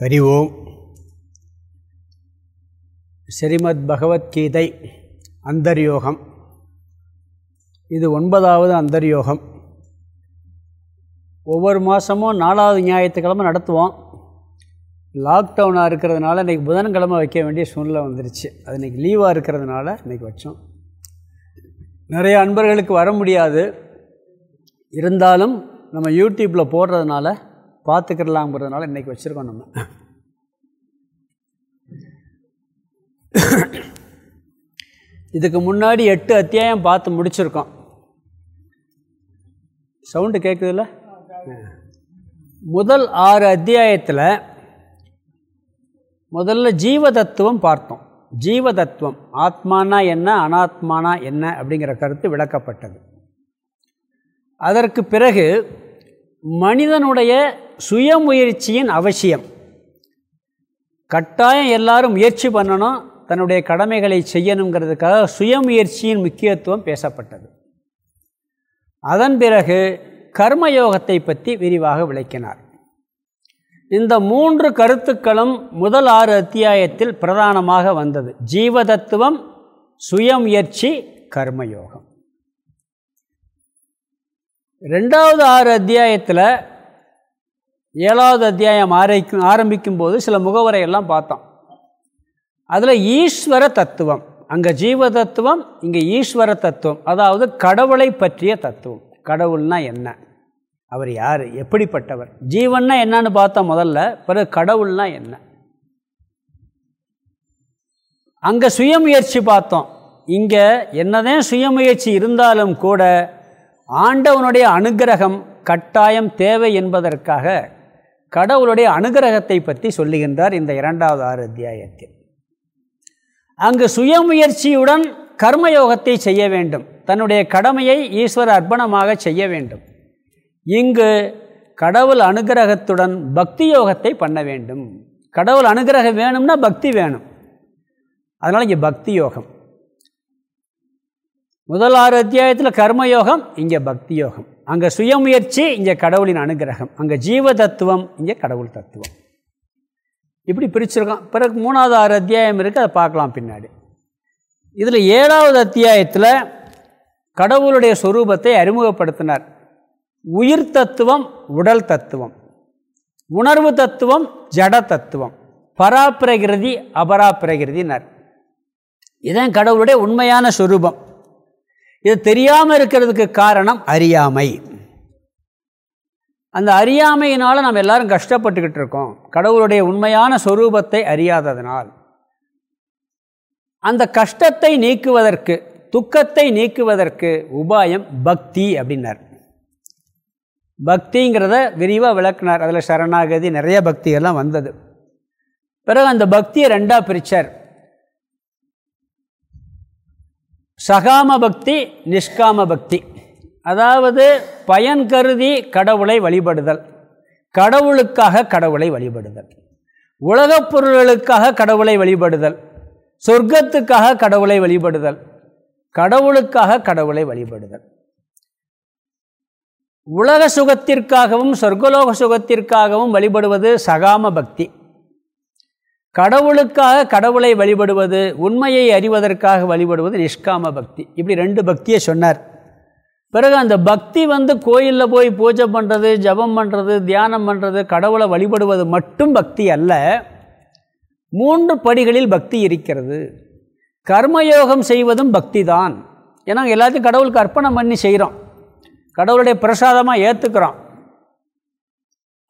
ஹரி ஓம். ஸ்ரீமத் பகவத்கீதை அந்தர்யோகம். இது ஒன்பதாவது அந்தர்யோகம். ஒவ்வொரு மாதமும் நாலாவது ஞாயிற்றுக்கிழமை நடத்துவோம். லாக்டவுனாக இருக்கிறதுனால இன்றைக்கி புதன்கிழமை வைக்க வேண்டிய சூழ்நிலை வந்துருச்சு. அது இன்றைக்கி லீவாக இருக்கிறதுனால இன்றைக்கி வச்சோம். நிறைய அன்பர்களுக்கு வர முடியாது. இருந்தாலும் நம்ம யூடியூப்பில் போடுறதுனால பார்த்துக்கிடலாம்ங்கிறதுனால இன்றைக்கி வச்சுருக்கோம் நம்ம. இதுக்கு முன்னாடி எட்டு அத்தியாயம் பார்த்து முடிச்சிருக்கோம். சவுண்டு கேட்குதுல்ல முதல் ஆறு அத்தியாயத்தில் முதல்ல ஜீவ தத்துவம் பார்த்தோம். ஜீவ தத்துவம் ஆத்மானா என்ன அனாத்மானா என்ன அப்படிங்கிற கருத்து விளக்கப்பட்டது. அதற்கு பிறகு மனிதனுடைய சுயமுயற்சியின் அவசியம். கட்டாயம் எல்லாரும் முயற்சி பண்ணணும் தன்னுடைய கடமைகளை செய்யணுங்கிறதுக்காக சுயமுயற்சியின் முக்கியத்துவம் பேசப்பட்டது. அதன் பிறகு கர்மயோகத்தை பற்றி விரிவாக விளக்கினார். இந்த மூன்று கருத்துக்களும் முதல் ஆறு அத்தியாயத்தில் பிரதானமாக வந்தது. ஜீவதத்துவம் சுயமுயற்சி கர்மயோகம். ரெண்டாவது ஆறு அத்தியாயத்தில் ஏழாவது அத்தியாயம் ஆரம்பிக்கும் ஆரம்பிக்கும் போது சில முகவரையெல்லாம் பார்த்தோம் அதில் ஈஸ்வர தத்துவம் அங்கே ஜீவ தத்துவம் இங்கே ஈஸ்வர தத்துவம் அதாவது கடவுளை பற்றிய தத்துவம். கடவுள்னா என்ன? அவர் யார்? எப்படிப்பட்டவர்? ஜீவன்னா என்னன்னு பார்த்தோம் முதல்ல பிறகு கடவுள்னா என்ன? அங்கே சுயமுயற்சி பார்த்தோம். இங்கே என்னதான் சுயமுயற்சி இருந்தாலும் கூட ஆண்டவனுடைய அனுகிரகம் கட்டாயம் தேவை என்பதற்காக கடவுளுடைய அனுகிரகத்தை பற்றி சொல்லுகின்றார் இந்த இரண்டாவது ஆறு அத்தியாயத்தில். அங்கு சுயமுயற்சியுடன் கர்மயோகத்தை செய்ய வேண்டும். தன்னுடைய கடமையை ஈஸ்வர அர்ப்பணமாக செய்ய வேண்டும். இங்கு கடவுள் அனுகிரகத்துடன் பக்தி யோகத்தை பண்ண வேண்டும். கடவுள் அனுகிரகம் வேணும்னா பக்தி வேணும். அதனால் இங்கே பக்தி யோகம். முதல் ஆறு அத்தியாயத்தில் கர்மயோகம் இங்கே பக்தி யோகம் அங்கே சுயமுயற்சி இங்கே கடவுளின் அனுகிரகம். அங்கே ஜீவ தத்துவம் இங்கே கடவுள் தத்துவம். இப்படி பிரிச்சிருக்கோம். பிறகு மூணாவது ஆறு அத்தியாயம் இருக்குது அதை பார்க்கலாம் பின்னாடி. இதில் ஏழாவது அத்தியாயத்தில் கடவுளுடைய சொரூபத்தை அறிமுகப்படுத்தினார். உயிர் தத்துவம் உடல் தத்துவம். உணர்வு தத்துவம் ஜட தத்துவம். பராப்பிரகிருதி அபராப்பிரகிருதினார். இதான் கடவுளுடைய உண்மையான சொரூபம். இது தெரியாமல் இருக்கிறதுக்கு காரணம் அறியாமை. அந்த அறியாமையினால் நம்ம எல்லாரும் கஷ்டப்பட்டுக்கிட்டு இருக்கோம். கடவுளுடைய உண்மையான சொரூபத்தை அறியாததனால். அந்த கஷ்டத்தை நீக்குவதற்கு துக்கத்தை நீக்குவதற்கு உபாயம் பக்தி அப்படின்னார். பக்திங்கிறத விரிவாக விளக்குனார். அதில் சரணாகதி நிறைய பக்திகள்லாம் வந்தது. பிறகு அந்த பக்தியை ரெண்டாக பிரித்தார் சகாம பக்தி நிஷ்காம பக்தி அதாவது பயன் கருதி கடவுளை வழிபடுதல். கடவுளுக்காக கடவுளை வழிபடுதல். உலகப் பொருள்களுக்காக கடவுளை வழிபடுதல். சொர்க்கத்துக்காக கடவுளை வழிபடுதல். கடவுளுக்காக கடவுளை வழிபடுதல். உலக சுகத்திற்காகவும் சொர்க்கலோக சுகத்திற்காகவும் வழிபடுவது சகாம பக்தி கடவுளுக்காக கடவுளை வழிபடுவது உண்மையை அறிவதற்காக வழிபடுவது நிஷ்காம பக்தி. இப்படி ரெண்டு பக்தியை சொன்னார். பிறகு அந்த பக்தி வந்து கோயிலில் போய் பூஜை பண்ணுறது ஜபம் பண்ணுறது தியானம் பண்ணுறது கடவுளை வழிபடுவது மட்டும் பக்தி அல்ல. மூன்று படிகளில் பக்தி இருக்கிறது. கர்மயோகம் செய்வதும் பக்தி தான். ஏன்னா எல்லாத்தையும் கடவுளுக்கு அர்ப்பணம் பண்ணி செய்கிறோம் கடவுளுடைய பிரசாதமாக ஏற்றுக்கிறோம்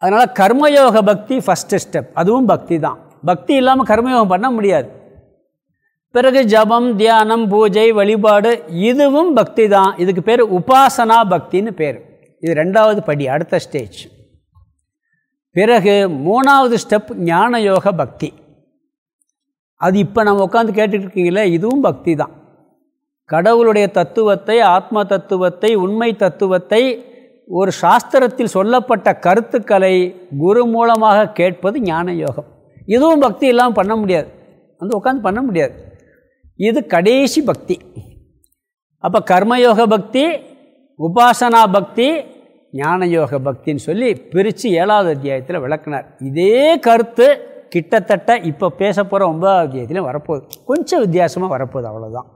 அதனால் கர்மயோக பக்தி ஃபஸ்ட்டு ஸ்டெப் அதுவும் பக்தி தான். பக்தி இல்லாமல் கர்மயோகம் பண்ண முடியாது. பிறகு ஜபம் தியானம் பூஜை வழிபாடு இதுவும் பக்தி தான். இதுக்கு பேர் உபாசனா பக்தின்னு பேர். இது ரெண்டாவது படி அடுத்த ஸ்டேஜ் பிறகு மூணாவது ஸ்டெப் ஞான யோக பக்தி. அது இப்போ நம்ம உட்காந்து கேட்டுட்டு இருக்கீங்களே இதுவும் பக்தி தான். கடவுளுடைய தத்துவத்தை ஆத்ம தத்துவத்தை உண்மை தத்துவத்தை ஒரு சாஸ்திரத்தில் சொல்லப்பட்ட கருத்துக்களை குரு மூலமாக கேட்பது ஞான யோகம். இதுவும் பக்தி இல்லாமல் பண்ண முடியாது. வந்து உட்காந்து பண்ண முடியாது. இது கடைசி பக்தி. அப்போ கர்மயோக பக்தி உபாசனா பக்தி ஞானயோக பக்தின்னு சொல்லி பிரித்து ஏழாவது அத்தியாயத்தில் விளக்குனார். இதே கருத்து கிட்டத்தட்ட இப்போ பேச போகிற ஒன்பதாவது அத்தியாயத்திலையும் வரப்போகுது. கொஞ்சம் வித்தியாசமாக வரப்போகுது அவ்வளோதான்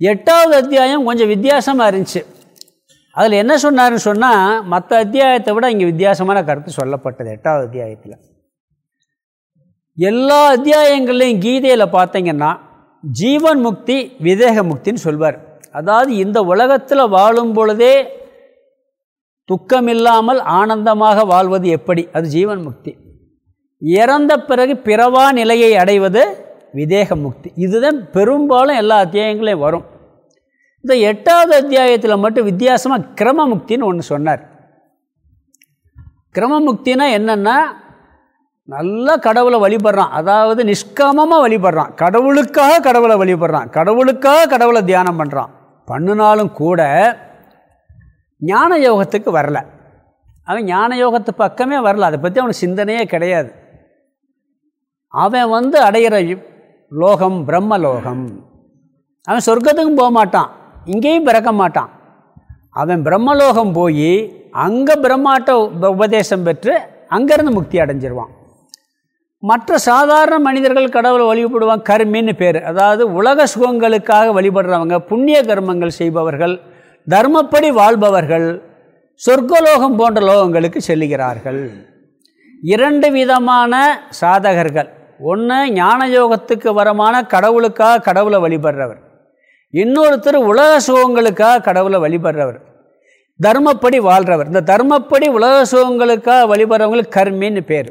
எட்டாவது அத்தியாயம் கொஞ்சம் வித்தியாசமாக இருந்துச்சு. அதில் என்ன சொன்னார்னு சொன்னால் மற்ற அத்தியாயத்தை விட இங்கே வித்தியாசமான கருத்து சொல்லப்பட்டது எட்டாவது அத்தியாயத்தில். எல்லா அத்தியாயங்கள்லையும் கீதையில் பார்த்தீங்கன்னா ஜீவன் முக்தி விதேக முக்தின்னு சொல்வார். அதாவது இந்த உலகத்தில் வாழும் பொழுதே துக்கமில்லாமல் ஆனந்தமாக வாழ்வது எப்படி? அது ஜீவன் முக்தி இறந்த பிறகு பிறவா நிலையை அடைவது விதேக முக்தி இதுதான் பெரும்பாலும் எல்லா அத்தியாயங்களையும் வரும். இந்த எட்டாவது அத்தியாயத்தில் மட்டும் வித்தியாசமாக கிரமமுக்தின்னு ஒன்று சொன்னார். கிரமமுக்தினா என்னென்னா நல்லா கடவுளை வழிபடுறான். அதாவது நிஷ்காமமாக வழிபடுறான். கடவுளுக்காக கடவுளை வழிபடுறான். கடவுளுக்காக கடவுளை தியானம் பண்ணுறான் பண்ணினாலும் கூட ஞான யோகத்துக்கு வரல. அவன் ஞான யோகத்து பக்கமே வரல. அதை பற்றி அவனுக்கு சிந்தனையே கிடையாது. அவன் வந்து அடையிற லோகம் பிரம்மலோகம். அவன் சொர்க்கத்துக்கும் போக மாட்டான். இங்கேயும் பிறக்க மாட்டான். அவன் பிரம்மலோகம் போய் அங்கே பிரம்மாட்ட உபதேசம் பெற்று அங்கேருந்து முக்தி அடைஞ்சிருவான். மற்ற சாதாரண மனிதர்கள் கடவுளை வழிபடுவாங்க கர்மின்னு பேர். அதாவது உலக சுகங்களுக்காக வழிபடுறவங்க புண்ணிய கர்மங்கள் செய்பவர்கள் தர்மப்படி வாழ்பவர்கள் சொர்க்கலோகம் போன்ற லோகங்களுக்கு செல்லுகிறார்கள். இரண்டு விதமான சாதகர்கள். ஒன்று ஞான யோகத்துக்கு வரமான கடவுளுக்காக கடவுளை வழிபடுறவர். இன்னொருத்தர் உலக சுகங்களுக்காக கடவுளை வழிபடுறவர். தர்மப்படி வாழ்கிறவர் இந்த தர்மப்படி உலக சுகங்களுக்காக வழிபடுறவங்களுக்கு கர்மின்னு பேர்.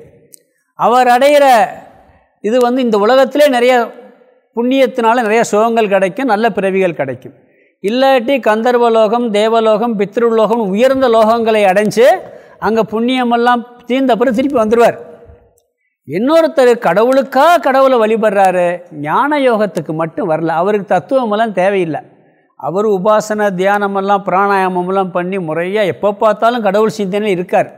அவர் அடைகிற இது வந்து இந்த உலகத்திலே நிறைய புண்ணியத்தினால நிறைய சுகங்கள் கிடைக்கும் நல்ல பிறவிகள் கிடைக்கும். இல்லாட்டி கந்தர்வலோகம் தேவலோகம் பித்ருலோகம் உயர்ந்த லோகங்களை அடைஞ்சு அங்கே புண்ணியமெல்லாம் தீர்ந்த அப்புறம் திருப்பி வந்துடுவார் இன்னொருத்தர் கடவுளுக்காக கடவுளை வழிபடுறாரு ஞான யோகத்துக்கு மட்டும் வரல. அவருக்கு தத்துவமெல்லாம் தேவையில்லை. அவர் உபாசன தியானமெல்லாம் பிராணாயாமமெல்லாம் பண்ணி முறையாக எப்போ பார்த்தாலும் கடவுள் சிந்தனையில் இருக்கார்.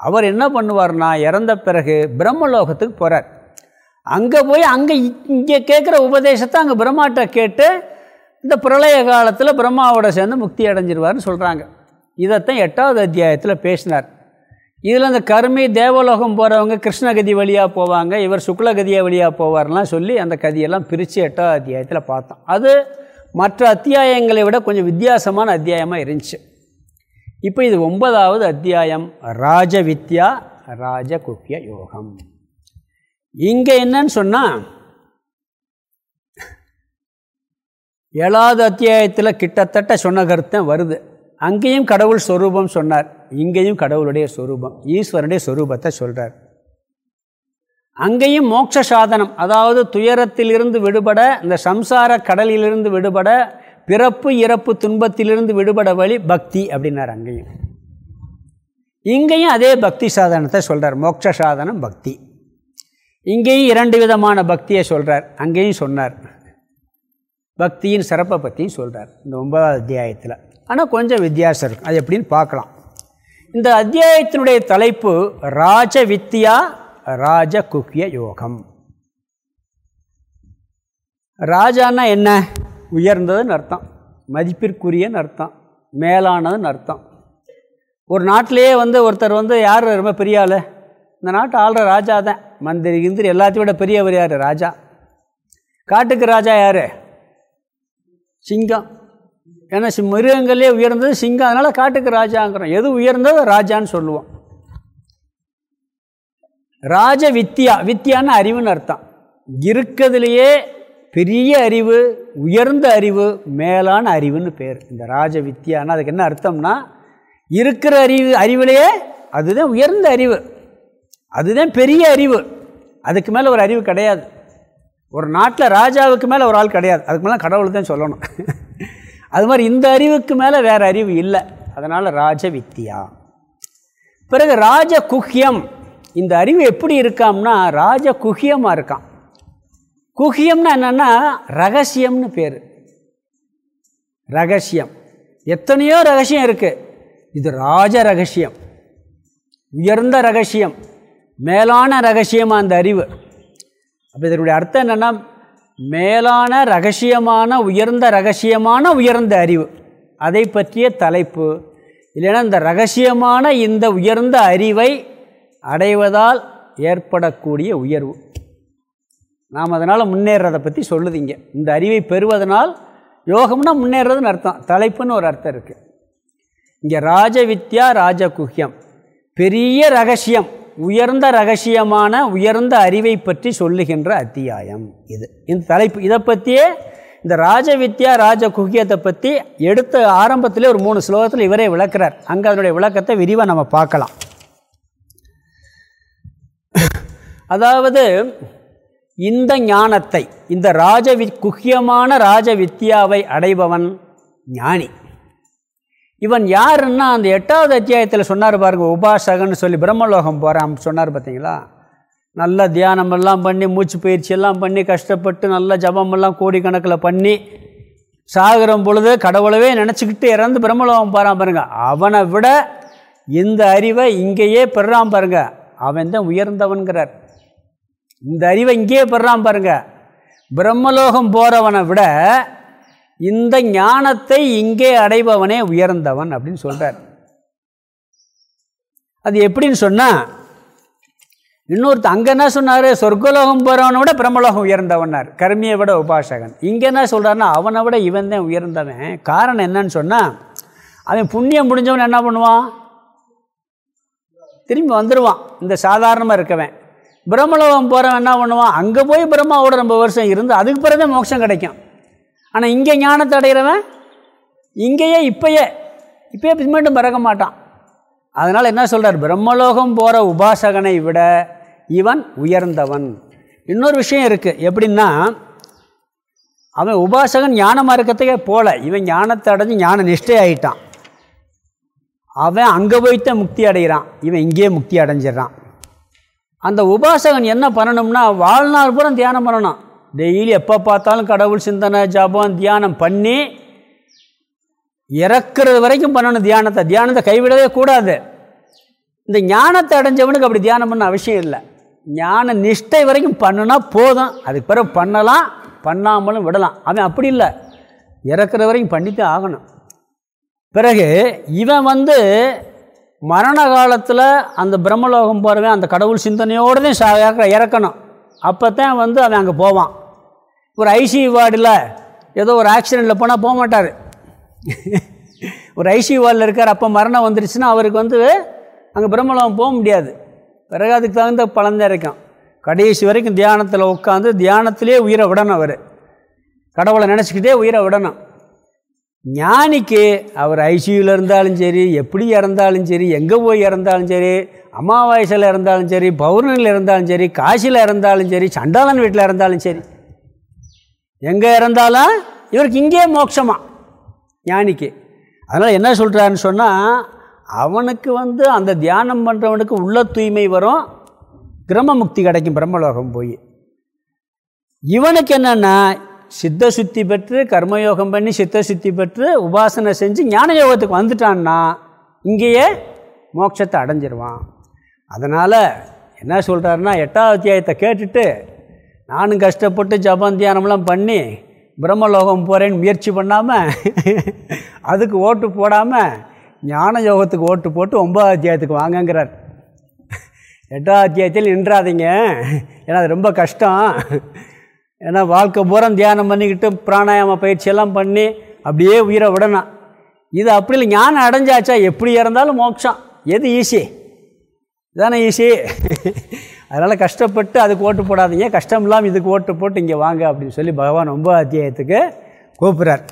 அவர் என்ன பண்ணுவார்னா இறந்த பிறகு பிரம்மலோகத்துக்கு போகிறார் அங்கே போய் அங்கே இங்கே கேட்குற உபதேசத்தை அங்கே பிரம்மாட்ட கேட்டு இந்த பிரளய காலத்தில் பிரம்மாவோட சேர்ந்து முக்தி அடைஞ்சிருவார்னு சொல்கிறாங்க இதைத்தான் எட்டாவது அத்தியாயத்தில் பேசினார். இதில் அந்த கருமி தேவலோகம் போகிறவங்க கிருஷ்ணகதி வழியாக போவாங்க இவர் சுக்லகதியை வழியாக போவார்லாம் சொல்லி அந்த கதியெல்லாம் பிரித்து எட்டாவது அத்தியாயத்தில் பார்த்தோம். அது மற்ற அத்தியாயங்களை விட கொஞ்சம் வித்தியாசமான அத்தியாயமாக இருந்துச்சு. இப்போ இது ஒன்பதாவது அத்தியாயம் ராஜவித்யா ராஜகுக்கிய யோகம். இங்கே என்னன்னு சொன்னால் ஏழாவது அத்தியாயத்தில் கிட்டத்தட்ட சொன்ன கருத்தம் வருது. அங்கேயும் கடவுள் ஸ்வரூபம் சொன்னார். இங்கேயும் கடவுளுடைய ஸ்வரூபம் ஈஸ்வரனுடைய ஸ்வரூபத்தை சொல்கிறார் அங்கேயும் மோட்ச சாதனம் அதாவது துயரத்திலிருந்து விடுபட இந்த சம்சார கடலிலிருந்து விடுபட பிறப்பு இறப்பு துன்பத்திலிருந்து விடுபட வழி பக்தி அப்படின்னார் அங்கேயும். இங்கேயும் அதே பக்தி சாதனத்தை சொல்கிறார் மோட்ச சாதனம் பக்தி. இங்கேயும் இரண்டு விதமான பக்தியை சொல்கிறார் அங்கேயும் சொன்னார். பக்தியின் சிறப்பை பற்றியும் சொல்கிறார் இந்த ஒன்பதாவது அத்தியாயத்தில். ஆனால் கொஞ்சம் வித்தியாசம் இருக்கும். அது எப்படின்னு பார்க்கலாம். இந்த அத்தியாயத்தினுடைய தலைப்பு ராஜ வித்யா ராஜ குக்கிய யோகம். ராஜான்னா என்ன? உயர்ந்ததுன்னு அர்த்தம். மதிப்பிற்குரியன்னு அர்த்தம். மேலானதுன்னு அர்த்தம். ஒரு நாட்டிலேயே வந்து ஒருத்தர் வந்து யார் ரொம்ப பெரிய ஆள் இந்த நாட்டு ஆள்ற ராஜா தான். மந்திரி கிந்திரி எல்லாத்தையும் விட பெரியவர் யார்? ராஜா. காட்டுக்கு ராஜா யார்? சிங்கம். ஏன்னா மிருகங்களே உயர்ந்தது சிங்கம். அதனால் காட்டுக்கு ராஜாங்கிறோம். எது உயர்ந்ததோ ராஜான்னு சொல்லுவோம். ராஜ வித்யா. வித்யான்னு அறிவுன்னு அர்த்தம். இருக்கிறதுலையே பெரிய அறிவு உயர்ந்த அறிவு மேலான அறிவுன்னு பேர். இந்த ராஜ வித்யான்னா அதுக்கு என்ன அர்த்தம்னா இருக்கிற அறிவு அறிவிலேயே அதுதான் உயர்ந்த அறிவு. அதுதான் பெரிய அறிவு. அதுக்கு மேலே ஒரு அறிவு கிடையாது. ஒரு நாட்டில் ராஜாவுக்கு மேலே ஒரு ஆள் கிடையாது. அதுக்கு மேலே கடவுள் தான் சொல்லணும். அது மாதிரி இந்த அறிவுக்கு மேலே வேறு அறிவு இல்லை. அதனால் ராஜ வித்தியா பிறகு ராஜ குஹ்யம் இந்த அறிவு எப்படி இருக்காம்னா ராஜ குஹியமாக இருக்கான் குஹியம்னா என்னென்னா ரகசியம்னு பேர். ரகசியம். எத்தனையோ ரகசியம் இருக்குது இது ராஜ ரகசியம். உயர்ந்த ரகசியம். மேலான ரகசியமாக அந்த அறிவு. அப்போ இதனுடைய அர்த்தம் என்னென்னா மேலான ரகசியமான உயர்ந்த ரகசியமான உயர்ந்த அறிவு. அதை பற்றிய தலைப்பு. இல்லைன்னா இந்த ரகசியமான இந்த உயர்ந்த அறிவை அடைவதால் ஏற்படக்கூடிய உயர்வு. நாம் அதனால் முன்னேறதை பற்றி சொல்லுதிங்க. இந்த அறிவை பெறுவதனால் யோகம்னா முன்னேறதுன்னு அர்த்தம். தலைப்புன்னு ஒரு அர்த்தம் இருக்குது இங்கே ராஜவித்யா ராஜகுஹ்யம். பெரிய ரகசியம் உயர்ந்த ரகசியமான உயர்ந்த அறிவை பற்றி சொல்லுகின்ற அத்தியாயம் இது. இந்த தலைப்பு இதை பற்றியே இந்த ராஜவித்யா ராஜகுஹ்யத்தை பற்றி எடுத்த ஆரம்பத்திலே ஒரு மூணு ஸ்லோகத்தில் இவரே விளக்குறார். அங்கே அதனுடைய விளக்கத்தை விரிவாக நம்ம பார்க்கலாம். அதாவது இந்த ஞானத்தை இந்த ராஜவி குக்கியமான ராஜ வித்யாவை அடைபவன் ஞானி. இவன் யாருன்னா அந்த எட்டாவது அத்தியாயத்தில் சொன்னார் பாருங்க உபாசகன்னு சொல்லி பிரம்மலோகம் போகிறான் சொன்னார் பார்த்தீங்களா நல்ல தியானமெல்லாம் பண்ணி மூச்சு பயிற்சியெல்லாம் பண்ணி கஷ்டப்பட்டு நல்ல ஜபமெல்லாம் கோடிக்கணக்கில் பண்ணி சாகிற பொழுது கடவுளவே நினச்சிக்கிட்டு இறந்து பிரம்மலோகம் போகிறான் பாருங்கள் அவனை விட இந்த அறிவை இங்கேயே பெறான் பாருங்கள் அவன் தான் உயர்ந்தவன்கிறார். இந்த அறிவை இங்கேயே பெறான் பாருங்க. பிரம்மலோகம் போகிறவனை விட இந்த ஞானத்தை இங்கே அடைபவனே உயர்ந்தவன் அப்படின்னு சொல்கிறார் அது எப்படின்னு சொன்னால் இன்னொருத்த அங்கே என்ன சொன்னார்? சொர்க்கலோகம் போகிறவனை விட பிரம்மலோகம் உயர்ந்தவனார். கர்மியை விட உபாசகன். இங்கே என்ன சொல்கிறாருன்னா அவனை விட இவன் தான் உயர்ந்தவன். காரணம் என்னன்னு சொன்னால் அவன் புண்ணியம் முடிஞ்சவன் என்ன பண்ணுவான்? திரும்பி வந்துடுவான் இந்த சாதாரணமாக இருக்கவன். பிரம்மலோகம் போகிறவன் என்ன பண்ணுவான்? அங்கே போய் பிரம்மாவோட ரொம்ப வருஷம் இருந்து அதுக்கு பிறகு மோட்சம் கிடைக்கும். ஆனால் இங்கே ஞானத்தை அடைகிறவன் இங்கேயே இப்பயே இப்பயே பின்மட்டும் பிறக்க மாட்டான். அதனால் என்ன சொல்கிறார் பிரம்மலோகம் போகிற உபாசகனை விட இவன் உயர்ந்தவன். இன்னொரு விஷயம் இருக்குது எப்படின்னா அவன் உபாசகன் ஞான மார்க்கத்துக்கே போல. இவன் ஞானத்தை அடைஞ்சு ஞான நிஷ்டை ஆகிட்டான் அவன் அங்கே போய்த்தான் முக்தி அடைகிறான். இவன் இங்கேயே முக்தி அடைஞ்சிடறான். அந்த உபாசகன் என்ன பண்ணணும்னா வாழ்நாள் பூரா தியானம் பண்ணணும். டெய்லி எப்போ பார்த்தாலும் கடவுள் சிந்தனை ஜபம் தியானம் பண்ணி இறக்கிறது வரைக்கும் பண்ணணும் தியானத்தை. தியானத்தை கைவிடவே கூடாது. இந்த ஞானத்தை அடைஞ்சவனுக்கு அப்படி தியானம் பண்ண அவசியம் இல்லை. ஞான நிஷ்டை வரைக்கும் பண்ணுனா போதும். அதுக்கு பிறகு பண்ணலாம் பண்ணாமலும் விடலாம். அவன் அப்படி இல்லை. இறக்குற வரைக்கும் பண்ணித்தான் ஆகணும். பிறகு இவன் வந்து மரண காலத்தில் அந்த பிரம்மலோகம் போகிறவன் அந்த கடவுள் சிந்தனையோடு தான் இறக்கணும். அப்போ தான் வந்து அவன் அங்கே போவான். ஒரு ஐசியூ வார்டில் ஏதோ ஒரு ஆக்சிடெண்ட்டில் போனால் போக மாட்டார். ஒரு ஐசியூ வார்டில் இருக்கார் அப்போ மரணம் வந்துருச்சுன்னா அவருக்கு வந்து அங்கே பிரம்மலோகம் போக முடியாது. பிறகு அதுக்கு தகுந்த பலன் இருக்கும். கடைசி வரைக்கும் தியானத்தில் உட்காந்து தியானத்திலே உயிரை விடணும் அவர். கடவுளை நினச்சிக்கிட்டே உயிரை விடணும். ஞானிக்கு அவர் ஐசியூவில் இருந்தாலும் சரி எப்படி இறந்தாலும் சரி எங்கே போய் இறந்தாலும் சரி அமாவாசையில் இருந்தாலும் சரி பௌர்ணமியில் இருந்தாலும் சரி காசியில் இருந்தாலும் சரி சண்டாளன் வீட்டில் இருந்தாலும் சரி. எங்கே இருந்தாலும் இவருக்கு இங்கே மோட்சமா ஞானிக்கு. அதனால் என்ன சொல்கிறாருன்னு சொன்னால் அவனுக்கு வந்து அந்த தியானம் பண்ணுறவனுக்கு உள்ள தூய்மை வரும் கிரம முக்தி கிடைக்கும் பிரம்மலோகம் போய். இவனுக்கு என்னென்னா சித்த சுத்தி பெற்று கர்மயோகம் பண்ணி சித்த சுத்தி பெற்று உபாசனை செஞ்சு ஞான யோகத்துக்கு வந்துட்டான்னா இங்கேயே மோட்சத்தை அடைஞ்சிருவான். அதனால் என்ன சொல்கிறாருன்னா எட்டாவது அத்தியாயத்தை கேட்டுட்டு நானும் கஷ்டப்பட்டு ஜபம் தியானம்லாம் பண்ணி பிரம்மலோகம் போகிறேன்னு முயற்சி பண்ணாமல் அதுக்கு ஓட்டு போடாமல் ஞான யோகத்துக்கு ஓட்டு போட்டு ஒன்பதாவது அத்தியாயத்துக்கு வாங்கங்கிறார். எட்டாவது அத்தியாயத்தில் நின்றாதீங்க. ஏன்னா அது ரொம்ப கஷ்டம். ஏன்னா வாழ்க்கை பூரா தியானம் பண்ணிக்கிட்டு பிராணாயாம பயிற்சியெல்லாம் பண்ணி அப்படியே உயிரை விடணும். இது அப்படி இல்லை ஞானம் அடைஞ்சாச்சா? எப்படி இறந்தாலும் மோட்சம். எது ஈஸி? இதானே ஈஸி. அதனால் கஷ்டப்பட்டு அதுக்கு ஓட்டு போடாதீங்க. கஷ்டம் இல்லாமல் இதுக்கு ஓட்டு போட்டு இங்கே வாங்க அப்படின்னு சொல்லி பகவான் ஒன்பது அத்தியாயத்துக்கு கூப்பிட்றார்.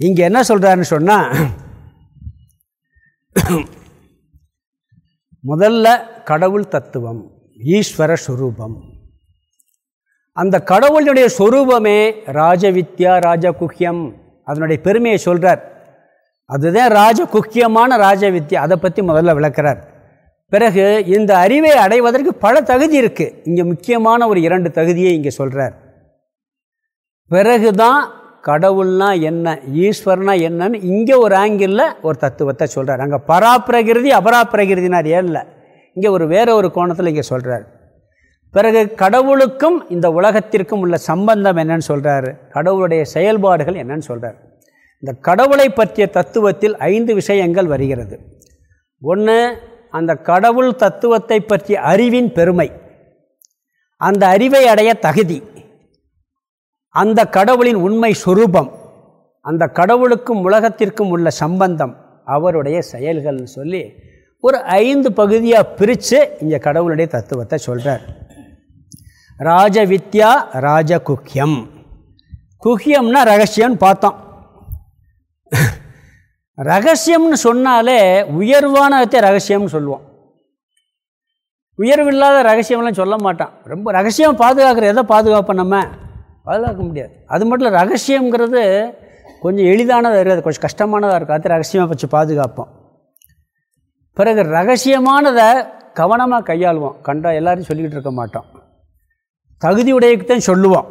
இங்கே என்ன சொல்கிறாருன்னு சொன்னால் முதல்ல கடவுள் தத்துவம் ஈஸ்வர சுரூபம். அந்த கடவுளினுடைய சொரூபமே ராஜவித்யா ராஜகுக்கியம் அதனுடைய பெருமையை சொல்கிறார் அதுதான் ராஜகுக்கியமான ராஜவித்யா. அதை பற்றி முதல்ல விளக்கிறார். பிறகு இந்த அறிவை அடைவதற்கு பல தகுதி இருக்குது இங்கே முக்கியமான ஒரு இரண்டு தகுதியை இங்கே சொல்கிறார் பிறகு தான் கடவுள்னா என்ன ஈஸ்வரனா என்னன்னு இங்கே ஒரு ஆங்கிளில் ஒரு தத்துவத்தை சொல்கிறார் அங்கே பராப்பிரகிருதி அபராப்பிரகிருதினார் ஏன்ல? இங்கே ஒரு வேற ஒரு கோணத்தில் இங்கே சொல்கிறார் பிறகு கடவுளுக்கும் இந்த உலகத்திற்கும் உள்ள சம்பந்தம் என்னன்னு சொல்கிறாரு கடவுளுடைய செயல்பாடுகள் என்னன்னு சொல்கிறார் இந்த கடவுளை பற்றிய தத்துவத்தில் ஐந்து விஷயங்கள் வருகிறது. ஒன்று அந்த கடவுள் தத்துவத்தை பற்றிய அறிவின் பெருமை. அந்த அறிவை அடைய தகுதி. அந்த கடவுளின் உண்மை சுரூபம். அந்த கடவுளுக்கும் உலகத்திற்கும் உள்ள சம்பந்தம் அவருடைய செயல்கள்னு சொல்லி ஒரு ஐந்து பகுதியாக பிரித்து இங்கே கடவுளுடைய தத்துவத்தை சொல்கிறார் ராஜ வித்யா ராஜ குக்கியம்னா ரகசியம்னு பார்த்தோம். ரகசியம்னு சொன்னாலே உயர்வானத்தை ரகசியம்னு சொல்லுவோம். உயர்வில்லாத ரகசியம்லாம் சொல்ல மாட்டான். ரொம்ப ரகசியம் பாதுகாக்கிற எதை பாதுகாப்போம் நம்ம? பாதுகாக்க முடியாது. அது மட்டும் இல்லை ரகசியங்கிறது கொஞ்சம் எளிதானதாக இருக்காது. கொஞ்சம் கஷ்டமானதாக இருக்கும். அது ரகசியமாக வச்சு பாதுகாப்போம். பிறகு ரகசியமானதை கவனமாக கையாளுவோம். கண்டா எல்லாரும் சொல்லிக்கிட்டு இருக்க மாட்டோம். தகுதியுடையக்கு தான் சொல்லுவோம்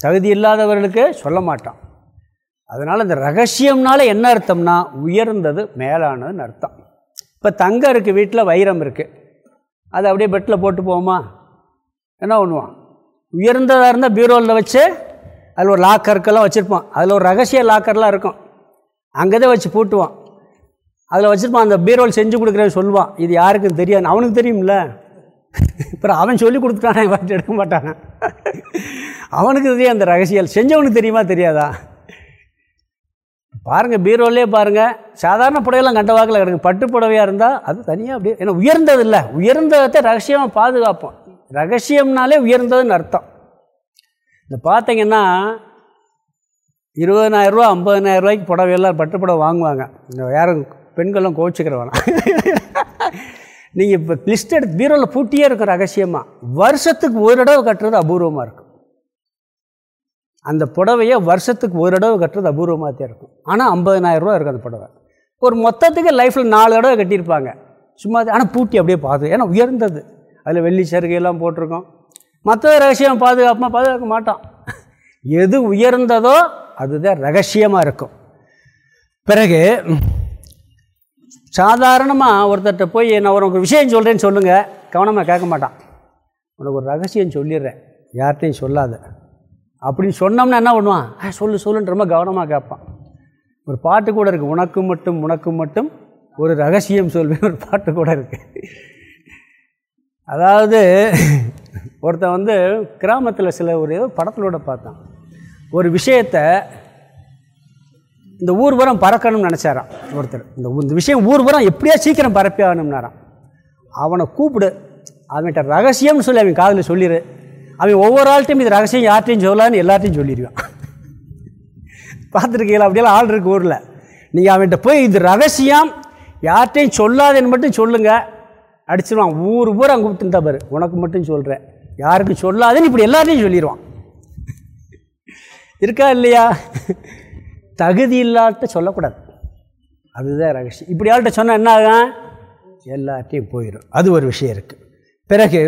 தகுதி இல்லாதவர்களுக்கு சொல்ல மாட்டோம் அதனால் இந்த ரகசியம்னால என்ன அர்த்தம்னா உயர்ந்தது மேலானதுன்னு அர்த்தம். இப்போ தங்கம் இருக்குது வீட்டில் வைரம் இருக்குது அதை அப்படியே பெட்டில் போட்டு போவோமா? என்ன பண்ணுவான்? உயர்ந்ததாக இருந்தால் பீரோவில் வச்சு அதில் ஒரு லாக்கருக்கெல்லாம் வச்சுருப்பான். அதில் ஒரு ரகசிய லாக்கர்லாம் இருக்கும். அங்கே தான் வச்சு பூட்டுவான். அதில் வச்சுருப்பான் அந்த பீரோல் செஞ்சு கொடுக்குறேன்னு சொல்லுவான். இது யாருக்கும் தெரியாது. அவனுக்கு தெரியும்ல? அப்புறம் அவன் சொல்லி கொடுத்துட்டானே பார்த்து எடுக்க மாட்டானே? அவனுக்கு தெரியும் அந்த ரகசியம். செஞ்சவனுக்கு தெரியுமா தெரியாதா? பாருங்கள் பீரோலே பாருங்கள் சாதாரண புடவையெல்லாம் கண்ட வாக்கில் கிடக்கு. பட்டு புடவையாக இருந்தால் அது தனியாக அப்படியே ஏன்னா உயர்ந்தது இல்லை உயர்ந்ததை ரகசியமாக பாதுகாப்போம். ரகசியம்னாலே உயர்ந்ததுன்னு அர்த்தம். இந்த பார்த்தீங்கன்னா இருபதனாயிரரூவா ஐம்பதனாயிரம் ரூபாய்க்கு புடவையெல்லாம் பட்டு புடவை வாங்குவாங்க. யாரும் பெண்களும் கோச்சிக்கிறவனா நீங்கள் இப்போ லிஸ்ட் எடுத்து பீரோவில் பூட்டியே இருக்கும் ரகசியமாக வருஷத்துக்கு ஒரு தடவை கட்டுறது அபூர்வமாக இருக்கும். அந்த புடவையை வருஷத்துக்கு ஒரு தடவை கட்டுறது அபூர்வமாக தான் இருக்கும். ஆனால் ஐம்பதனாயிரம் ரூபா இருக்கும் அந்த புடவை. ஒரு மொத்தத்துக்கு லைஃப்பில் நாலு தடவை கட்டியிருப்பாங்க. சும்மா ஆனால் பூட்டி அப்படியே பார்த்து ஏன்னா உயர்ந்தது. அதில் வெள்ளி சருகையெல்லாம் போட்டிருக்கோம். மற்ற ரகசியம் பாதுகாப்பாக பாதுகாக்க மாட்டோம். எது உயர்ந்ததோ அதுதான் ரகசியமாக இருக்கும். பிறகு சாதாரணமாக ஒருத்தர்கிட்ட போய் நான் ஒரு உங்களுக்கு விஷயம் சொல்கிறேன்னு சொல்லுங்கள் கவனமாக கேட்க மாட்டான். உனக்கு ஒரு ரகசியம் சொல்லிடுறேன். யார்கிட்டையும் சொல்லாத. அப்படின்னு சொன்னோம்னா என்ன பண்ணுவான்? ஆ சொல்லு சொல்லுன்ற ரொம்ப கவனமாக கேட்பான். ஒரு பாட்டு கூட இருக்குது உனக்கு மட்டும் உனக்கு மட்டும் ஒரு ரகசியம் சொல்வேன் ஒரு பாட்டு கூட இருக்குது அதாவது ஒருத்தன் வந்து கிராமத்தில் சில ஒரு ஏதோ படத்திலோட பார்த்தான். ஒரு விஷயத்தை இந்த ஊர்வரம் பறக்கணும்னு நினச்சாராம் ஒருத்தர். இந்த இந்த விஷயம் ஊர்வரம் எப்படியா சீக்கிரம் பரப்பி ஆகணும்னாராம் அவனை கூப்பிடு. அவன்கிட்ட ரகசியம்னு சொல்லி அவன் காதில் சொல்லிடு அவன் ஒவ்வொரு ஆள்கிட்டையும் இது ரகசியம் யார்ட்டையும் சொல்லான்னு எல்லார்ட்டையும் சொல்லிடுவான். பார்த்துருக்கீங்களா? அப்படியெல்லாம் ஆள் இருக்கு ஊரில். நீங்கள் அவன்கிட்ட போய் இது ரகசியம் யார்கிட்டையும் சொல்லாதேன்னு மட்டும் சொல்லுங்கள் அடிச்சிருவான். ஊர் ஊர் அங்கே கூப்பிட்டு பாரு. உனக்கு மட்டும் சொல்கிறேன் யாருக்கும் சொல்லாதேன்னு இப்படி எல்லாத்தையும் சொல்லிடுவான் இருக்கா இல்லையா? தகுதி இல்லாட்ட சொல்லக்கூடாது. அதுதான் ரகசியம். இப்படி ஆள்கிட்ட சொன்னால் என்ன ஆகும்? எல்லாத்தையும் போயிடும். அது ஒரு விஷயம் இருக்குது பிறகு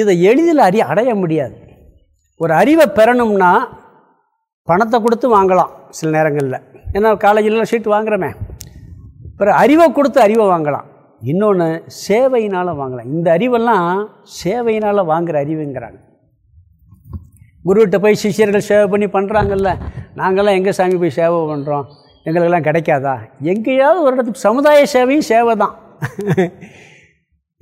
இதை எளிதில் அறி அடைய முடியாது. ஒரு அறிவை பெறணும்னா பணத்தை கொடுத்து வாங்கலாம் சில நேரங்களில். ஏன்னா காலேஜில் ஷீட் வாங்குகிறோமே பிறகு அறிவை கொடுத்து அறிவை வாங்கலாம். இன்னொன்று சேவையினால் வாங்கலாம். இந்த அறிவெல்லாம் சேவையினால் வாங்குகிற அறிவுங்கிறாங்க. குருவிட்ட போய் சிஷியர்கள் சேவை பண்ணி பண்ணுறாங்கல்ல நாங்கள்லாம் எங்கே சாமி போய் சேவை பண்ணுறோம் எங்களுக்கெல்லாம் கிடைக்காதா? எங்கேயாவது ஒரு இடத்துக்கு சமுதாய சேவையும் சேவை தான்.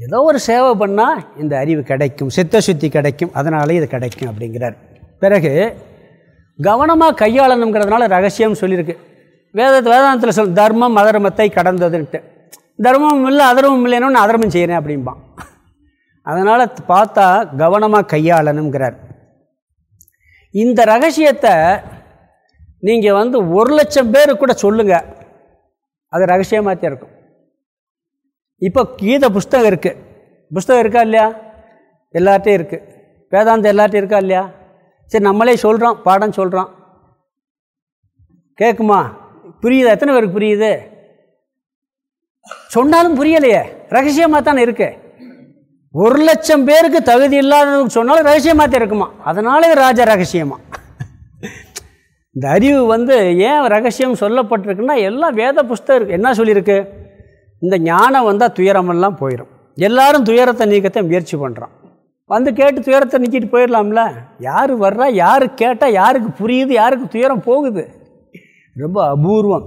ஏதோ ஒரு சேவை பண்ணால் இந்த அறிவு கிடைக்கும் சித்த சுத்தி கிடைக்கும் அதனாலே இது கிடைக்கும் அப்படிங்கிறார். பிறகு கவனமாக கையாளணுங்கிறதுனால ரகசியம் சொல்லியிருக்கு. வேத வேதாந்தத்தில் சொல் தர்மம் அதர்மத்தை கடந்ததுன்ட்டு. தர்மம் இல்லை அதர்மம் இல்லைன்னு அதர்மம் செய்கிறேன் அப்படிம்பான். அதனால் பார்த்தா கவனமாக கையாளணுங்கிறார். இந்த ரகசியத்தை நீங்கள் வந்து ஒரு லட்சம் பேர் கூட சொல்லுங்கள் அது ரகசியமாக தான் இருக்கும். இப்போ கீத புஸ்தகம் இருக்குது புஸ்தகம் இருக்கா இல்லையா? எல்லார்ட்டையும் இருக்குது வேதாந்தம் எல்லார்ட்டையும் இருக்கா இல்லையா? சரி நம்மளே சொல்கிறோம் பாடம் சொல்கிறோம் கேட்குமா புரியுது? எத்தனை பேருக்கு புரியுது? சொன்னாலும் புரியலையே. ரகசியமாக தானே இருக்கு. ஒரு லட்சம் பேருக்கு தகுதி இல்லாதவங்க சொன்னாலும் ரகசியமாக தான் இருக்குமா? அதனால இது ராஜ ரகசியமாக இந்த அறிவு வந்து ஏன் ரகசியம் சொல்லப்பட்டிருக்குன்னா எல்லாம் வேத புஸ்தகம் இருக்குது என்ன சொல்லியிருக்கு? இந்த ஞானம் வந்தால் துயரமெல்லாம் போயிடும் எல்லாரும் துயரத்தை நீக்கத்தை முயற்சி பண்ணுறான் வந்து கேட்டு துயரத்தை நீக்கிட்டு போயிடலாம்ல? யார் வர்றா யார் கேட்டால் யாருக்கு புரியுது யாருக்கு துயரம் போகுது? ரொம்ப அபூர்வம்.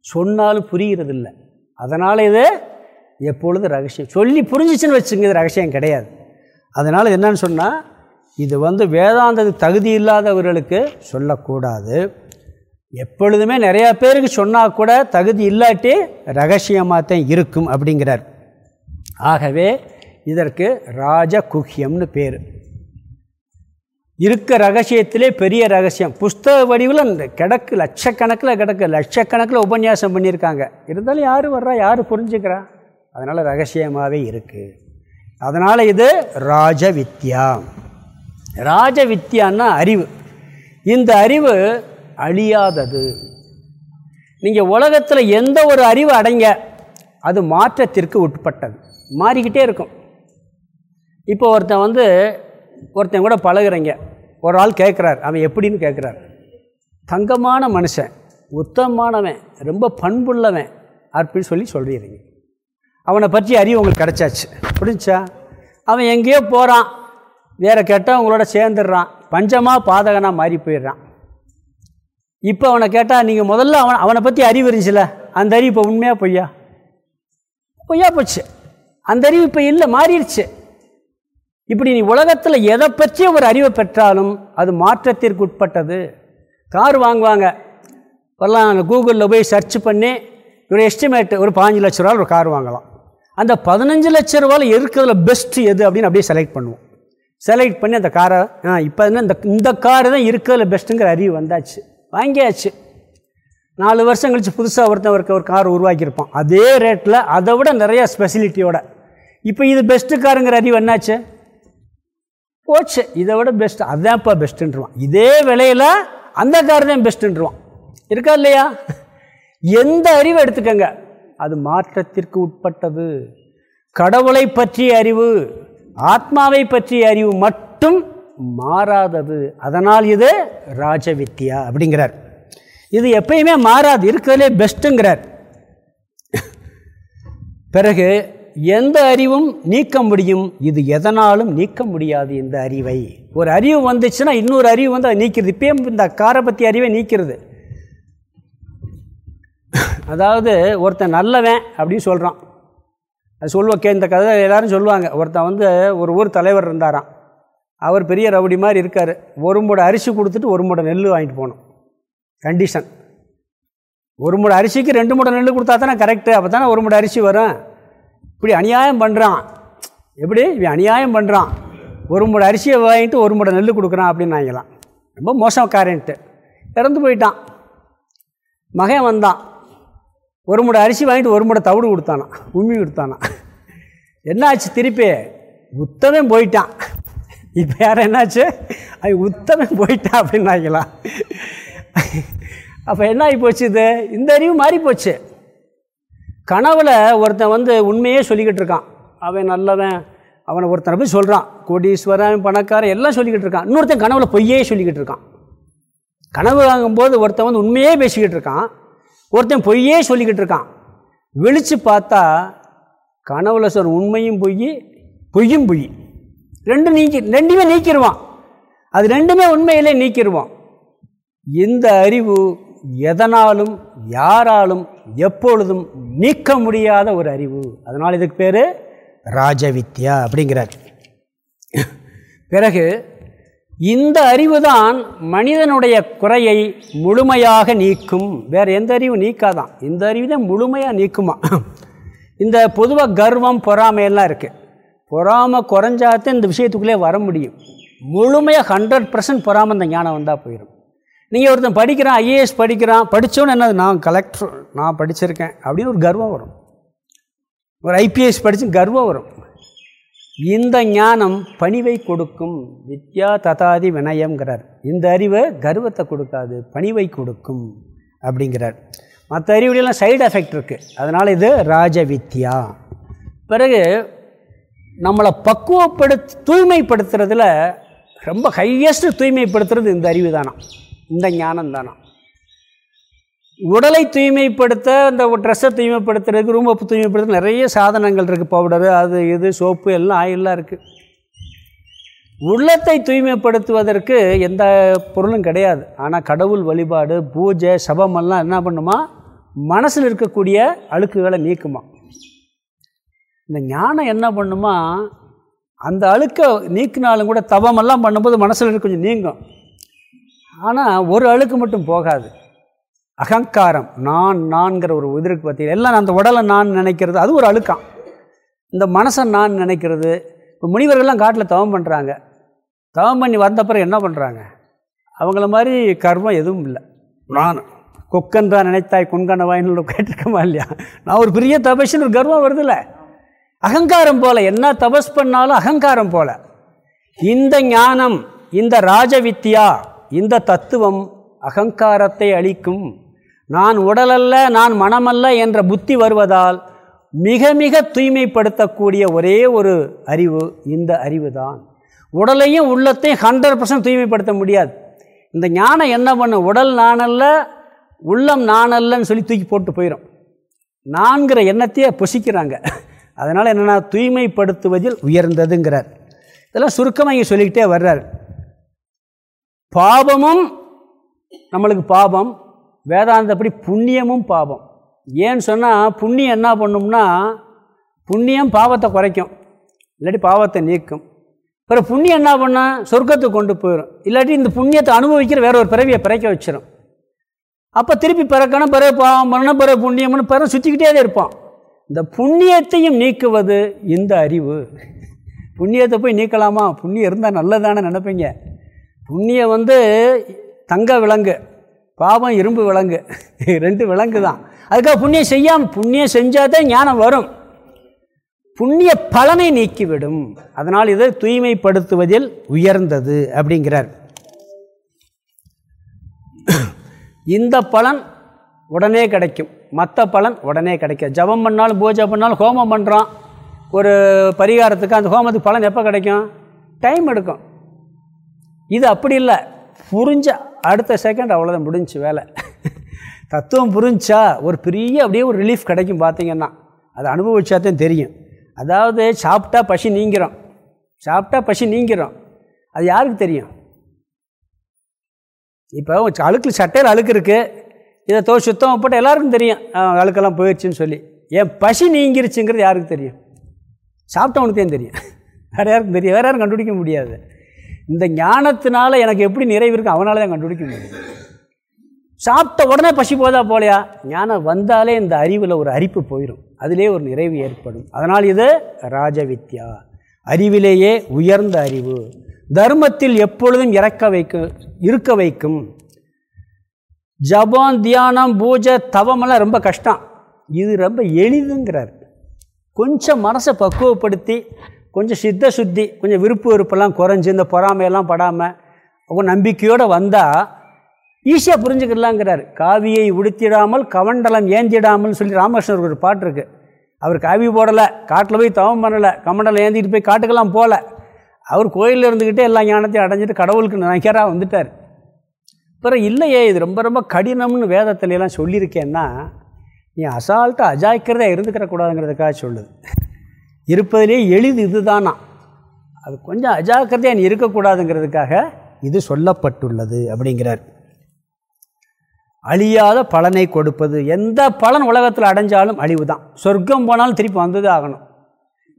சொன்னாலும் புரிகிறதில்ல. அதனால் இது எப்பொழுது ரகசியம்? சொல்லி புரிஞ்சிச்சுன்னு வச்சுங்க இது ரகசியம் கிடையாது. அதனால் என்னன்னு சொன்னால் இது வந்து வேதாந்தத்துக்கு தகுதி இல்லாதவர்களுக்கு சொல்லக்கூடாது. எப்பொழுதுமே நிறையா பேருக்கு சொன்னால் கூட தகுதி இல்லாட்டி ரகசியமாக தான் இருக்கும் அப்படிங்கிறார். ஆகவே இதற்கு ராஜகுஹ்யம்னு பேர். இருக்க ரகசியத்திலே பெரிய ரகசியம். புஸ்தக வடிவில் கிடக்கு லட்சக்கணக்கில் கிடக்கு லட்சக்கணக்கில் உபன்யாசம் பண்ணியிருக்காங்க. இருந்தாலும் யார் வர்றா யார் புரிஞ்சுக்கிறா? அதனால் ரகசியமாகவே இருக்குது அதனால் இது ராஜ வித்யா ராஜ வித்யான்னா அறிவு. இந்த அறிவு அழியாதது. நீங்கள் உலகத்தில் எந்த ஒரு அறிவு அடைங்க அது மாற்றத்திற்கு உட்பட்டது. மாறிக்கிட்டே இருக்கும். இப்போ ஒருத்தன் வந்து ஒருத்தன் கூட பழகுறீங்க. ஒரு ஆள் கேட்குறார் அவன் எப்படின்னு கேட்குறார் தங்கமான மனுஷன் உத்தமமானவன் ரொம்ப பண்புள்ளவன் அப்படின்னு சொல்லி சொல்லிடுறீங்க அவனை பற்றி அறிவு உங்களுக்கு கிடச்சாச்சு. புரிஞ்சா அவன் எங்கேயோ போகிறான் வேறு கெட்டவங்களோட சேர்ந்துடுறான். பஞ்சமாக பாதகனாக மாறி போயிடுறான். இப்போ அவனை கேட்டால் நீங்கள் முதல்ல அவன் அவனை பற்றி அறிவு இருந்துச்சுல? அந்த அறிவு இப்போ உண்மையாக பொய்யா? பொய்யா போச்சு. அந்த அறிவு இப்போ இல்லை மாறிடுச்சு. இப்படி நீ உலகத்தில் எதை பற்றிய ஒரு அறிவை பெற்றாலும் அது மாற்றத்திற்கு உட்பட்டது. கார் வாங்குவாங்க. வரலாம் கூகுளில் போய் சர்ச் பண்ணி ஒரு எஸ்டிமேட் ஒரு பாஞ்சு லட்ச ரூபா ஒரு கார் வாங்கலாம். அந்த பதினஞ்சு லட்ச ரூபாயில் இருக்கிறதுல பெஸ்ட்டு எது அப்படின்னு அப்படியே செலக்ட் பண்ணுவோம். செலக்ட் பண்ணி அந்த காரை ஆ இப்போ என்ன இந்த இந்த காரு தான் இருக்கிறதுல பெஸ்ட்டுங்கிற அறிவு வந்தாச்சு. வாங்கியாச்சு. நாலு வருஷம் கழித்து புதுசாக ஒருத்தன் ஒரு ஒரு கார் உருவாக்கியிருப்பான் அதே ரேட்டில் அதை விட நிறையா ஸ்பெசிலிட்டியோட இப்போ இது பெஸ்ட்டு காருங்கிற அறிவு என்னாச்சு? போச்சு. இதை விட பெஸ்ட்டு அதுதான்ப்பா பெஸ்ட்டுன்றான் இதே விலையில் அந்த கார் தான் பெஸ்ட்டுன்றான் இருக்கா இல்லையா? எந்த அறிவை எடுத்துக்கங்க? அது மாற்றத்திற்கு உட்பட்டது. கடவுளை பற்றிய அறிவு. ஆத்மாவை பற்றிய அறிவு மட்டும் மாறாதது. அதனால் இது ராஜவித்யா அப்படிங்கிறார். இது எப்பயுமே மாறாது இருக்கிறதுலே பெஸ்ட்டுங்கிறார் பிறகு எந்த அறிவும் நீக்க முடியும்? இது எதனாலும் நீக்க முடியாது இந்த அறிவை. ஒரு அறிவு வந்துச்சுன்னா இன்னொரு அறிவு வந்து அதை நீக்கிறது. இப்பயும் இந்த காரை பற்றி அறிவை நீக்கிறது. அதாவது ஒருத்தன் நல்லவன் அப்படின்னு சொல்கிறான் அது சொல்லுவோம் கே இந்த கதை எல்லோரும் சொல்லுவாங்க ஒருத்தன் வந்து ஒரு ஊர் தலைவர் இருந்தாராம். அவர் பெரிய ரவுடி மாதிரி இருக்கார். ஒரு மூடை அரிசி கொடுத்துட்டு ஒரு மூடை நெல் வாங்கிட்டு போகணும் கண்டிஷன். ஒரு மூடை அரிசிக்கு ரெண்டு மூடை நெல் கொடுத்தா தானே கரெக்டு அப்போ தானே ஒரு மூடை அரிசி வரும். இப்படி அநியாயம் பண்ணுறான் எப்படி? இவன் அநியாயம் பண்ணுறான் ஒரு மூடை அரிசியை வாங்கிட்டு ஒரு மூடை நெல் கொடுக்குறான் அப்படின்னு வாங்கிக்கலாம் ரொம்ப மோசம் மோசக்காரன்ட்டு. இறந்து போயிட்டான். மகன் வந்தான். ஒரு மூடை அரிசி வாங்கிட்டு ஒரு முடை தவிடு கொடுத்தானா உம்மி கொடுத்தானா என்னாச்சு திருப்பி? உத்தமே போயிட்டான். இப்போ யார் என்னாச்சு? அது உத்தமே போயிட்டான் அப்படின்னு ஆகிக்கலாம் அப்போ என்ன ஆகி போச்சு இது? இந்த அறிவு மாறி போச்சு. கனவில் ஒருத்தன் வந்து உண்மையே சொல்லிக்கிட்டு இருக்கான். அவன் நல்லவன் அவனை ஒருத்தனை போய் சொல்கிறான் கோடீஸ்வரன் பணக்காரன் எல்லாம் சொல்லிக்கிட்டு இருக்கான். இன்னொருத்தன் கனவில் பொய்யே சொல்லிக்கிட்டு இருக்கான். கனவு வாங்கும்போது ஒருத்தன் வந்து உண்மையே பேசிக்கிட்டு இருக்கான். ஒருத்தன் பொய்யே சொல்லிக்கிட்டு இருக்கான். விழித்து பார்த்தா கனவுல சொல் உண்மையும் பொய் பொய்யும் பொய். ரெண்டும் நீக்கி ரெண்டுமே நீக்கிடுவான் அது ரெண்டுமே உண்மையிலே நீக்கிடுவான் இந்த அறிவு எதனாலும் யாராலும் எப்பொழுதும் நீக்க முடியாத ஒரு அறிவு. அதனால் இதுக்கு பேர் ராஜவித்யா அப்படிங்கிறார். பிறகு இந்த அறிவு தான் மனிதனுடைய குறையை முழுமையாக நீக்கும். வேறு எந்த அறிவு நீக்காதான். இந்த அறிவு தான் முழுமையாக நீக்குமா? இந்த பொதுவாக கர்வம் பொறாமையெல்லாம் இருக்குது பொறாமை குறைஞ்சாதான் இந்த விஷயத்துக்குள்ளே வர முடியும். முழுமையாக ஹண்ட்ரட் பர்சன்ட் பொறாமல் இந்த ஞானம் வந்தால் போயிடும் நீங்கள் ஒருத்தன் படிக்கிறான் ஐஏஎஸ் படிக்கிறான் படித்தோன்னு என்னது? நான் கலெக்டர் நான் படிச்சிருக்கேன் அப்படின்னு ஒரு கர்வம் வரும். ஒரு ஐபிஎஸ் படித்து கர்வம் வரும். இந்த ஞானம் பணிவை கொடுக்கும் வித்யா ததாதி வினயம்ங்கிறார். இந்த அறிவை கர்வத்தை கொடுக்காது பணிவை கொடுக்கும் அப்படிங்கிறார். மற்ற அறிவுலாம் சைடு எஃபெக்ட் இருக்குது அதனால் இது ராஜ வித்யா பிறகு நம்மளை பக்குவப்படுத்தி தூய்மைப்படுத்துறதுல ரொம்ப ஹையஸ்ட் தூய்மைப்படுத்துறது இந்த அறிவு தானா. இந்த ஞானம் தானா. உடலை தூய்மைப்படுத்த அந்த ட்ரெஸ்ஸை தூய்மைப்படுத்துறதுக்கு ரூமை தூய்மைப்படுத்த நிறைய சாதனங்கள் இருக்குது பவுடரு அது இது சோப்பு எல்லாம் ஆயிலெலாம் இருக்குது உள்ளத்தை தூய்மைப்படுத்துவதற்கு எந்த பொருளும் கிடையாது. ஆனால் கடவுள் வழிபாடு பூஜை சபமெல்லாம் என்ன பண்ணுமா? மனசில் இருக்கக்கூடிய அழுக்குகளை நீக்குமா? இந்த ஞானம் என்ன பண்ணுமா? அந்த அழுக்கை நீக்கினாலும் கூட தவமெல்லாம் பண்ணும்போது மனசில் கொஞ்சம் நீங்கும். ஆனால் ஒரு அழுக்கு மட்டும் போகாது. அகங்காரம் நான் நான்கிற ஒரு உதிருக்கு பார்த்தீங்க எல்லாம் அந்த உடலை நான் நினைக்கிறது அது ஒரு அழுக்கான் இந்த மனசை நான் நினைக்கிறது இப்போ முனிவர்கள்லாம் காட்டில் தவம் பண்ணுறாங்க தவம் பண்ணி வந்த பிறகு என்ன பண்ணுறாங்க அவங்கள மாதிரி கர்மம் எதுவும் இல்லை. நான் கொக்கன்றா நினைத்தாய் கொன்கனவாயின்னு கேட்டிருக்கமா இல்லையா? நான் ஒரு பெரிய தபஸ்ன்னு ஒரு கர்வம் வருதுல்ல. அகங்காரம் போல என்ன தபஸ் பண்ணாலும் அகங்காரம் போல. இந்த ஞானம் இந்த ராஜவித்யா இந்த தத்துவம் அகங்காரத்தை அளிக்கும். நான் உடலல்ல நான் மனமல்ல என்ற புத்தி வருவதால் மிக மிக தூய்மைப்படுத்தக்கூடிய ஒரே ஒரு அறிவு இந்த அறிவு தான் உடலையும் உள்ளத்தையும் ஹண்ட்ரட் பர்சன்ட் தூய்மைப்படுத்த முடியாது. இந்த ஞானம் என்ன பண்ணும் உடல் நானல்ல உள்ளம் நானல்லன்னு சொல்லி தூக்கி போட்டு போயிடும் நான்கிற எண்ணத்தையே பொசிக்கிறாங்க. அதனால் என்னென்னா தூய்மைப்படுத்துவதில் உயர்ந்ததுங்கிறார். இதெல்லாம் சுருக்கமாக இங்கே சொல்லிக்கிட்டே வர்றார். பாபமும் நம்மளுக்கு பாபம் வேதாந்தப்படி புண்ணியமும் பாபம். ஏன்னு சொன்னால் புண்ணியம் என்ன பண்ணும்னா புண்ணியம் பாவத்தை குறைக்கும். இல்லாட்டி பாவத்தை நீக்கும். பிறகு புண்ணியம் என்ன பண்ணால் சொர்க்கத்துக்கு கொண்டு போயிடும் இல்லாட்டி இந்த புண்ணியத்தை அனுபவிக்கிற வேற ஒரு பிறவியை பிறக்க வச்சிடும் அப்போ திருப்பி பிறக்கணும் பிறகு பாவம் பண்ணணும் பிறகு புண்ணியம்னு பிறகு சுற்றிக்கிட்டே தான் இருப்பான். இந்த புண்ணியத்தையும் நீக்குவது இந்த அறிவு. புண்ணியத்தை போய் நீக்கலாமா? புண்ணியம் இருந்தால் நல்லதானே நினைப்பீங்க. புண்ணியம் வந்து தங்க விலங்கு. பாவம் இரும்பு விலங்கு. ரெண்டு விலங்கு தான். அதுக்காக புண்ணியம் செய்யாமல் புண்ணியம் செஞ்சால் தான் ஞானம் வரும். புண்ணிய பலனை நீக்கிவிடும். அதனால் இதை தூய்மைப்படுத்துவதில் உயர்ந்தது அப்படிங்கிறார். இந்த பலன் உடனே கிடைக்கும். மற்ற பலன் உடனே கிடைக்கும் ஜபம் பண்ணாலும் பூஜை பண்ணாலும் ஹோமம் பண்ணுறான் ஒரு பரிகாரத்துக்கு அந்த ஹோமத்துக்கு பலன் எப்போ கிடைக்கும்? டைம் எடுக்கும். இது அப்படி இல்லை. புரிஞ்ச அடுத்த செகண்ட் அவ்வளோதான் முடிஞ்சு வேலை. தத்துவம் புரிஞ்சா ஒரு பெரிய அப்படியே ஒரு ரிலீஃப் கிடைக்கும் பார்த்தீங்கன்னா அதை அனுபவிச்சாதான் தெரியும். அதாவது சாப்பிட்டா பசி நீங்கிறோம் சாப்பிட்டா பசி நீங்கிறோம் அது யாருக்கு தெரியும்? இப்போ அழுக்கில் சட்டையில் அழுக்கு இருக்குது இதை தோ சுத்தம் போட்டு எல்லாருக்கும் தெரியும். அழுக்கெல்லாம் போயிடுச்சுன்னு சொல்லி. என் பசி நீங்கிருச்சுங்கிறது யாருக்கு தெரியும்? சாப்பிட்டவனுக்கு தான் தெரியும். வேறு யாருக்கும் தெரியும். வேறு யாரும் கண்டுபிடிக்க முடியாது. இந்த ஞானத்தினால எனக்கு எப்படி நிறைவு இருக்குது அவனால தான் கண்டுபிடிக்க முடியும். சாப்பிட்ட உடனே பசி போதா போலையா? ஞானம் வந்தாலே இந்த அறிவில் ஒரு அரிப்பு போயிடும் அதிலே ஒரு நிறைவு ஏற்படும். அதனால் இது ராஜவித்யா. அறிவிலேயே உயர்ந்த அறிவு. தர்மத்தில் எப்பொழுதும் இறக்க வைக்கும் இருக்க வைக்கும். ஜபம் தியானம் பூஜை தவமெல்லாம் ரொம்ப கஷ்டம். இது ரொம்ப எளிதுங்கிறார். கொஞ்சம் மனசை பக்குவப்படுத்தி கொஞ்சம் சித்த சுத்தி கொஞ்சம் விருப்பு வெறுப்பெல்லாம் குறைஞ்சி இந்த பொறாமையெல்லாம் படாமல் அவங்க நம்பிக்கையோடு வந்தால் ஈஸியாக புரிஞ்சுக்கிடலாங்கிறார் காவியை உடுத்திடாமல் கமண்டலம் ஏந்திடாமல் சொல்லி ராமகிருஷ்ணர் ஒரு பாட்டு இருக்குது அவர் காவி போடலை காட்டில் போய் தவம் பண்ணலை கமண்டலம் ஏந்திட்டு போய் காட்டுக்கெல்லாம் போகல அவர் கோயிலில் இருந்துக்கிட்டே எல்லா ஞானத்தையும் அடைஞ்சிட்டு கடவுளுக்கு நினைக்கிறா வந்துட்டார். அப்புறம் இல்லையே இது ரொம்ப ரொம்ப கடினம்னு வேதத்துலலாம் சொல்லியிருக்கேன்னா நீ அசால்ட்டாக அஜாய்க்கிறதா இருந்துக்கிற கூடாதுங்கிறதுக்காக சொல்லுது. இருப்பதிலே எளிது இதுதானா? அது கொஞ்சம் அஜாக்கிரதையாக நீ இருக்கக்கூடாதுங்கிறதுக்காக இது சொல்லப்பட்டுள்ளது அப்படிங்கிறார். அழியாத பலனை கொடுப்பது எந்த பலன் உலகத்தில் அடைஞ்சாலும் அழிவு தான் சொர்க்கம் போனாலும் திருப்பி வந்தது ஆகணும்.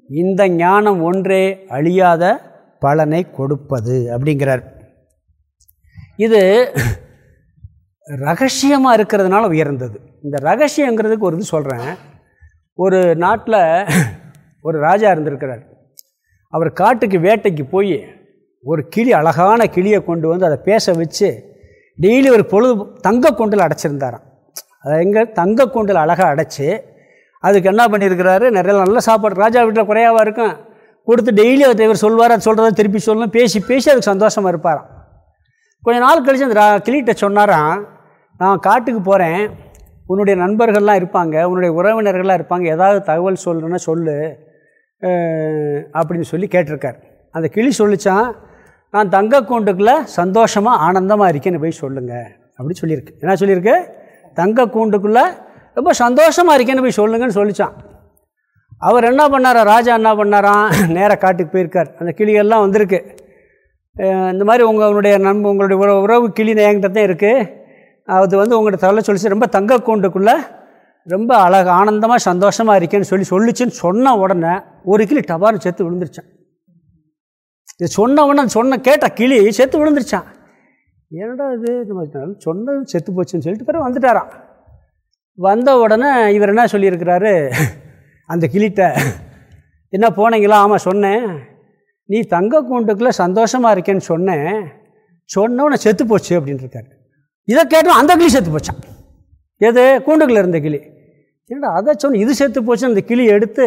இந்த ஞானம் ஒன்றே அழியாத பலனை கொடுப்பது அப்படிங்கிறார். இது ரகசியமாக இருக்கிறதுனால உயர்ந்தது. இந்த ரகசியங்கிறதுக்கு ஒரு இது சொல்கிறேன் ஒரு நாட்டில் ஒரு ராஜா இருந்திருக்கிறார். அவர் காட்டுக்கு வேட்டைக்கு போய் ஒரு கிளி அழகான கிளியை கொண்டு வந்து அதை பேச வச்சு டெய்லி ஒரு பொழுது தங்க கொண்டில் அடைச்சிருந்தாராம். அதை எங்கே தங்க கொண்டில் அழகாக அடைச்சி அதுக்கு என்ன பண்ணியிருக்கிறாரு? நிறைய நல்ல சாப்பாடு ராஜா வீட்டில் குறையாவாக இருக்கும். கொடுத்து டெய்லி அதை இவர் சொல்வார் அது சொல்கிறத திருப்பி சொல்லணும். பேசி பேசி அதுக்கு சந்தோஷமாக இருப்பாராம். கொஞ்ச நாள் கழித்து அந்த கிளிகிட்ட சொன்னாராம் நான் காட்டுக்கு போகிறேன் உன்னுடைய நண்பர்கள்லாம் இருப்பாங்க உன்னுடைய உறவினர்கள்லாம் இருப்பாங்க. ஏதாவது தகவல் சொல்லணுன்னா சொல்லு. அப்படின்னு சொல்லி கேட்டிருக்கார். அந்த கிளி சொல்லிச்சான் நான் தங்க கூண்டுக்குள்ளே சந்தோஷமாக ஆனந்தமாக இருக்கேன்னு போய் சொல்லுங்கள் அப்படி சொல்லியிருக்கு. என்ன சொல்லியிருக்கு? தங்க கூண்டுக்குள்ளே ரொம்ப சந்தோஷமாக இருக்கேன்னு போய் சொல்லுங்கன்னு சொல்லித்தான் அவர் என்ன பண்ணாரா? ராஜா என்ன பண்ணாராம் நேராக காட்டுக்கு போயிருக்கார். அந்த கிளியெல்லாம் வந்திருக்கு. இந்த மாதிரி உங்களுடைய நண்பு உங்களுடைய உறவு உறவு கிளி என்கிட்ட தான் இருக்குது அது வந்து உங்கள்கிட்ட தலை சொல்லிச்சு ரொம்ப தங்க கூண்டுக்குள்ளே ரொம்ப அழகு ஆனந்தமாக சந்தோஷமாக இருக்கேன்னு சொல்லி சொல்லிச்சுன்னு சொன்ன உடனே ஒரு கிளி டபார்னு செத்து விழுந்துருச்சான். இது சொன்ன உடனே சொன்ன கேட்ட கிளி செத்து விழுந்துருச்சான். என்னடா இது? நம்ம சொன்னது செத்து போச்சுன்னு சொல்லிட்டு பிறகு வந்துட்டாராம். வந்த உடனே இவர் என்ன சொல்லியிருக்கிறாரு? அந்த கிளிட்ட என்ன போனீங்களா? ஆமாம் சொன்னேன். நீ தங்க கூண்டுக்குள்ளே சந்தோஷமாக இருக்கேன்னு சொன்னேன். சொன்ன உடனே செத்து போச்சு அப்படின்னு இருக்காரு. இதை கேட்டோம் அந்த கிளி செத்து போச்சான் எது? கூண்டுக்குள்ளே இருந்த கிளி. என்னடா அதை சொன்ன இது செத்து போச்சுன்னு அந்த கிளி எடுத்து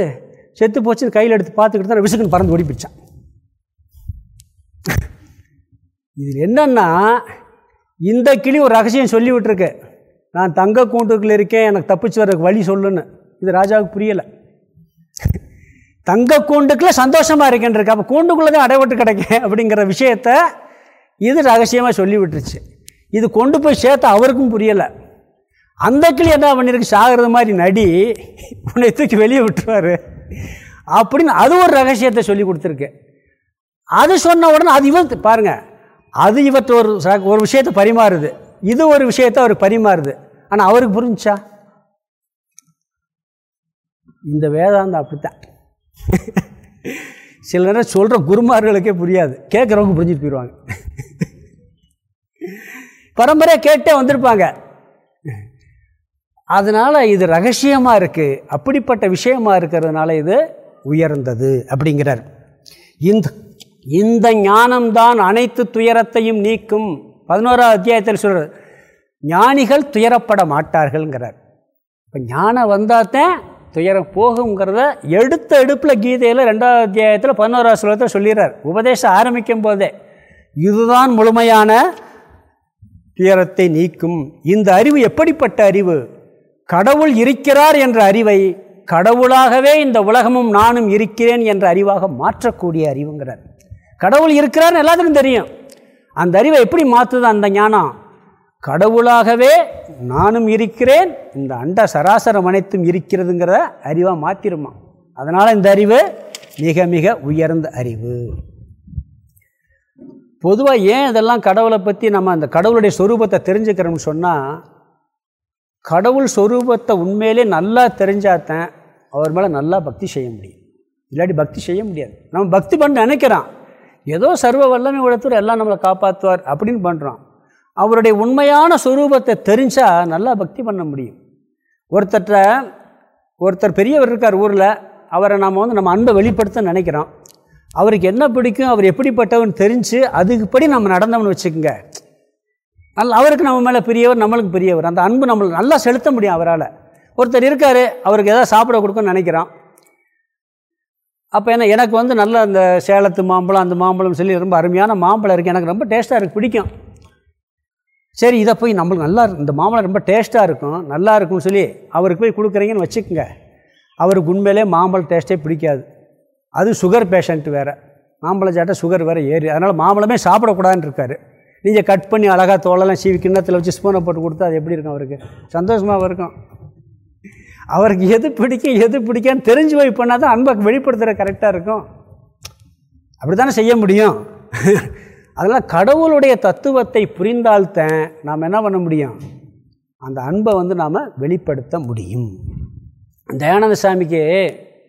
செத்து போச்சுன்னு கையில் எடுத்து பார்த்துக்கிட்டு தான் விசுக்குன்னு பறந்து ஓடி போயிடுச்சான் இதில் என்னன்னா இந்த கிளி ஒரு ரகசியம் சொல்லி விட்டுருக்கு நான் தங்க கூண்டுக்குள்ள இருக்கேன் எனக்கு தப்பிச்சு வர்றதுக்கு வழி சொல்லுன்னு. இது ராஜாவுக்கு புரியலை. தங்க கூண்டுக்குள்ளே சந்தோஷமாக இருக்கேன்ருக்கு அப்போ கூண்டுக்குள்ளே தான் அடைபட்டு கிடைக்கேன் அப்படிங்கிற விஷயத்த இது ரகசியமாக சொல்லி விட்டுருச்சு இது கொண்டு போய் சேர்த்த அவருக்கும் புரியலை. அந்த கிளி என்ன பண்ணியிருக்கு சாகிறது மாதிரி நடி. உன்னை தூக்கி வெளியே விட்டுருவாரு. அப்படின்னு அது ஒரு ரகசியத்தை சொல்லி கொடுத்துருக்கு. அது சொன்ன உடனே அது இவன் பாருங்க அது இவற்ற ஒரு ச- ஒரு விஷயத்தை பரிமாறுது. இது ஒரு விஷயத்தை அவருக்கு பரிமாறுது. ஆனால் அவருக்கு புரிஞ்சுச்சா? இந்த வேதாந்தம் அப்படித்தான். சில நேரம் சொல்கிற குருமார்களுக்கே புரியாது. கேட்குறவங்க புரிஞ்சுட்டு போயிடுவாங்க பரம்பரையாக கேட்டே வந்திருப்பாங்க. அதனால் இது ரகசியமாக இருக்குது அப்படிப்பட்ட விஷயமா இருக்கிறதுனால இது உயர்ந்தது அப்படிங்கிறார். இந்த இந்த ஞானம்தான் அனைத்து துயரத்தையும் நீக்கும். பதினோராவது அத்தியாயத்தில் சொல்கிறார் ஞானிகள் துயரப்பட மாட்டார்கள்ங்கிறார். இப்போ ஞானம் வந்தால் துயரம் போகுங்கிறத எடுத்த எடுப்பில் கீதையில் ரெண்டாவது அத்தியாயத்தில் பதினோராவது ஸ்லோகத்தில் சொல்லிடுறார். உபதேசம் ஆரம்பிக்கும் போதே இதுதான் முழுமையான துயரத்தை நீக்கும். இந்த அறிவு எப்படிப்பட்ட அறிவு? கடவுள் இருக்கிறார் என்ற அறிவை கடவுளாகவே இந்த உலகமும் நானும் இருக்கிறேன் என்ற அறிவாக மாற்றக்கூடிய அறிவுங்கிறார். கடவுள் இருக்கிறார்னு எல்லாத்துக்கும் தெரியும். அந்த அறிவை எப்படி மாற்றுது அந்த ஞானம் கடவுளாகவே நானும் இருக்கிறேன் இந்த அண்ட சராசரம் அனைத்தும் இருக்கிறதுங்கிற அறிவாக மாற்றிருமா அதனால் இந்த அறிவு மிக மிக உயர்ந்த அறிவு. பொதுவாக ஏன் இதெல்லாம் கடவுளை பற்றி நம்ம அந்த கடவுளுடைய சொரூபத்தை தெரிஞ்சுக்கிறோம்னு சொன்னால் கடவுள் சொரூபத்தை உண்மையிலே நல்லா தெரிஞ்சாதான் அவர் மேலே நல்லா பக்தி செய்ய முடியும். இல்லாட்டி பக்தி செய்ய முடியாது. நம்ம பக்தி பண்ண நினைக்கிறான். ஏதோ சர்வ வல்லமை உடத்தூர் எல்லாம் நம்மளை காப்பாற்றுவார் அப்படின்னு பண்ணுறோம் அவருடைய உண்மையான சொரூபத்தை தெரிஞ்சால் நல்லா பக்தி பண்ண முடியும். ஒருத்தர்கிட்ட ஒருத்தர் பெரியவர் இருக்கார் ஊரில் அவரை நாம் வந்து நம்ம அன்பை வெளிப்படுத்த நினைக்கிறோம். அவருக்கு என்ன பிடிக்கும் அவர் எப்படிப்பட்டவன் தெரிஞ்சு அதுக்குப்படி நம்ம நடந்தோம்னு வச்சுக்கோங்க. நல்ல அவருக்கு நம்ம மேலே பெரியவர் நம்மளுக்கு பெரியவர். அந்த அன்பு நம்மளுக்கு நல்லா செலுத்த முடியும் அவரால். ஒருத்தர் இருக்கார் அவருக்கு எதாவது சாப்பிட கொடுக்கணும்னு நினைக்கிறான். அப்போ என்ன எனக்கு வந்து நல்ல அந்த சேலத்து மாம்பழம் அந்த மாம்பழம் சொல்லி ரொம்ப அருமையான மாம்பழம் இருக்குது எனக்கு ரொம்ப டேஸ்ட்டாக இருக்குது பிடிக்கும். சரி இதை போய் நம்மளுக்கு நல்லா இந்த மாம்பழம் ரொம்ப டேஸ்ட்டாக இருக்கும் நல்லா இருக்கும்னு சொல்லி அவருக்கு போய் கொடுக்குறீங்கன்னு வச்சுக்கோங்க. அவருக்கு உண்மையிலே மாம்பழம் டேஸ்ட்டே பிடிக்காது. அது சுகர் பேஷண்ட்டு வேறு. மாம்பழம் சாட்டை சுகர் வேறு ஏறி அதனால் மாம்பழமே சாப்பிடக்கூடாதுன்னு இருக்காரு. நீங்கள் கட் பண்ணி அழகாக தோலெல்லாம் சீவி கிண்ணத்தில் வச்சு ஸ்பூனை போட்டு கொடுத்தா அது எப்படி இருக்கும் அவருக்கு? சந்தோஷமாக இருக்கும். அவருக்கு எது பிடிக்கும் எது பிடிக்கான்னு தெரிஞ்சு போய் பண்ணால் தான் அன்பை வெளிப்படுத்துகிற கரெக்டாக இருக்கும். அப்படி தானே செய்ய முடியும்? அதெல்லாம் கடவுளுடைய தத்துவத்தை புரிந்தால்தான் நாம் என்ன பண்ண முடியும்? அந்த அன்பை வந்து நாம் வெளிப்படுத்த முடியும். தயானந்த சாமிக்கு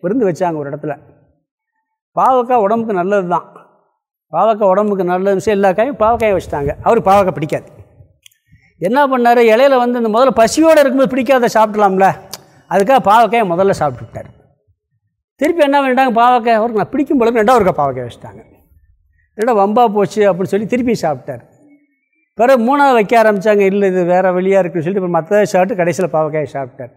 விருந்து வச்சாங்க ஒரு இடத்துல. பாவக்காய் உடம்புக்கு நல்லது தான் பாவக்காய் உடம்புக்கு நல்லதுன்னு சொல்லி எல்லா காயும் பாவக்காயை வச்சுட்டாங்க. அவர் பாவக்காய் பிடிக்காது. என்ன பண்ணார்? இலையில வந்து இந்த முதல்ல பசியோடு இருக்கும்போது பிடிக்காத சாப்பிடலாம்ல. அதுக்காக பாவக்காயை முதல்ல சாப்பிட்டுட்டார். திருப்பி என்ன பண்ணிட்டாங்க? பாவக்காய் அவருக்கு நான் பிடிக்கும் பொழுது ரெண்டாவது ஒருக்கா பாவக்காய் வச்சுட்டாங்க. ரெண்டா வம்பா போச்சு அப்படின்னு சொல்லி திருப்பி சாப்பிட்டார். பிறகு மூணாவது வைக்க ஆரம்பித்தாங்க இல்லை இது வேறு வழியாக இருக்குன்னு சொல்லிட்டு இப்போ மற்ற சாப்பிட்டு கடைசியில் பாவக்காயை சாப்பிட்டார்.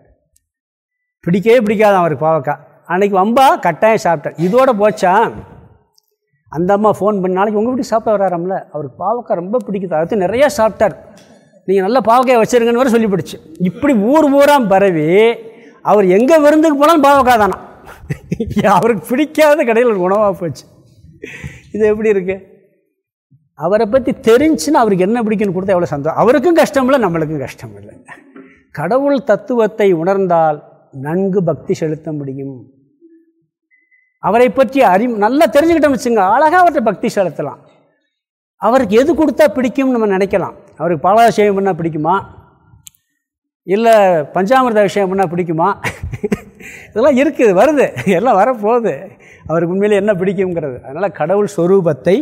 பிடிக்கவே பிடிக்காது அவருக்கு பாவக்காய். அன்னைக்கு வம்பா கட்டாயம் சாப்பிட்டார். இதோடு போச்சா? அந்த அம்மா ஃபோன் பண்ணி நாளைக்கு உங்கள் வீட்டுக்கு சாப்பிட வராராம்ல அவருக்கு பாவக்காய் ரொம்ப பிடிக்குது. அடுத்து நிறையா சாப்பிட்டார். நீங்கள் நல்லா பாவக்காயை வச்சுருங்கன்னு வர சொல்லிப்பிடுச்சு. இப்படி ஊர் ஊராம் பரவி அவர் எங்கே விருந்துக்கு போனாலும் பாவக்காய் தானா? அவருக்கு பிடிக்காத கடையில் ஒரு உணவாக போச்சு. இது எப்படி இருக்குது அவரை பற்றி தெரிஞ்சுன்னா அவருக்கு என்ன பிடிக்குன்னு கொடுத்தா எவ்வளோ சந்தோஷம்? அவருக்கும் கஷ்டம் இல்லை நம்மளுக்கும் கஷ்டம் இல்லை. கடவுள் தத்துவத்தை உணர்ந்தால் நன்கு பக்தி செலுத்த முடியும். அவரை பற்றி அறி நல்லா தெரிஞ்சுக்கிட்டோம் வச்சுங்க அழகாக அவர்கிட்ட பக்தி செலுத்தலாம். அவருக்கு எது கொடுத்தா பிடிக்கும்னு நம்ம நினைக்கலாம். அவருக்கு பாலாபிஷேகம் பண்ணால் பிடிக்குமா? இல்லை பஞ்சாமிர்த விஷயம் பண்ணால் பிடிக்குமா? இதெல்லாம் இருக்குது வருது. எல்லாம் வரப்போகுது. அவருக்கு உண்மையிலே என்ன பிடிக்குங்கிறது அதனால் கடவுள் ஸ்வரூபத்தை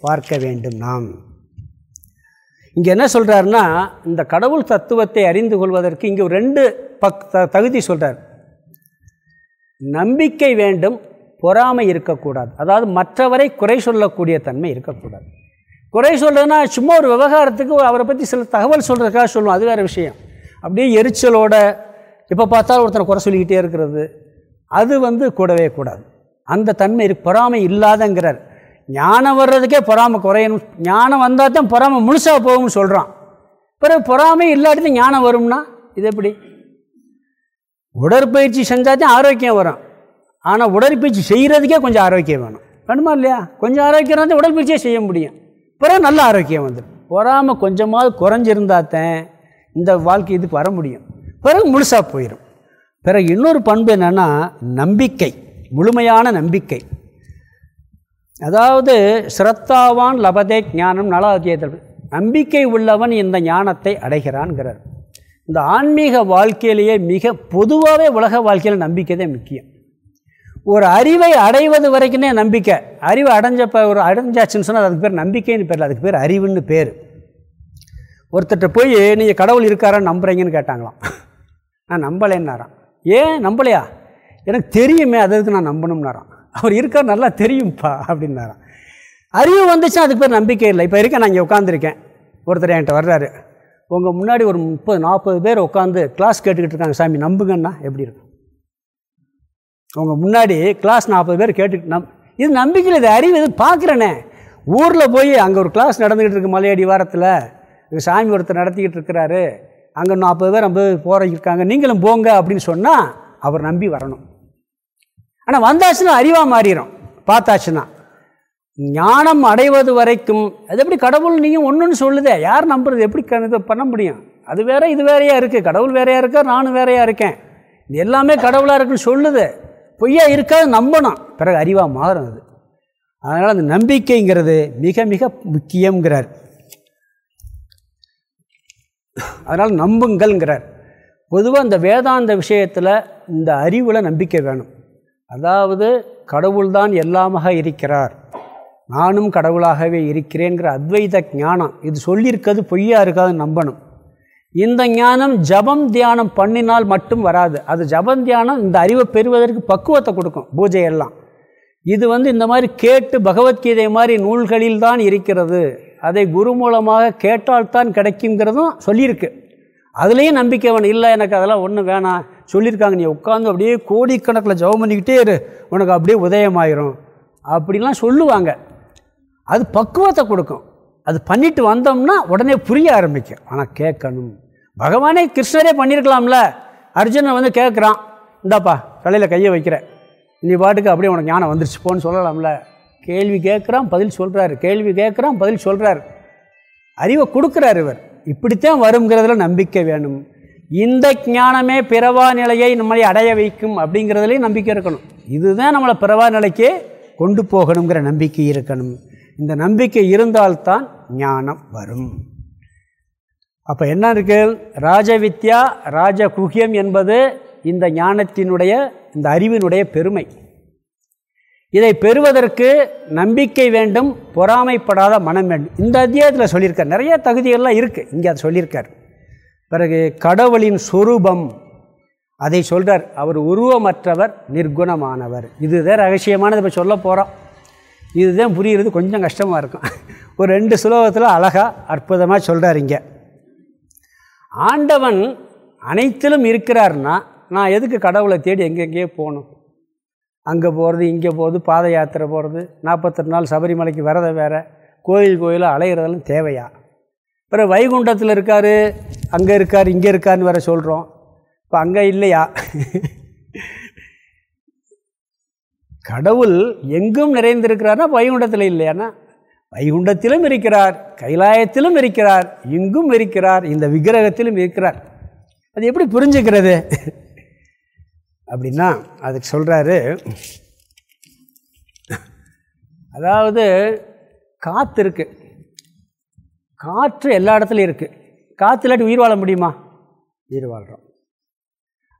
பார்க்க வேண்டும் நாம். இங்கே என்ன சொல்கிறாருன்னா இந்த கடவுள் தத்துவத்தை அறிந்து கொள்வதற்கு இங்கே ஒரு ரெண்டு பக் த- தகுதி சொல்கிறார் நம்பிக்கை வேண்டும் பொறாமை இருக்கக்கூடாது. அதாவது மற்றவரை குறை சொல்லக்கூடிய தன்மை இருக்கக்கூடாது. குறை சொல்கிறதுனா சும்மா ஒரு விவகாரத்துக்கு அவரை பற்றி சில தகவல் சொல்கிறதுக்காக சொல்லுவோம். அது வேறு விஷயம். அப்படியே எரிச்சலோட இப்போ பார்த்தாலும் ஒருத்தனை குறை சொல்லிக்கிட்டே இருக்கிறது. அது வந்து கூடவே கூடாது. அந்த தன்மை இரு பொறாமை இல்லாதங்கிறார். ஞானம் வர்றதுக்கே பொறாமை குறையணும். ஞானம் வந்தால் தான் பொறாமை முழுசாக போகும்னு சொல்கிறான் பிறகு பொறாமை இல்லாட்டி ஞானம் வரும்னா இது எப்படி? உடற்பயிற்சி செஞ்சால் தான் ஆரோக்கியம் வரும். ஆனால் உடற்பயிற்சி செய்கிறதுக்கே கொஞ்சம் ஆரோக்கியம் வேணும். வேணுமா இல்லையா? கொஞ்சம் ஆரோக்கியம் இருந்தால் உடற்பயிற்சியே செய்ய முடியும். பிறகு நல்ல ஆரோக்கியம் வந்துடும். பொறாமல் கொஞ்சமாவது குறைஞ்சிருந்தாத்தன் இந்த வாழ்க்கை இதுக்கு வர முடியும். பிறகு முழுசாக போயிடும் பிறகு இன்னொரு பண்பு என்னென்னா நம்பிக்கை. முழுமையான நம்பிக்கை. அதாவது சிரத்தாவான் லபதே ஞானம் நலாத்தியத்தில் நம்பிக்கை உள்ளவன் இந்த ஞானத்தை அடைகிறான்கிறார். இந்த ஆன்மீக வாழ்க்கையிலேயே மிக பொதுவாகவே உலக வாழ்க்கையில் நம்பிக்கை தான் முக்கியம். ஒரு அறிவை அடைவது வரைக்குமே நம்பிக்கை. அறிவு அடைஞ்சப்ப ஒரு அடைஞ்சாச்சுன்னு சொன்னால் அதுக்கு பேர் நம்பிக்கைன்னு பேர் அதுக்கு பேர் அறிவுன்னு பேர். ஒருத்தர்கிட்ட போய் நீங்கள் கடவுள் இருக்காரான்னு நம்புறீங்கன்னு கேட்டாங்களாம். நான் நம்பலைன்னாராம். ஏன் நம்பலையா? எனக்கு தெரியுமே அதுக்கு நான் நம்பணும்னாரான் அவர் இருக்கார் நல்லா தெரியும்ப்பா அப்படின்னாராம். அறிவு வந்துச்சுன்னா அதுக்கு பேர் நம்பிக்கை இல்லை. இப்போ இருக்கேன் நான் இங்கே உட்காந்துருக்கேன் ஒருத்தர் என்கிட்ட வர்றாரு. உங்கள் முன்னாடி ஒரு முப்பது நாற்பது பேர் உட்காந்து கிளாஸ் கேட்டுக்கிட்டு இருக்காங்க சாமி நம்புங்கன்னா எப்படி இருக்கும்? அவங்க முன்னாடி கிளாஸ் நாற்பது பேர் கேட்டு நம் இது நம்பிக்கையில் இது அறிவு இது பார்க்குறேனே. ஊரில் போய் அங்கே ஒரு கிளாஸ் நடந்துக்கிட்டு இருக்கு மலையடி வாரத்தில். இங்கே சாமி ஒருத்தர் நடத்திக்கிட்டு இருக்கிறாரு. அங்கே நாற்பது பேர் ஐம்பது பேர் போகிற இருக்காங்க. நீங்களும் போங்க அப்படின்னு சொன்னால் அவர் நம்பி வரணும். ஆனால் வந்தாச்சுன்னா அறிவாக மாறிடும் பார்த்தாச்சுன்னா. ஞானம் அடைவது வரைக்கும் அது எப்படி கடவுள் நீங்கள் ஒன்றுன்னு சொல்லுதே. யார் நம்புறது? எப்படி க- இது பண்ண முடியும்? அது வேற இது வேறையாக இருக்குது கடவுள் வேறையாக இருக்கார் நானும் வேறையாக இருக்கேன். இது எல்லாமே கடவுளாக இருக்குன்னு சொல்லுது. பொய்யா இருக்காது நம்பணும். பிறகு அறிவாக மாறும் அது. அதனால் அந்த நம்பிக்கைங்கிறது மிக மிக முக்கியங்கிறார் அதனால் நம்புங்கள்ங்கிறார். பொதுவாக இந்த வேதாந்த விஷயத்தில் இந்த அறிவில் நம்பிக்கை வேணும். அதாவது கடவுள்தான் எல்லாமாக இருக்கிறார். நானும் கடவுளாகவே இருக்கிறேங்கிற அத்வைத ஞானம். இது சொல்லியிருக்கிறது பொய்யா இருக்காதுன்னு நம்பணும். இந்த ஞானம் ஜபம் தியானம் பண்ணினால் மட்டும் வராது. அது ஜபம் தியானம் இந்த அறிவை பெறுவதற்கு பக்குவத்தை கொடுக்கும் பூஜை எல்லாம். இது வந்து இந்த மாதிரி கேட்டு பகவத்கீதை மாதிரி நூல்களில் தான் இருக்கிறது. அதை குரு மூலமாக கேட்டால்தான் கிடைக்குங்கிறதும் சொல்லியிருக்கு. அதுலேயும் நம்பிக்கை வேணும். இல்லை எனக்கு அதெல்லாம் ஒன்றும் வேணாம். சொல்லியிருக்காங்க. நீ உட்காந்து அப்படியே கோடிக்கணக்கில் ஜெபம் பண்ணிக்கிட்டே இரு. உனக்கு அப்படியே உதயமாயிரும். அப்படிலாம் சொல்லுவாங்க. அது பக்குவத்தை கொடுக்கும். அது பண்ணிட்டு வந்தோம்னா உடனே புரிய ஆரம்பிக்கும். ஆனால் கேட்கணும். பகவானே கிருஷ்ணரே பண்ணியிருக்கலாம்ல அர்ஜுனன் வந்து கேட்குறான் இந்தாப்பா தலையில் கையை வைக்கிறேன் நீ பாட்டுக்கு அப்படியே உனக்கு ஞானம் வந்துருச்சு போன்னு சொல்லலாம்ல. கேள்வி கேட்குறான் பதில் சொல்கிறாரு கேள்வி கேட்குறான் பதில் சொல்கிறாரு அறிவை கொடுக்குறார் இவர். இப்படித்தான் வருங்கிறதுல நம்பிக்கை வேணும். இந்த ஞானமே பிறவா நிலையை நம்மளை அடைய வைக்கும் அப்படிங்கிறதுலையும் நம்பிக்கை இருக்கணும். இதுதான் நம்மளை பிறவா நிலைக்கே கொண்டு போகணுங்கிற நம்பிக்கை இருக்கணும். இந்த நம்பிக்கை இருந்தால்தான் ஞானம் வரும். அப்போ என்ன இருக்குது ராஜவித்யா ராஜகுஹ்யம் என்பது இந்த ஞானத்தினுடைய இந்த அறிவினுடைய பெருமை. இதை பெறுவதற்கு நம்பிக்கை வேண்டும் பொறாமைப்படாத மனம் வேண்டும். இந்த அத்தியாயத்தில் சொல்லியிருக்கார். நிறைய தகுதிகள்லாம் இருக்குது இங்கே அதை சொல்லியிருக்கார். பிறகு கடவுளின் சொரூபம் அதை சொல்கிறார் அவர் உருவமற்றவர் நிர்குணமானவர். இதுதான் ரகசியமானது. இப்போ சொல்ல போகிறோம் இதுதான் புரிகிறது கொஞ்சம் கஷ்டமாக இருக்கும். ஒரு ரெண்டு சுலோகத்தில் அழகாக அற்புதமாக சொல்கிறார் இங்கே. ஆண்டவன் அனைத்திலும் இருக்கிறார்னா நான் எதுக்கு கடவுளை தேடி எங்கெங்கேயோ போகணும்? அங்கே போகிறது இங்கே போகிறது பாத யாத்திரை போகிறது நாற்பத்தெட்டு நாள் சபரிமலைக்கு வரத வேறு கோயில் கோயிலாக அலைகிறதெல்லாம் தேவையா? பிறகு வைகுண்டத்தில் இருக்கார் அங்கே இருக்கார் இங்கே இருக்காருன்னு வேற சொல்கிறோம் இப்போ அங்கே இல்லையா? கடவுள் எங்கும் நிறைந்திருக்கிறார்னா வைகுண்டத்தில் இல்லையானா? வைகுண்டத்திலும் இருக்கிறார் கைலாயத்திலும் இருக்கிறார் இங்கும் இருக்கிறார் இந்த விக்கிரகத்திலும் இருக்கிறார். அது எப்படி புரிஞ்சுக்கிறது? அப்படின்னா அதுக்கு சொல்கிறாரு அதாவது காற்று இருக்குது காற்று எல்லா இடத்துலையும் இருக்குது காற்று இல்லாட்டி உயிர் வாழ முடியுமா? உயிர் வாழ்கிறோம்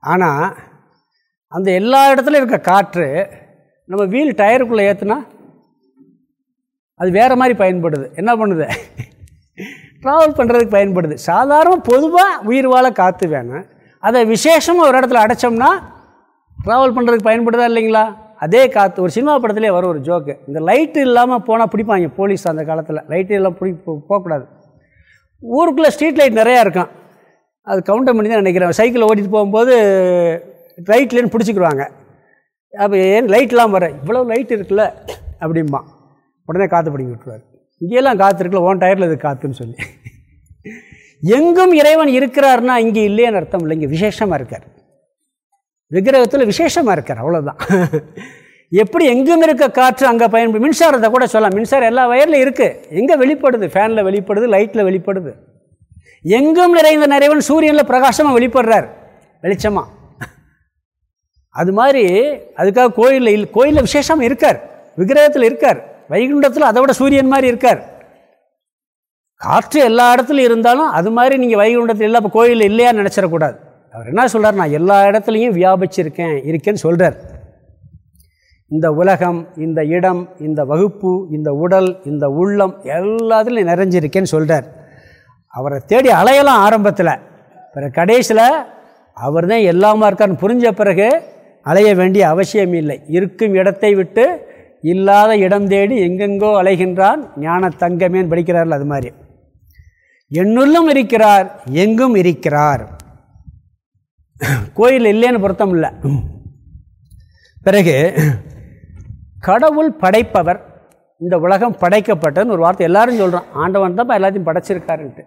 ஆனால் அந்த எல்லா இடத்துலையும் இருக்க காற்று நம்ம வீல் டயருக்குள்ளே ஏற்றுனா அது வேறு மாதிரி பயன்படுது. என்ன பண்ணுது? ட்ராவல் பண்ணுறதுக்கு பயன்படுது. சாதாரண பொதுவாக உயிர் வாழ காற்று வேணும் அதை விசேஷமாக ஒரு இடத்துல அடைச்சோம்னா ட்ராவல் பண்ணுறதுக்கு பயன்படுதா இல்லைங்களா? அதே காற்று ஒரு சினிமா படத்துலேயே வரும் ஒரு ஜோக்கு இந்த லைட்டு இல்லாமல் போனால் பிடிப்பாங்க போலீஸ் அந்த காலத்தில். லைட்டு எல்லாம் பிடி போகக்கூடாது. ஊருக்குள்ளே ஸ்ட்ரீட் லைட் நிறையா இருக்கும். அது கவுண்டர் பண்ணி தான் நினைக்கிறேன். சைக்கிளில் ஓட்டிகிட்டு போகும்போது லைட்லேன்னு பிடிச்சிக்கிடுவாங்க. அப்போ ஏன் லைட்லாம் வர இவ்வளோ லைட் இருக்குல்ல? அப்படிம்பான். உடனே காற்று பிடிங்கி விட்டுருவார். இங்கேயெல்லாம் காற்று இருக்குல்ல ஓன் டயரில் இது காற்றுன்னு சொல்லி. எங்கும் இறைவன் இருக்கிறாருன்னா இங்கே இல்லையேன்னு அர்த்தம் இல்லை இங்கே விசேஷமாக இருக்கார். விக்கிரகத்தில் விசேஷமாக இருக்கார் அவ்வளோதான் எப்படி எங்கும் இருக்க காற்று அங்கே பயன்படும்? மின்சாரத்தை கூட சொல்லலாம். மின்சாரம் எல்லா வயரில் இருக்குது எங்கே வெளிப்படுது? ஃபேனில் வெளிப்படுது லைட்டில் வெளிப்படுது. எங்கும் நிறைந்த நிறைவன் சூரியனில் பிரகாசமாக வெளிப்படுறார். வெளிச்சமாக அது மாதிரி அதுக்காக கோயிலில் இல் கோயிலில் விசேஷமாக இருக்கார். விக்கிரகத்தில் இருக்கார். வைகுண்டத்தில் அதை விட சூரியன் மாதிரி இருக்கார். காற்று எல்லா இடத்துலையும் இருந்தாலும் அது மாதிரி நீங்கள் வைகுண்டத்தில் இல்லை இப்போ கோயில் இல்லையா நினச்சிடக்கூடாது. அவர் என்ன சொல்கிறார் நான் எல்லா இடத்துலையும் வியாபிச்சிருக்கேன் இருக்கேன்னு சொல்கிறார் இந்த உலகம் இந்த இடம் இந்த வகுப்பு இந்த உடல் இந்த உள்ளம் எல்லாத்துலேயும் நிறைஞ்சிருக்கேன்னு சொல்கிறார் அவரை தேடி அலையலாம் ஆரம்பத்தில். பிறகு கடைசியில் அவர் தான் எல்லாமா இருக்கார்னு புரிஞ்ச பிறகு அலைய வேண்டிய அவசியம் இல்லை இருக்கும் இடத்தை விட்டு இல்லாத இடம் தேடி எங்கெங்கோ அலைகின்றான் ஞான தங்கமேன்னு படிக்கிறார்கள் அது மாதிரி. என்னுள்ளும் இருக்கிறார் எங்கும் இருக்கிறார். கோயில் இல்லைன்னு பொருத்தம் இல்லை. பிறகு கடவுள் படைப்பவர் இந்த உலகம் படைக்கப்பட்டதுன்னு ஒரு வார்த்தை எல்லாரும் சொல்கிறோம் ஆண்டவன் தான் எல்லாத்தையும் படைச்சிருக்காருன்ட்டு.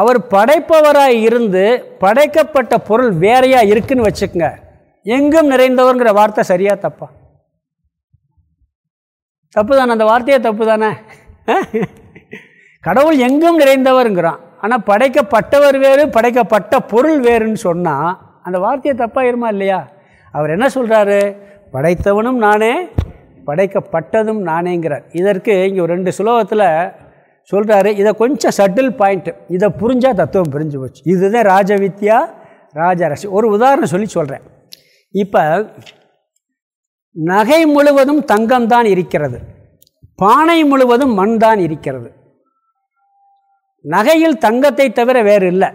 அவர் படைப்பவராக இருந்து படைக்கப்பட்ட பொருள் வேறையாக இருக்குதுன்னு வச்சுக்கோங்க. எங்கும் நிறைந்தவருங்கிற வார்த்தை சரியாக தப்பா? தப்பு தானே அந்த வார்த்தையே தப்பு தானே கடவுள் எங்கும் நிறைந்தவருங்கிறான். ஆனால் படைக்கப்பட்டவர் வேறு படைக்கப்பட்ட பொருள் வேறுன்னு சொன்னால் அந்த வார்த்தையை தப்பாயிருமா இல்லையா? அவர் என்ன சொல்கிறாரு படைத்தவனும் நானே படைக்கப்பட்டதும் நானேங்கிறார். இதற்கு இங்கே ஒரு ரெண்டு சுலோகத்தில் சொல்கிறாரு இதை கொஞ்சம் சட்டில் பாயிண்ட்டு இதை புரிஞ்சால் தத்துவம் புரிஞ்சு போச்சு. இதுதான் ராஜவித்யா ராஜரசி ஒரு உதாரணம் சொல்லி சொல்கிறேன் இப்போ நகை முழுவதும் தங்கம்தான் இருக்கிறது. பானை முழுவதும் மண் தான் இருக்கிறது. நகையில் தங்கத்தை தவிர வேறு இல்லை.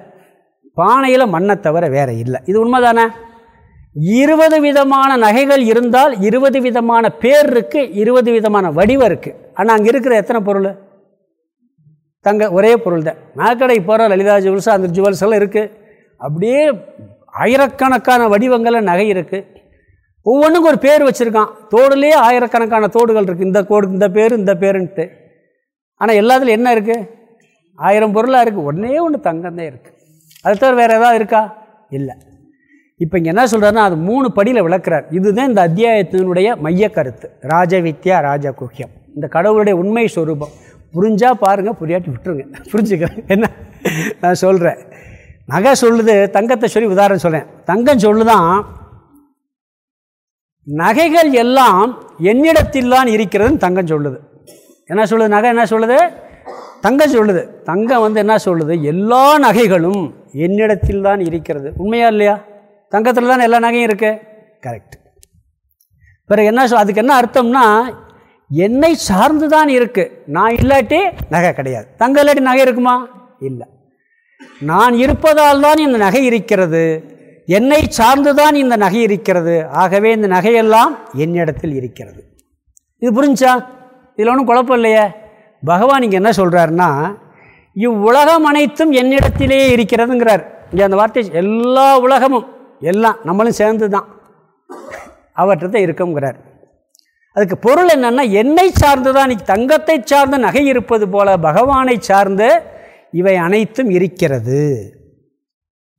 பானையில் மண்ணை தவிர வேறு இல்லை. இது உண்மைதானே? இருபது விதமான நகைகள் இருந்தால் இருபது விதமான பேர் இருக்குது இருபது விதமான வடிவம் இருக்குது ஆனால் அங்கே இருக்கிற எத்தனை பொருள்? தங்க ஒரே பொருள் தான். நகைக்கடைக்கு போகிற லலிதா ஜுவல்ஸ் அந்த ஜுவல்ஸ் எல்லாம் இருக்குது அப்படியே ஆயிரக்கணக்கான வடிவங்களில் நகை இருக்குது ஒவ்வொன்றுக்கும் ஒரு பேர் வச்சுருக்கான். தோடுலேயே ஆயிரக்கணக்கான தோடுகள் இருக்குது இந்த கோடு இந்த பேர் இந்த பேருன்ட்டு. ஆனால் எல்லாத்துலையும் என்ன இருக்குது ஆயிரம் பொருளாக இருக்குது ஒன்றே ஒன்று தங்கம் தான் இருக்குது அது தவிர வேறு ஏதாவது இருக்கா? இல்லை. இப்போ இங்கே என்ன சொல்கிறாருன்னா அது மூணு படியில் விளக்குறார். இதுதான் இந்த அத்தியாயத்தினுடைய மைய கருத்து. ராஜவித்யா ராஜகுஹ்யம் இந்த கடவுளுடைய உண்மை ஸ்வரூபம் புரிஞ்சால் பாருங்கள் புரியாட்டி விட்டுருங்க. புரிஞ்சுக்கிறேன் என்ன? நான் சொல்கிறேன் நகை சொல்லுது தங்கத்தை சொல்லி உதாரணம் சொல்கிறேன் தங்கம் சொல்லுதான் நகைகள் எல்லாம் என்னிடத்தில்தான் இருக்கிறதுன்னு தங்கம் சொல்லுது. என்ன சொல்லுது நகை? என்ன சொல்லுது? தங்கம் சொல்லுது. தங்கம் வந்து என்ன சொல்லுது? எல்லா நகைகளும் என்னிடத்தில் தான் இருக்கிறது. உண்மையா இல்லையா? தங்கத்தில் தான் எல்லா நகையும் இருக்கு? கரெக்ட் பிறகு என்ன சொல் அதுக்கு என்ன அர்த்தம்னா என்னை சார்ந்து தான் இருக்குது நான் இல்லாட்டி நகை கிடையாது. தங்கம் இல்லாட்டி நகை இருக்குமா? இல்லை. நான் இருப்பதால் தான் இந்த நகை இருக்கிறது. என்னை சார்ந்துதான் இந்த நகை இருக்கிறது. ஆகவே இந்த நகையெல்லாம் என்னிடத்தில் இருக்கிறது. இது புரிஞ்சா? இதில் ஒன்றும் குழப்பம் இல்லையே? பகவான் இங்கே என்ன சொல்கிறாருன்னா இவ்வுலகம் அனைத்தும் என்னிடத்திலேயே இருக்கிறதுங்கிறார். இங்கே அந்த வார்த்தை எல்லா உலகமும் எல்லாம் நம்மளும் சேர்ந்து தான் அவர்கிட்ட தான் அதுக்கு பொருள் என்னென்னா என்னை சார்ந்து தான் தங்கத்தை சார்ந்த நகை இருப்பது போல பகவானை சார்ந்து இவை அனைத்தும் இருக்கிறது.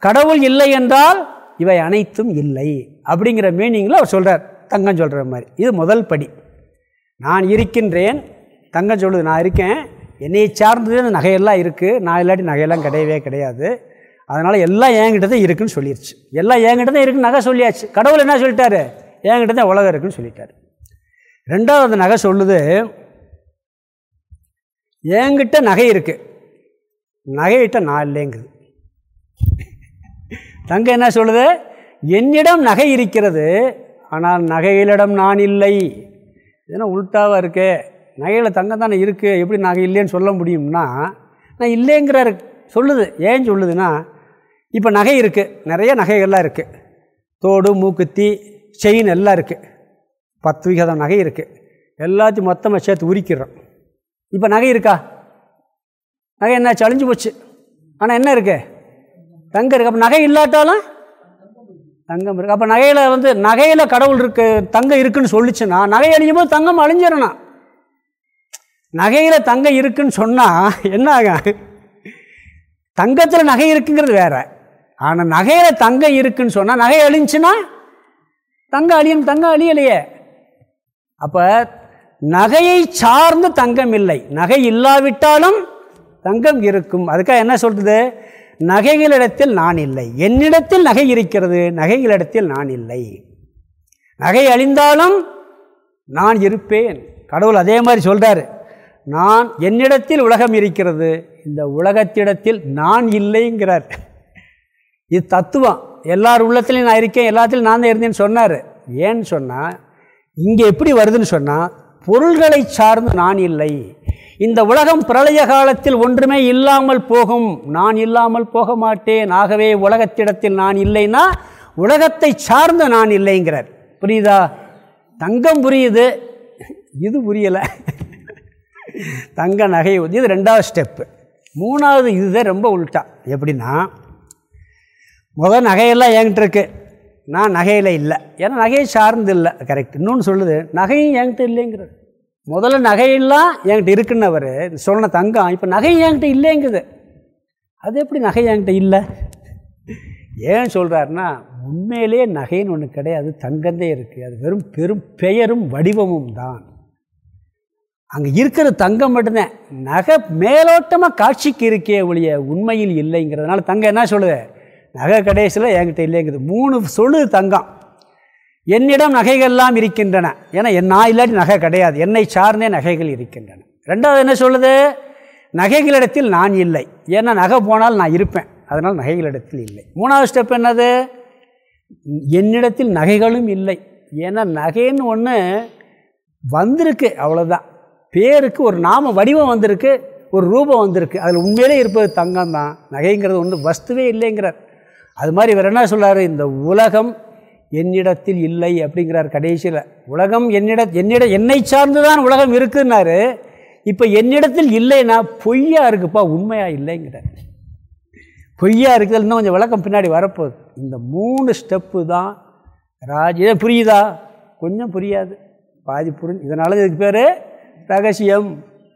கடவுள் இல்லை என்றால் இவை அனைத்தும் இல்லை அப்படிங்கிற மீனிங்கில் அவர் சொல்கிறார் தங்கம் சொல்கிற மாதிரி. இது முதல் படி. நான் இருக்கின்றேன் தங்கம் சொல்லுது நான் இருக்கேன். என்னை சார்ந்தது நகையெல்லாம் இருக்குது நான் இல்லாட்டி நகையெல்லாம் கிடையவே கிடையாது. அதனால் எல்லாம் என்கிட்ட தான் இருக்குன்னு சொல்லிடுச்சு எல்லாம் என்கிட்ட தான் இருக்குன்னு நகை சொல்லியாச்சு. கடவுள் என்ன சொல்லிட்டாரு? என்கிட்ட தான் உலகம் இருக்குன்னு சொல்லிட்டாரு. ரெண்டாவது நகை சொல்லுது என்கிட்ட நகை இருக்குது நகையிட்ட நான் இல்லைங்குது. தங்கம் என்ன சொல்லுது? என்னிடம் நகை இருக்கிறது ஆனால் நகைகளிடம் நான் இல்லை. ஏன்னா உள்டாவாக இருக்கே? நகையில் தங்கம் தானே இருக்குது எப்படி நகை இல்லைன்னு சொல்ல முடியும்னா நான் இல்லைங்கிறாரு. சொல்லுது. ஏன் சொல்லுதுன்னா இப்போ நகை இருக்குது நிறைய நகைகள்லாம் இருக்குது தோடு மூக்குத்தி செயின் எல்லாம் இருக்குது பத்து விகிதம் நகை இருக்குது எல்லாத்தையும் மொத்தமாக சேர்த்து உரிக்கிறோம். இப்போ நகை இருக்கா? நகை என்ன சளிஞ்சு போச்சு. ஆனால் என்ன இருக்குது தங்கம் இருக்குது அப்போ நகை இல்லாட்டாலும் தங்கம் இருக்குது அப்போ நகையில் வந்து நகையில் கடவுள் இருக்கு தங்கம் இருக்குன்னு சொல்லிச்சுன்னா நகை அழியும் போது தங்கம் அழிஞ்சிடணும். நகையில் தங்கம் இருக்குன்னு சொன்னால் என்ன ஆகும்? தங்கத்தில் நகை இருக்குங்கிறது வேற. ஆனால் நகையில் தங்கம் இருக்குன்னு சொன்னால் நகை அழிஞ்சுன்னா தங்கம் அழியணும் தங்கம் அழியலையே. அப்போ நகையை சார்ந்து தங்கம் இல்லை. நகை இல்லாவிட்டாலும் தங்கம் இருக்கும். அதுக்காக என்ன சொல்கிறது நகைகளிடத்தில் நான் இல்லை. என்னிடத்தில் நகை இருக்கிறது நகைகளிடத்தில் நான் இல்லை. நகை அழிந்தாலும் நான் இருப்பேன். கடவுள் அதே மாதிரி சொல்கிறார் நான் என்னிடத்தில் உலகம் இருக்கிறது இந்த உலகத்திடத்தில் நான் இல்லைங்கிறார். இது தத்துவம். எல்லார் உள்ளத்துலையும் நான் இருக்கேன் எல்லாத்துலையும் நான் தான் இருந்தேன்னு சொன்னார். ஏன்னு சொன்னால் இங்கே எப்படி வருதுன்னு சொன்னால் பொருள்களை சார்ந்து நான் இல்லை. இந்த உலகம் பிரளய காலத்தில் ஒன்றுமே இல்லாமல் போகும். நான் இல்லாமல் போக மாட்டேன். ஆகவே உலகத்திடத்தில் நான் இல்லைன்னா உலகத்தை சார்ந்து நான் இல்லைங்கிறார். புரியுதா? தங்கம் புரியுது. இது புரியலை. தங்க நகை இது ரெண்டாவது ஸ்டெப்பு மூணாவது இதுதான் ரொம்ப உள்டா எப்படின்னா முதல் நகையெல்லாம் என்கிட்ட இருக்குது நான் நகையில் இல்லை. ஏன்னா நகையை சார்ந்து இல்லை. கரெக்ட் இன்னொன்று சொல்லுது நகையும் என்கிட்ட இல்லைங்கிறது. முதல்ல நகையெல்லாம் என்கிட்ட இருக்குன்னவர் சொன்ன தங்கம் இப்போ நகை என்கிட்ட இல்லைங்குது. அது எப்படி நகை என்கிட்ட இல்லை? ஏன் சொல்கிறாருன்னா உண்மையிலே நகைன்னு ஒன்று கிடையாது தங்கந்தே இருக்குது அது வெறும் பெரும் பெயரும் வடிவமும் தான். அங்கே இருக்கிற தங்கம் மட்டும்தான். நகை மேலோட்டமாக காட்சிக்கு இருக்கே ஒழிய உண்மையில் இல்லைங்கிறதுனால தங்கம் என்ன சொல்லுது? நகை கடைசியில் என்கிட்ட இல்லைங்குது. மூணு சொல்லுது தங்கம். என்னிடம் நகைகள்லாம் இருக்கின்றன. ஏன்னா நான் இல்லாட்டி நகை கிடையாது. என்னை சார்ந்தே நகைகள் இருக்கின்றன. ரெண்டாவது என்ன சொல்லுது? நகைகளிடத்தில் நான் இல்லை. ஏன்னா நகை போனால் நான் இருப்பேன். அதனால் நகைகளிடத்தில் இல்லை. மூணாவது ஸ்டெப் என்னது? என்னிடத்தில் நகைகளும் இல்லை. ஏன்னா நகைன்னு ஒன்று வந்திருக்கு. அவ்வளோதான் பேருக்கு ஒரு நாம வடிவம் வந்திருக்கு. ஒரு ரூபம் வந்திருக்கு. அதில் உண்மையிலே இருப்பது தங்கம் தான் நகைங்கிறது ஒன்று வஸ்துவே இல்லைங்கிறார். அது மாதிரி இவர் என்ன சொல்கிறார் இந்த உலகம் என்னிடத்தில் இல்லை அப்படிங்கிறார் கடைசியில். உலகம் என்னிட என்னிட என்னை சார்ந்து தான் உலகம் இருக்குன்னாரு. இப்போ என்னிடத்தில் இல்லைன்னா பொய்யா இருக்குப்பா உண்மையாக இல்லைங்கிறார். பொய்யா இருக்குது இன்னும் கொஞ்சம் விளக்கம் பின்னாடி வரப்போகுது. இந்த மூணு ஸ்டெப்பு தான் ராஜ் இதை புரியுதா? கொஞ்சம் புரியாது. பாதி புரிஞ்சு இதனால இதுக்கு பேர் ரகசியம்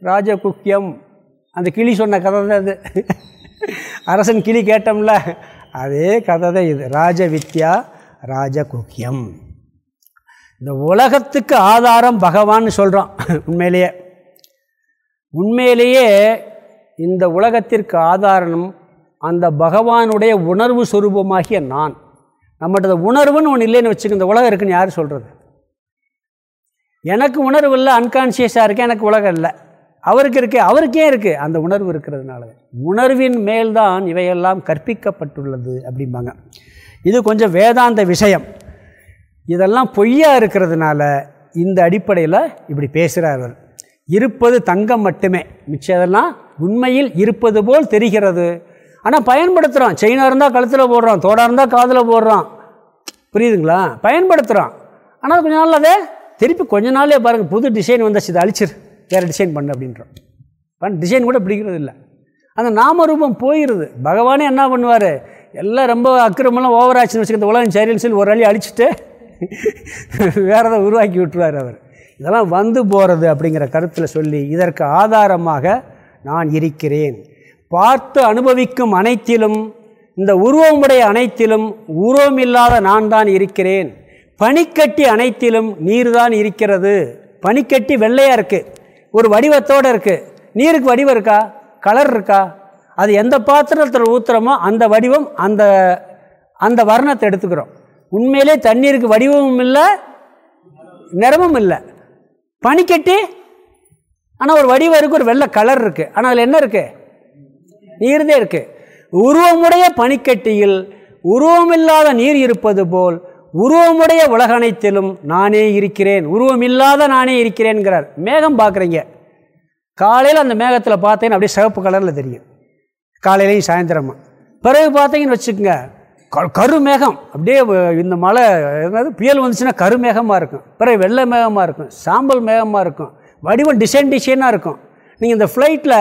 ராஜகுக்கியம். அந்த கிளி சொன்ன கதை தான் அது. அரசன் கிளி கேட்டோம்ல அதே கதை தான் இது. ராஜ வித்யா ராஜகுக்கியம். இந்த உலகத்துக்கு ஆதாரம் பகவான் சொல்கிறோம் உண்மையிலேயே. உண்மையிலேயே இந்த உலகத்திற்கு ஆதாரம் அந்த பகவானுடைய உணர்வு சுரூபமாகிய நான். நம்மகிட்ட உணர்வுன்னு ஒன்று இல்லைன்னு வச்சுக்க இந்த உலகம் இருக்குன்னு யார் சொல்கிறது எனக்கு உணர்வு இல்லை அன்கான்சியஸாக இருக்கேன் எனக்கு உலகம் இல்லை. அவருக்கு இருக்கு அவருக்கே இருக்குது அந்த உணர்வு இருக்கிறதுனால. உணர்வின் மேல்தான் இவையெல்லாம் கற்பிக்கப்பட்டுள்ளது அப்படிம்பாங்க. இது கொஞ்சம் வேதாந்த விஷயம். இதெல்லாம் பொய்யா இருக்கிறதுனால இந்த அடிப்படையில் இப்படி பேசுகிறார் இருப்பது தங்கம் மட்டுமே. மிச்சதெல்லாம் உண்மையில் இருப்பது போல் தெரிகிறது. ஆனால் பயன்படுத்துகிறோம் செயினாக இருந்தால் கழுத்தில் போடுறோம் தோடாக இருந்தால் காதில் போடுறோம் புரியுதுங்களா? பயன்படுத்துகிறோம் ஆனால் கொஞ்ச நாள் அதை திருப்பி கொஞ்ச நாளே பாருங்கள் புது டிசைன் வந்துச்சு இதை அழிச்சிரு. வேறு டிசைன் பண்ணு அப்படின்றோம். பண் டிசைன் கூட பிடிக்கிறது இல்லை. அந்த நாமரூபம் போயிடுது பகவானே என்ன பண்ணுவார்? எல்லாம் ரொம்ப அக்கிரமெல்லாம் ஓவர் ஆச்சுன்னு இந்த உலகம் சரின்னு சொல்லி ஒரு அழி அழிச்சிட்டு வேறு எதை உருவாக்கி விட்டுருவார் அவர். இதெல்லாம் வந்து போகிறது அப்படிங்கிற கருத்தில் சொல்லி இதற்கு ஆதாரமாக நான் இருக்கிறேன். பார்த்து அனுபவிக்கும் அனைத்திலும் இந்த உருவமுடைய அனைத்திலும் உருவம் இல்லாத நான் தான் இருக்கிறேன். பனிக்கட்டி அனைத்திலும் நீர் தான் இருக்கிறது. பனிக்கட்டி வெள்ளையாக இருக்குது ஒரு வடிவத்தோடு இருக்குது நீருக்கு வடிவம் இருக்கா? கலர் இருக்கா? அது எந்த பாத்திரத்தில் ஊற்றுறோமோ அந்த வடிவம் அந்த அந்த வர்ணத்தை எடுத்துக்கிறோம். உண்மையிலே தண்ணீருக்கு வடிவமும் இல்லை நிறமும் இல்லை. பனிக்கட்டி ஆனால் ஒரு வடிவம் இருக்குது ஒரு வெள்ளை கலர் இருக்குது ஆனால் அதில் என்ன இருக்குது நீர் தான் இருக்குது உருவமுடைய பனிக்கட்டியில் உருவமில்லாத நீர் இருப்பது போல் உருவமுடைய உலக அனைத்திலும் நானே இருக்கிறேன். உருவம் இல்லாத நானே இருக்கிறேன்கிறார் மேகம் பார்க்குறீங்க. காலையில் அந்த மேகத்தில் பார்த்தீங்கன்னா அப்படியே சிவப்பு கலரில் தெரியும். காலையிலையும் சாயந்தரமாக பிறகு பார்த்தீங்கன்னு வச்சுக்கோங்க க அப்படியே இந்த மழை என்னது புயல் வந்துச்சுன்னா கருமேகமாக இருக்கும். பிறகு வெள்ளை மேகமாக இருக்கும். சாம்பல் மேகமாக இருக்கும். வடிவம் டிசைன் டிசைனாக இருக்கும். நீங்கள் இந்த ஃப்ளைட்டில்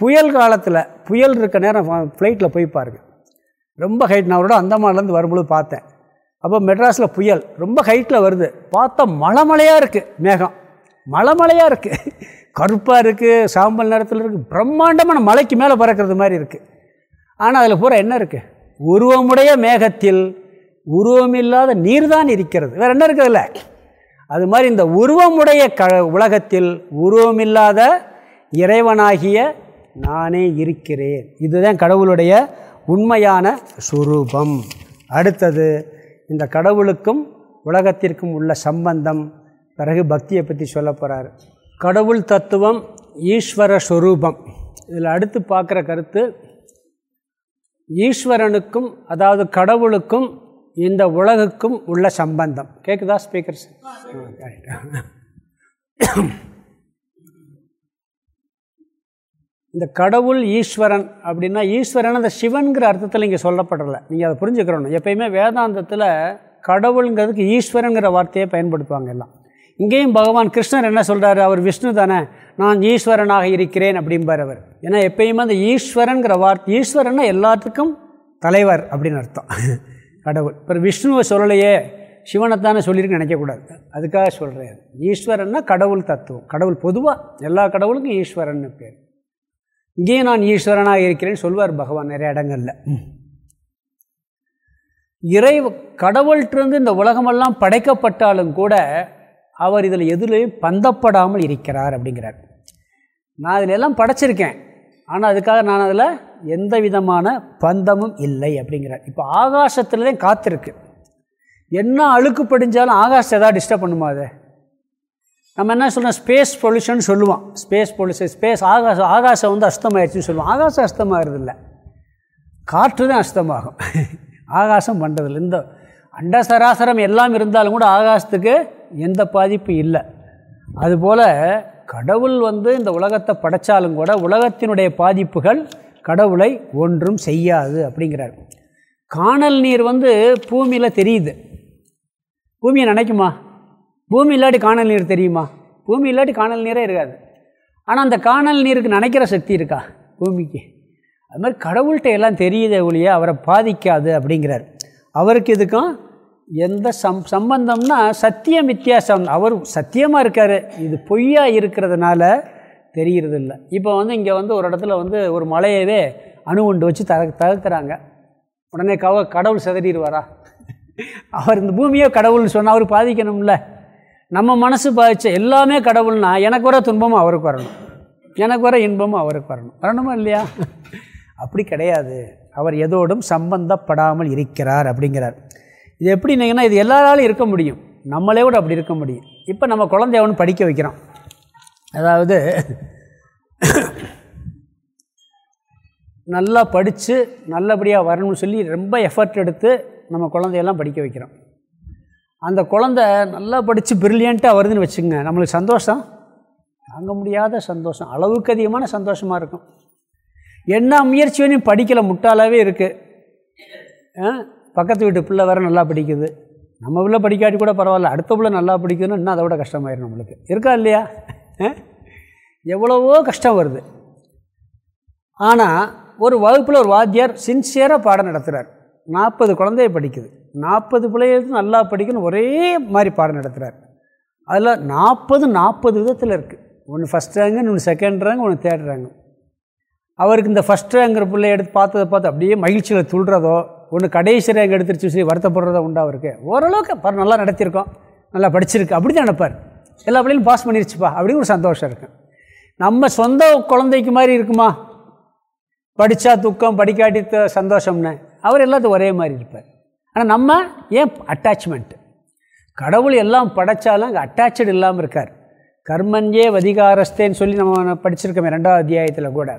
புயல் காலத்தில் புயல் இருக்க நேரம் ஃப்ளைட்டில் போய் பாருங்கள் ரொம்ப ஹைட் நான் அவரோட அந்தமான்லேருந்து வரும்பொழுது பார்த்தேன். அப்போ மெட்ராஸில் புயல் ரொம்ப ஹைட்டில் வருது. பார்த்தா மலைமலையாக இருக்குது மேகம். மலைமலையாக இருக்குது கருப்பாக இருக்குது சாம்பல் நிறத்தில் இருக்குது பிரம்மாண்டமான மலைக்கு மேலே பறக்கிறது மாதிரி இருக்குது ஆனால் அதில் பூரா என்ன இருக்குது உருவமுடைய மேகத்தில் உருவமில்லாத நீர் தான் இருக்கிறது. வேறு என்ன இருக்குதுல்ல அது மாதிரி இந்த உருவமுடைய க உலகத்தில் உருவமில்லாத இறைவனாகிய நானே இருக்கிறேன். இதுதான் கடவுளுடைய உண்மையான சுரூபம். அடுத்தது இந்த கடவுளுக்கும் உலகத்திற்கும் உள்ள சம்பந்தம். பிறகு பக்தியை பற்றி சொல்ல போகிறார் கடவுள் தத்துவம் ஈஸ்வர ஸ்வரூபம் இதில் அடுத்து பார்க்குற கருத்து ஈஸ்வரனுக்கும் அதாவது கடவுளுக்கும் இந்த உலகுக்கும் உள்ள சம்பந்தம். கேட்குதா ஸ்பீக்கர்ஸ் இந்த கடவுள் ஈஸ்வரன் அப்படின்னா ஈஸ்வரன் அந்த சிவன்கிற அர்த்தத்தில் இங்கே சொல்லப்படலை. நீங்கள் அதை புரிஞ்சுக்கிறணும் எப்பயுமே வேதாந்தத்தில் கடவுளுங்கிறதுக்கு ஈஸ்வரனுங்கிற வார்த்தையை பயன்படுத்துவாங்க எல்லாம். இங்கேயும் பகவான் கிருஷ்ணர் என்ன சொல்கிறாரு அவர் விஷ்ணு தானே. நான் ஈஸ்வரனாக இருக்கிறேன் அப்படிம்பார் அவர். ஏன்னா எப்பயுமே அந்த ஈஸ்வரனுங்கிற வார்த்தை ஈஸ்வரன்னா எல்லாத்துக்கும் தலைவர் அப்படின்னு அர்த்தம். கடவுள். இப்போ விஷ்ணுவை சொல்லலையே. சிவனைத்தானே சொல்லியிருக்கு நினைக்கக்கூடாது. அதுக்காக சொல்கிறேன் ஈஸ்வரன்னா கடவுள் தத்துவம். கடவுள் பொதுவாக எல்லா கடவுளுக்கும் ஈஸ்வரன் பேர். இங்கேயும் நான் ஈஸ்வரனாக இருக்கிறேன்னு சொல்வார் பகவான் நிறைய இடங்களில். இறை கடவுள்கிட்டருந்து இந்த உலகமெல்லாம் படைக்கப்பட்டாலும் கூட அவர் இதில் எதுலேயும் பந்தப்படாமல் இருக்கிறார் அப்படிங்கிறார். நான் அதில் எல்லாம் படைச்சிருக்கேன். ஆனால் அதுக்காக நான் அதில் எந்த விதமான பந்தமும் இல்லை அப்படிங்கிறார். இப்போ ஆகாசத்தில் தான் காத்திருக்கு. என்ன அழுக்கு படிஞ்சாலும் ஆகாசம் எதாவது டிஸ்டர்ப் பண்ணுமா அதை? நம்ம என்ன சொல்கிறோம் ஸ்பேஸ் பொல்யூஷன் சொல்லுவோம். ஸ்பேஸ் பொல்யூஷன் ஸ்பேஸ் ஆகாசம் ஆகாசம் வந்து அஸ்தமாயிடுச்சுன்னு சொல்லுவோம். ஆகாசம் அஸ்தமாகிறது இல்லை காற்று தான் அஸ்தமாகும். ஆகாசம் பண்ணுறதில்ல இந்த அண்ட சராசரம் எல்லாம் இருந்தாலும் கூட ஆகாசத்துக்கு எந்த பாதிப்பும் இல்லை. அதுபோல் கடவுள் வந்து இந்த உலகத்தை படைத்தாலும் கூட உலகத்தினுடைய பாதிப்புகள் கடவுளை ஒன்றும் செய்யாது அப்படிங்கிறார். காணல் நீர் வந்து பூமியில் தெரியுது. பூமியை நினைக்குமா? பூமி இல்லாட்டி காணல் நீர் தெரியுமா? பூமி இல்லாட்டி காணல் நீரே இருக்காது. ஆனால் அந்த காணல் நீருக்கு நினைக்கிற சக்தி இருக்கா? பூமிக்கு. அது மாதிரி கடவுள்கிட்ட எல்லாம் தெரியுதே ஒழிய அவரை பாதிக்காது அப்படிங்கிறார். அவருக்கு இதுக்கும் எந்த சம் சம்பந்தம்னா சத்தியம் வித்தியாசம். அவர் சத்தியமாக இருக்கார். இது பொய்யாக இருக்கிறதுனால தெரிகிறது இல்லை இப்போ வந்து இங்கே வந்து ஒரு இடத்துல வந்து ஒரு மலையவே அணுகுண்டு வச்சு தக தகுக்கிறாங்க உடனே கவ கடவுள் செதறிடுவாரா? அவர் இந்த பூமியோ கடவுள்னு சொன்னால் அவர் பாதிக்கணும்ல. நம்ம மனசு பாதிச்ச எல்லாமே கடவுள்னா எனக்கு வர துன்பமும் அவருக்கு வரணும். எனக்கு வர இன்பமும் அவருக்கு வரணும். வரணுமா இல்லையா? அப்படி கிடையாது. அவர் எதோடும் சம்பந்தப்படாமல் இருக்கிறார் அப்படிங்கிறார். இது எப்படின்னீங்கன்னா இது எல்லாராலும் இருக்க முடியும். நம்மளே கூட அப்படி இருக்க முடியும். இப்போ நம்ம குழந்தைய ஒன்று படிக்க வைக்கிறோம் அதாவது நல்லா படித்து நல்லபடியாக வரணும்னு சொல்லி ரொம்ப எஃபர்ட் எடுத்து நம்ம குழந்தையெல்லாம் படிக்க வைக்கிறோம் அந்த குழந்த நல்லா படித்து பிரில்லியண்ட்டாக வருதுன்னு வச்சுக்கோங்க. நம்மளுக்கு சந்தோஷம்? தாங்க முடியாத சந்தோஷம். அளவுக்கு அதிகமான சந்தோஷமாக இருக்கும். என்ன முயற்சி வேணும் படிக்கலை முட்டாளாகவே இருக்குது பக்கத்து வீட்டு பிள்ளை வேறு நல்லா படிக்குது. நம்ம பிள்ளை படிக்காட்டி கூட பரவாயில்ல. அடுத்த பிள்ளை நல்லா படிக்கணும்னு இன்னும் அதை விட கஷ்டமாயிரும் நம்மளுக்கு. இருக்கா இல்லையா? எவ்வளவோ கஷ்டம் வருது. ஆனால் ஒரு வகுப்பில் ஒரு வாத்தியார் சின்சியராக பாடம் நடத்துகிறார் நாற்பது குழந்தைய படிக்குது. நாற்பது பிள்ளைகளுக்கு நல்லா படிக்கணும் ஒரே மாதிரி பாடம் நடத்துகிறார் அதில் நாற்பது நாற்பது விதத்தில் இருக்குது ஒன்று ஃபஸ்ட் ரேங்கு ஒன்று செகண்ட் ரேங்க் ஒன்று தேர்ட் ரேங்கு அவருக்கு இந்த ஃபஸ்ட் ரேங்கிற பிள்ளை எடுத்து பார்த்ததை பார்த்து அப்படியே மகிழ்ச்சியில் துள்றதோ ஒன்று கடைசி ரேங்க் எடுத்துருச்சு சரி வருத்தப்படுறதோ உண்டா அவருக்கு? ஓரளவுக்கு பாரு நல்லா நடத்தியிருக்கோம். நல்லா படிச்சிருக்கு. அப்படி தான் நினைப்பார். எல்லா பிள்ளைகளும் பாஸ் பண்ணிருச்சுப்பா. அப்படின்னு ஒரு சந்தோஷம் இருக்கும் நம்ம சொந்த குழந்தைக்கு மாதிரி இருக்குமா? படித்தா துக்கம் படிக்காட்டி சந்தோஷம்னு. அவர் எல்லாத்துக்கும் ஒரே மாதிரி இருப்பார். ஆனால் நம்ம ஏன் அட்டாச்மெண்ட்டு கடவுள் எல்லாம் படைத்தாலும் அங்கே அட்டாச்சு இல்லாமல் இருக்கார். கர்மஞ்சே வதிகாரஸ்தேன்னு சொல்லி நம்ம படிச்சிருக்கோமே ரெண்டாவது அத்தியாயத்தில் கூட.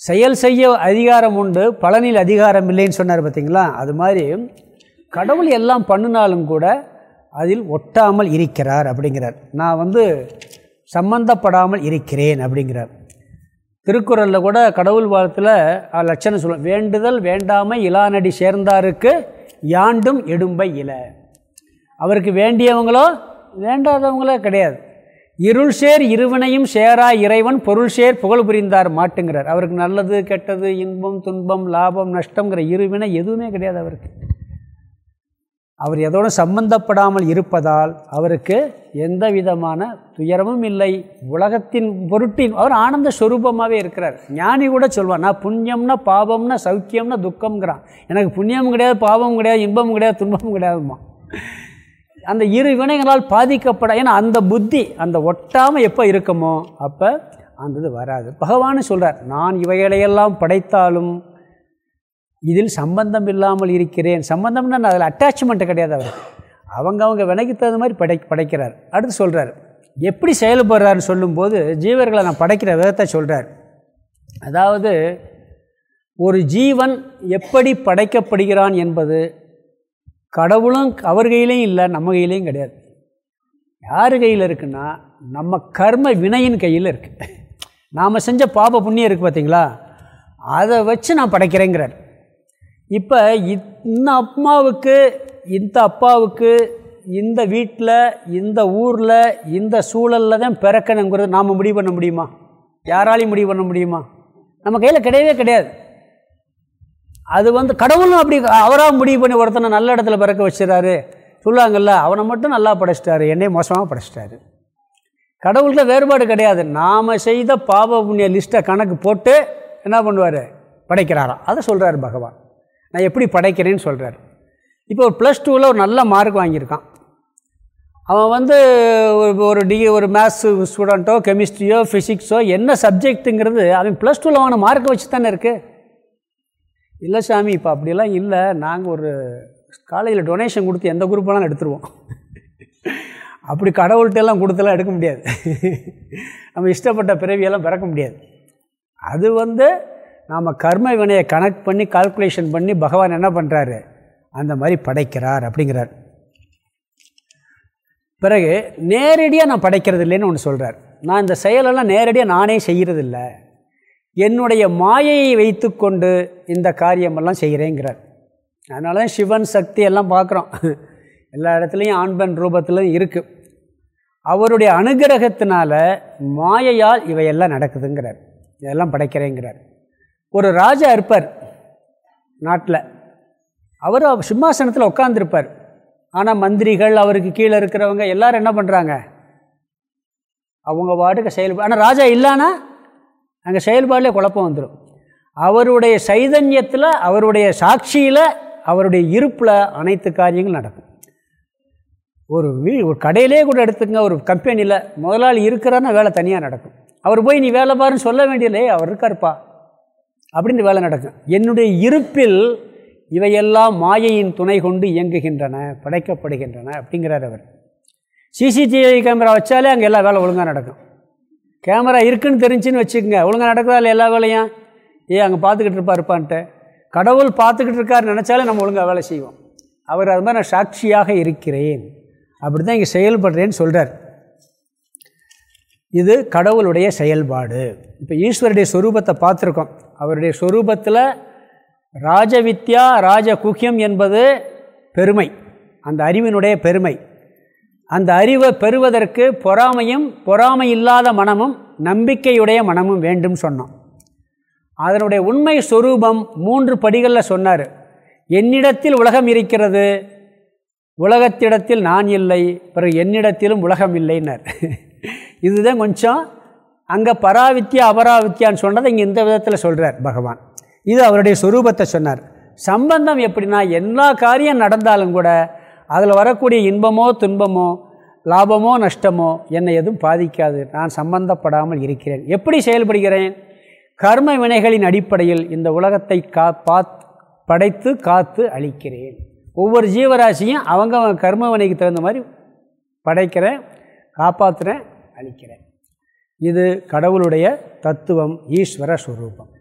செயல் செய்ய அதிகாரம் உண்டு பலனில் அதிகாரம் இல்லைன்னு சொன்னார் பார்த்தீங்களா அது மாதிரி கடவுள் எல்லாம் பண்ணினாலும் கூட அதில் ஒட்டாமல் இருக்கிறார் அப்படிங்கிறார். நான் வந்து சம்பந்தப்படாமல் இருக்கிறேன் அப்படிங்கிறார். திருக்குறளில் கூட கடவுள் வாழ்த்தில் லட்சணம் சொல்ல வேண்டுதல் வேண்டாமை இலானடி சேர்ந்தாருக்கு யாண்டும் எடும்பை இலை. அவருக்கு வேண்டியவங்களோ வேண்டாதவங்களோ கிடையாது. இருள் சேர் இருவினையும் சேரா இறைவன் பொருள் சேர் புகழ் புரிந்தார் மாட்டுங்கிறார். அவருக்கு நல்லது கெட்டது இன்பம் துன்பம் லாபம் நஷ்டங்கிற இருவினை எதுவுமே கிடையாது அவருக்கு. அவர் எதோடு சம்பந்தப்படாமல் இருப்பதால் அவருக்கு எந்த விதமான துயரமும் இல்லை. உலகத்தின் பொருட்டின் அவர் ஆனந்த ஸ்வரூபமாகவே இருக்கிறார். ஞானி கூட சொல்வார் நான் புண்ணியம்னா பாவம்னா சௌக்கியம்னா துக்கம்ங்கிறான். எனக்கு புண்ணியமும் கிடையாது பாபமும் கிடையாது இன்பமும் கிடையாது துன்பமும் கிடையாதுமா அந்த இரு வினைகளால் பாதிக்கப்பட ஏன்னா அந்த புத்தி அந்த ஒட்டாமல் எப்போ இருக்குமோ அப்போ அந்த இது வராது. பகவான் சொல்கிறார் நான் இவைகளையெல்லாம் படைத்தாலும் இதில் சம்பந்தம் இல்லாமல் இருக்கிறேன். சம்பந்தம்னா அதில் அட்டாச்மெண்ட்டு கிடையாது அவர் அவங்க அவங்க வினைக்கு தகுந்த மாதிரி படை படைக்கிறார். அடுத்து சொல்கிறார் எப்படி செயல்படுறாருன்னு சொல்லும்போது ஜீவர்களை நான் படைக்கிற விதத்தை சொல்கிறார் அதாவது ஒரு ஜீவன் எப்படி படைக்கப்படுகிறான் என்பது கடவுளும் அவர் கையிலையும் இல்லை நம்ம கையிலையும் கிடையாது. யார் கையில் இருக்குன்னா நம்ம கர்ம வினையின் கையில் இருக்குது நாம் செஞ்ச பாப புண்ணியம் இருக்குது பார்த்தீங்களா அதை வச்சு நான் படைக்கிறேங்கிறார். இப்போ இந்த அம்மாவுக்கு இந்த அப்பாவுக்கு இந்த வீட்டில் இந்த ஊரில் இந்த சூழலில் தான் பிறக்கணுங்கிறது நாம் முடிவு பண்ண முடியுமா? யாராலையும் முடிவு பண்ண முடியுமா? நம்ம கையில் கிடையவே கிடையாது. அது வந்து கடவுளும் அப்படி அவராக முடிவு பண்ணி ஒருத்தனை நல்ல இடத்துல பிறக்க வச்சுறாரு சொல்லுவாங்கல்ல அவனை மட்டும் நல்லா படைச்சிட்டாரு என்னையும் மோசமாக படைச்சிட்டாரு. கடவுள்கிட்ட வேறுபாடு கிடையாது. நாம் செய்த பாப புண்ணிய லிஸ்ட்டை கணக்கு போட்டு என்ன பண்ணுவார்? படைக்கிறாராம். அதை சொல்கிறார் பகவான். நான் எப்படி படைக்கிறேன்னு சொல்கிறார் இப்போ ஒரு ப்ளஸ் டூவில் ஒரு நல்ல மார்க் வாங்கியிருக்கான். அவன் வந்து ஒரு டி ஒரு மேத்ஸ் ஸ்டூடெண்ட்டோ கெமிஸ்ட்ரியோ ஃபிசிக்ஸோ என்ன சப்ஜெக்ட்டுங்கிறது அவன் ப்ளஸ் டூவில் அவனை மார்க்கை வச்சு தானே இருக்குது இல்லை சாமி இப்போ அப்படிலாம் இல்லை. நாங்கள் ஒரு காலேஜில் டொனேஷன் கொடுத்து எந்த குரூப்பெல்லாம் எடுத்துருவோம். அப்படி கடவுள்கிட்டெல்லாம் கொடுத்தெல்லாம் எடுக்க முடியாது. நம்ம இஷ்டப்பட்ட பிறவியெல்லாம் பிறக்க முடியாது. அது வந்து நாம் கர்ம வினையை கனெக்ட் பண்ணி கால்குலேஷன் பண்ணி பகவான் என்ன பண்ணுறாரு அந்த மாதிரி படைக்கிறார் அப்படிங்கிறார். பிறகு நேரடியாக நான் படைக்கிறது இல்லைன்னு ஒன்று சொல்கிறார் நான் இந்த செயலெல்லாம் நேரடியாக நானே செய்கிறதில்ல என்னுடைய மாயையை வைத்து கொண்டு இந்த காரியமெல்லாம் செய்கிறேங்கிறார் அதனால தான் சிவன் சக்தி எல்லாம் பார்க்குறோம். எல்லா இடத்துலையும் ஆண்பன் ரூபத்திலும் இருக்குது அவருடைய அனுகிரகத்தினால மாயையால் இவையெல்லாம் நடக்குதுங்கிறார். இதெல்லாம் படைக்கிறேங்கிறார். ஒரு ராஜா இருப்பார் நாட்டில். அவர் சிம்மாசனத்தில் உட்காந்துருப்பார் ஆனால் மந்திரிகள் அவருக்கு கீழே இருக்கிறவங்க எல்லோரும் என்ன பண்ணுறாங்க அவங்க பாட்டுக்கு செயல்பா ஆனால் ராஜா இல்லைன்னா அங்கே செயல்பாடிலே குழப்பம் வந்துடும் அவருடைய சைதன்யத்தில் அவருடைய சாட்சியில் அவருடைய இருப்பில் அனைத்து காரியங்களும் நடக்கும். ஒரு வீ ஒரு கடையிலே கூட எடுத்துக்கங்க ஒரு கம்பெனியில் முதலாளி இருக்கிறான்னா வேலை தனியாக நடக்கும். அவர் போய் நீ வேலை பாருன்னு சொல்ல வேண்டியதில்லையே அவர் இருக்காருப்பா. அப்படின்னு வேலை நடக்கும். என்னுடைய இருப்பில் இவையெல்லாம் மாயையின் துணை கொண்டு இயங்குகின்றன படைக்கப்படுகின்றன அப்படிங்கிறார் அவர். சிசிடிவி கேமரா வச்சாலே அங்கே எல்லா வேலை ஒழுங்காக நடக்கும். கேமரா இருக்குன்னு தெரிஞ்சுன்னு வச்சுக்கோங்க. ஒழுங்காக நடக்குதா இல்லை எல்லா வேலையும்? ஏ அங்கே பார்த்துக்கிட்டு இருப்பா இருப்பான்ட்டு கடவுள் பார்த்துக்கிட்டு இருக்கார் நினச்சாலே நம்ம ஒழுங்காக வேலை செய்வோம். அவர் அது மாதிரி நான் சாட்சியாக இருக்கிறேன். அப்படி தான் இங்கே செயல்படுறேன்னு சொல்கிறார் இது கடவுளுடைய செயல்பாடு. இப்போ ஈஸ்வருடைய சொரூபத்தை பார்த்துருக்கோம். அவருடைய ஸ்வரூபத்தில் ராஜவித்யா ராஜகுக்கியம் என்பது பெருமை. அந்த அறிவினுடைய பெருமை. அந்த அறிவை பெறுவதற்கு பொறாமையும் பொறாமை இல்லாத மனமும் நம்பிக்கையுடைய மனமும் வேண்டும் சொன்னோம் அதனுடைய உண்மை ஸ்வரூபம் மூன்று படிகளில் சொன்னார். என்னிடத்தில் உலகம் இருக்கிறது உலகத்திடத்தில் நான் இல்லை பிறகு என்னிடத்திலும் உலகம் இல்லைன்னார். இதுதான் கொஞ்சம் அங்கே பராவித்யா அபராவித்யான்னு சொன்னதை இங்கே இந்த விதத்தில் சொல்கிறார் பகவான். இது அவருடைய சுரூபத்தை சொன்னார். சம்பந்தம் எப்படின்னா எல்லா காரியம் நடந்தாலும் கூட அதில் வரக்கூடிய இன்பமோ துன்பமோ லாபமோ நஷ்டமோ என்னை எதுவும் பாதிக்காது. நான் சம்பந்தப்படாமல் இருக்கிறேன். எப்படி செயல்படுகிறேன்? கர்ம வினைகளின் அடிப்படையில் இந்த உலகத்தை கா பாத் படைத்து காத்து அழிக்கிறேன். ஒவ்வொரு ஜீவராசியும் அவங்க அவங்க கர்ம வினைக்கு தகுந்த மாதிரி படைக்கிறேன் காப்பாற்றுறேன் அழிக்கிறேன். இது கடவுளுடைய தத்துவம் ஈஸ்வர ஸ்வரூபம்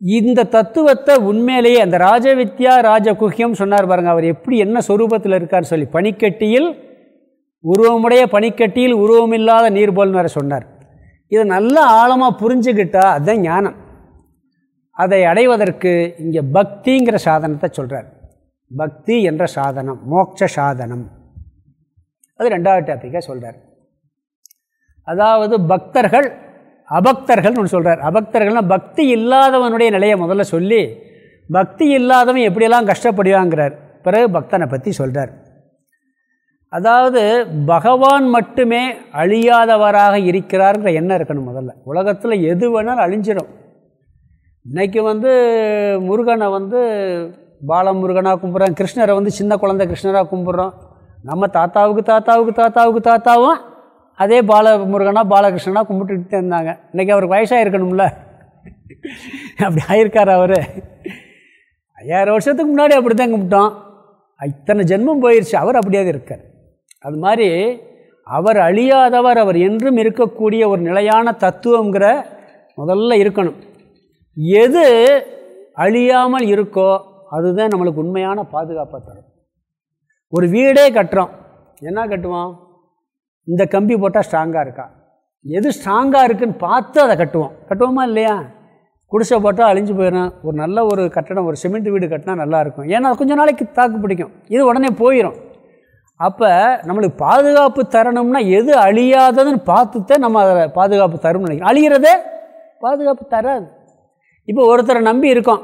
இந்த தத்துவத்தை உண்மையிலேயே அந்த ராஜவித்யா ராஜகுஹ்யம் சொன்னார் பாருங்க அவர் எப்படி என்ன சொரூபத்தில் இருக்கார் சொல்லி பனிக்கட்டியில் உருவமுடைய பனிக்கட்டியில் உருவமில்லாத நீர் போல்னு வேறு சொன்னார். இதை நல்லா ஆழமாக புரிஞ்சுக்கிட்டா அதுதான் ஞானம். அதை அடைவதற்கு இங்கே பக்திங்கிற சாதனத்தை சொல்கிறார் பக்தி என்ற சாதனம் மோட்ச சாதனம். அது ரெண்டாவது டாப்பிக்காக சொல்கிறார் அதாவது பக்தர்கள் அபக்தர்கள்னு ஒன்று சொல்கிறார் அபக்தர்கள்னால் பக்தி இல்லாதவனுடைய நிலையை முதல்ல சொல்லி பக்தி இல்லாதவன் எப்படியெல்லாம் கஷ்டப்படுவாங்கிறார். பிறகு பக்தனை பற்றி சொல்கிறார் அதாவது பகவான் மட்டுமே அழியாதவராக இருக்கிறார்ங்கிற எண்ணம் இருக்கணும் முதல்ல. உலகத்தில் எது வேணாலும் அழிஞ்சிடும். இன்றைக்கி வந்து முருகனை வந்து பாலமுருகனாக கும்பிட்றோம் கிருஷ்ணரை வந்து சின்ன குழந்தை கிருஷ்ணராக கும்பிட்றோம். நம்ம தாத்தாவுக்கு தாத்தாவுக்கு தாத்தாவுக்கு தாத்தாவும் அதே பாலமுருகனா பாலகிருஷ்ணனாக கும்பிட்டுக்கிட்டே இருந்தாங்க. இன்றைக்கி அவருக்கு வயசாக இருக்கணும்ல அப்படி ஆயிருக்கார் அவர். ஐயாயிரம் வருஷத்துக்கு முன்னாடி அப்படி தான் கும்பிட்டோம். இத்தனை ஜென்மம் போயிடுச்சு அவர் அப்படியாக இருக்கார். அது மாதிரி அவர் அழியாதவர் அவர் என்றும் இருக்கக்கூடிய ஒரு நிலையான தத்துவங்கிற முதல்ல இருக்கணும். எது அழியாமல் இருக்கோ அதுதான் நம்மளுக்கு உண்மையான பாதுகாப்பாக தரும். ஒரு வீடே கட்டுறோம். என்ன கட்டுவோம்? இந்த கம்பி போட்டால் ஸ்ட்ராங்காக இருக்கா? எது ஸ்ட்ராங்காக இருக்குதுன்னு பார்த்து அதை கட்டுவோம். கட்டுவோமா இல்லையா? குடிசை போட்டால் அழிஞ்சு போயிடும். ஒரு நல்ல ஒரு கட்டடம் ஒரு சிமெண்ட் வீடு கட்டினா நல்லாயிருக்கும் ஏன்னா கொஞ்சம் நாளைக்கு தாக்கு பிடிக்கும். இது உடனே போயிடும் அப்போ நம்மளுக்கு பாதுகாப்பு தரணும்னா எது அழியாததுன்னு பார்த்துத்தான் நம்ம அதை பாதுகாப்பு தரும்னு நினைக்கிறோம். அழிகிறதே பாதுகாப்பு தராது. இப்போ ஒருத்தரை நம்பி இருக்கோம்.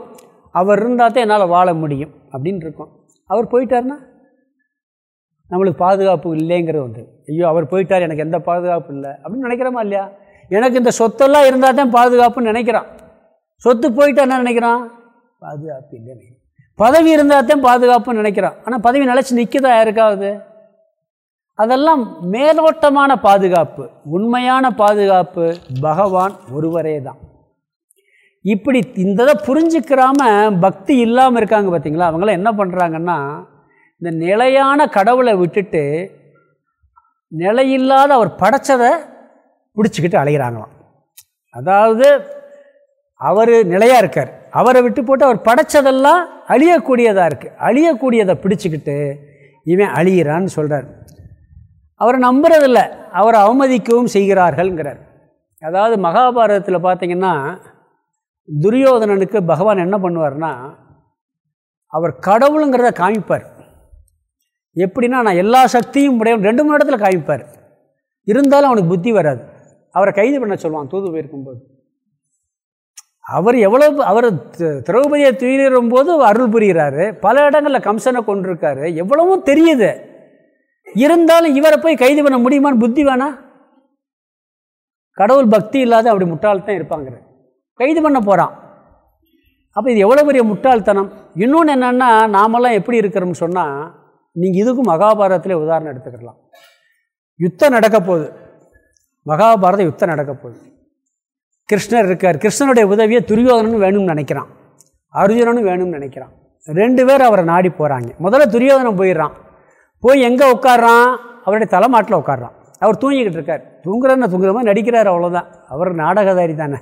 அவர் இருந்தால் தான் என்னால் வாழ முடியும் அப்படின்னு இருக்கோம். அவர் போயிட்டார்னா நம்மளுக்கு பாதுகாப்பு இல்லைங்கிறது வந்து ஐயோ அவர் போயிட்டார் எனக்கு எந்த பாதுகாப்பு இல்லை. அப்படின்னு நினைக்கிறோமா இல்லையா? எனக்கு இந்த சொத்தெல்லாம் இருந்தால் தான் பாதுகாப்புன்னு நினைக்கிறான். சொத்து போயிட்டா என்ன நினைக்கிறான்? பாதுகாப்பு இல்லை பதவி இருந்தால் தான் பாதுகாப்புன்னு நினைக்கிறான். ஆனால் பதவி நிலச்சி நிற்கதா யாருக்காவது? அதெல்லாம் மேலோட்டமான பாதுகாப்பு உண்மையான பாதுகாப்பு பகவான் ஒருவரே தான். இப்படி இந்த இதை புரிஞ்சுக்கிறாம பக்தி இல்லாமல் இருக்காங்க பார்த்தீங்களா அவங்களாம் என்ன பண்ணுறாங்கன்னா இந்த நிலையான கடவுளை விட்டுட்டு நிலையில்லாத அவர் படைச்சதை பிடிச்சிக்கிட்டு அலைகிறாங்களாம் அதாவது அவர் நிலையாக இருக்கார். அவரை விட்டு போட்டு அவர் படைச்சதெல்லாம் அழியக்கூடியதாக இருக்குது அழியக்கூடியதை பிடிச்சிக்கிட்டு இவன் அழிகிறான்னு சொல்கிறார் அவரை நம்புறதில்ல. அவரை அவமதிக்கவும் செய்கிறார்கள்ங்கிறார். அதாவது மகாபாரதத்தில் பார்த்திங்கன்னா துரியோதனனுக்கு பகவான் என்ன பண்ணுவார்னா அவர் கடவுளுங்கிறத காமிப்பார். எப்படின்னா நான் எல்லா சக்தியும் உடையவன். ரெண்டு மூணு இடத்துல காமிப்பார். இருந்தாலும் அவனுக்கு புத்தி வராது. அவரை கைது பண்ண சொல்லுவான் தூது போயிருக்கும்போது. அவர் எவ்வளோ அவர் திரௌபதியை துயிரும் போது அருள் புரிகிறாரு. பல இடங்களில் கம்சனை கொண்டிருக்காரு எவ்வளவும் தெரியுது. இருந்தாலும் இவரை போய் கைது பண்ண முடியுமான்னு புத்தி வேணா? கடவுள் பக்தி இல்லாத அப்படி முட்டாள்தான் இருப்பாங்க கைது பண்ண போகிறான் அப்போ இது எவ்வளோ பெரிய முட்டாள்தனம்? இன்னொன்று என்னென்னா நாமெல்லாம் எப்படி இருக்கிறோம்னு சொன்னால் நீங்கள் இதுக்கும் மகாபாரதத்தில் உதாரணம் எடுத்துக்கலாம் யுத்தம் நடக்க போகுது. மகாபாரத யுத்தம் நடக்க போகுது. கிருஷ்ணர் இருக்கார். கிருஷ்ணனுடைய உதவியை துரியோதனன் வேணும்னு நினைக்கிறான். அர்ஜுனனும் வேணும்னு நினைக்கிறான். ரெண்டு பேர் அவரை நாடி போகிறாங்க முதல்ல துரியோதனம் போயிடுறான். போய் எங்கே உட்காடுறான் அவருடைய தலைமாட்டில் உட்காடுறான் அவர் தூங்கிக்கிட்டு இருக்கார். தூங்குறன்னு தூங்குற மாதிரி நடிக்கிறார் அவ்வளோதான் அவர் நாடகதாரி தானே.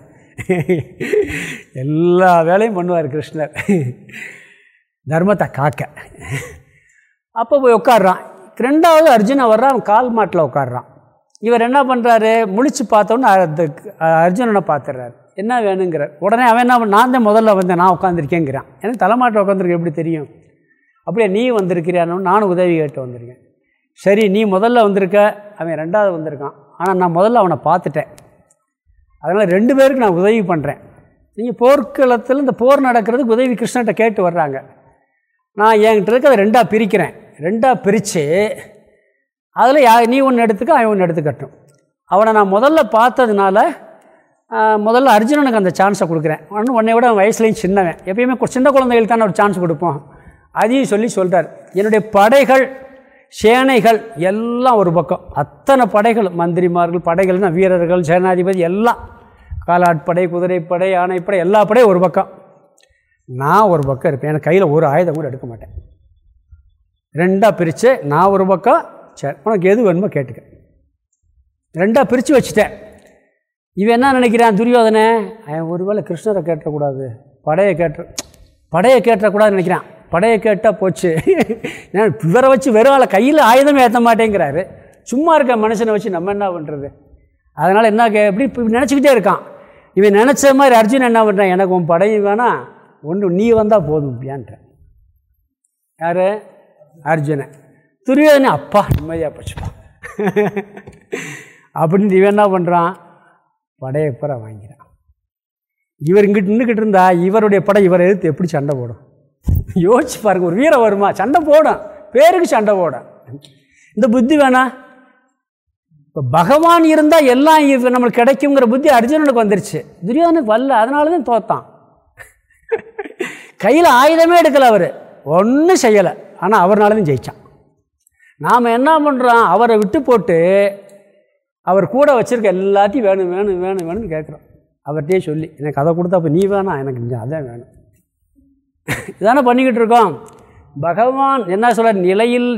எல்லா வேலையும் பண்ணுவார் கிருஷ்ணர். தர்மத்தை காக்க. அப்போ போய் உட்காடுறான் ரெண்டாவது அர்ஜுனை வர்றான் அவன் கால் மாட்டில் உட்காடுறான் இவர் என்ன பண்ணுறாரு முழிச்சு பார்த்தோன்னு அர்ஜுனனை பார்த்துடுறாரு என்ன வேணுங்கிறார். உடனே அவன் என்ன நான் தான் முதல்ல வந்தேன் நான் உட்காந்துருக்கேங்கிறான் எனக்கு தலைமாட்டில் உட்காந்துருக்க எப்படி தெரியும்? அப்படியே நீ வந்திருக்கிறியானு நானும் உதவி கேட்டு வந்திருக்கேன். சரி நீ முதல்ல வந்திருக்க. அவன் ரெண்டாவது வந்திருக்கான். ஆனால் நான் முதல்ல அவனை பார்த்துட்டேன். அதனால் ரெண்டு பேருக்கு நான் உதவி பண்ணுறேன் நீங்கள் போர்க்களத்தில் இந்த போர் நடக்கிறதுக்கு உதவி கிருஷ்ணன்ட்ட கேட்டு வர்றாங்க. நான் என்கிட்ட இருக்க அதை ரெண்டாக பிரிக்கிறேன். ரெண்டாக பிரித்து அதில் யா நீ ஒன்று எடுத்துக்க அவன் ஒன்று எடுத்துக்கட்டும். அவனை நான் முதல்ல பார்த்ததுனால முதல்ல அர்ஜுனனுக்கு அந்த சான்ஸை கொடுக்குறேன். ஒன்று உன்னை விட வயசுலேயும் சின்னவன். எப்பயுமே சின்ன குழந்தைகளுக்கு தானே ஒரு சான்ஸ் கொடுப்போம். அதையும் சொல்லி சொல்கிறார் என்னுடைய படைகள் சேனைகள் எல்லாம் ஒரு பக்கம். அத்தனை படைகள் மந்திரிமார்கள் படைகள்னா வீரர்கள் சேனாதிபதி எல்லாம். காலாட்படை குதிரைப்படை யானைப்படை எல்லா படையும் ஒரு பக்கம். நான் ஒரு பக்கம் இருப்பேன். எனக்கு கையில் ஒரு ஆயுதம் கூட எடுக்க மாட்டேன். ரெண்டாக பிரித்து நான் ஒரு பக்கம் சரி உனக்கு எது வேணுமோ கேட்டுக்க. ரெண்டாக பிரித்து வச்சுட்டேன். இவன் என்ன நினைக்கிறான்? துரியோதனை? அவன் ஒருவேளை கிருஷ்ணரை கேட்டக்கூடாது. படையை கேட்ட படையை கேட்டக்கூடாதுன்னு நினைக்கிறான். படையை கேட்டால் போச்சு. ஏன்னா இவரை வச்சு வெறும் ஆளை கையில் ஆயுதம் ஏற்ற மாட்டேங்கிறாரு. சும்மா இருக்க மனுஷனை வச்சு நம்ம என்ன பண்ணுறது அதனால் என்ன கே எப்படி இப்படி நினச்சிக்கிட்டே இருக்கான். இவன் நினச்ச மாதிரி அர்ஜுன் என்ன பண்ணுறான் எனக்கு உன் படையும் வேணாம். ஒன்று நீ வந்தால் போதும் பியான்ற யார்? அர்ஜுனன். துரியோதனை அப்பா நிம்மதியாக படிச்சுப்பான் அப்படின்னு இவன் என்ன பண்ணுறான் படையை பூரா வாங்கிறான் இவர் இங்கிட்டு நின்றுக்கிட்டு இருந்தா இவருடைய படை இவரை எதிர்த்து எப்படி சண்டை போடும்? யோசிச்சு பாருங்க ஒரு வீரம் வருமா? சண்டை போடும். பேருக்கு சண்டை போடும். இந்த புத்தி வேணா? இப்போ பகவான் இருந்தால் எல்லாம் இவ- நம்மளுக்கு கிடைக்குங்கிற புத்தி அர்ஜுனனுக்கு வந்துருச்சு. துரியோதனுக்கு வரல அதனால தான் தோத்தான். கையில் ஆயுதமே எடுக்கலை அவர். ஒன்றும் செய்யலை. ஆனால் அவர்னால தான் ஜெயிச்சான். நாம் என்ன பண்ணுறோம் அவரை விட்டு போட்டு அவர் கூட வச்சுருக்க எல்லாத்தையும் வேணும் வேணும் வேணும் வேணும்னு கேட்குறோம். அவர்கிட்டயே சொல்லி எனக்கு அதை கொடுத்தா அப்போ நீ வேணாம் எனக்கு இங்கே அதான் வேணும். இதானே பண்ணிக்கிட்டு இருக்கோம். பகவான் என்ன சொல்ற நிலையில்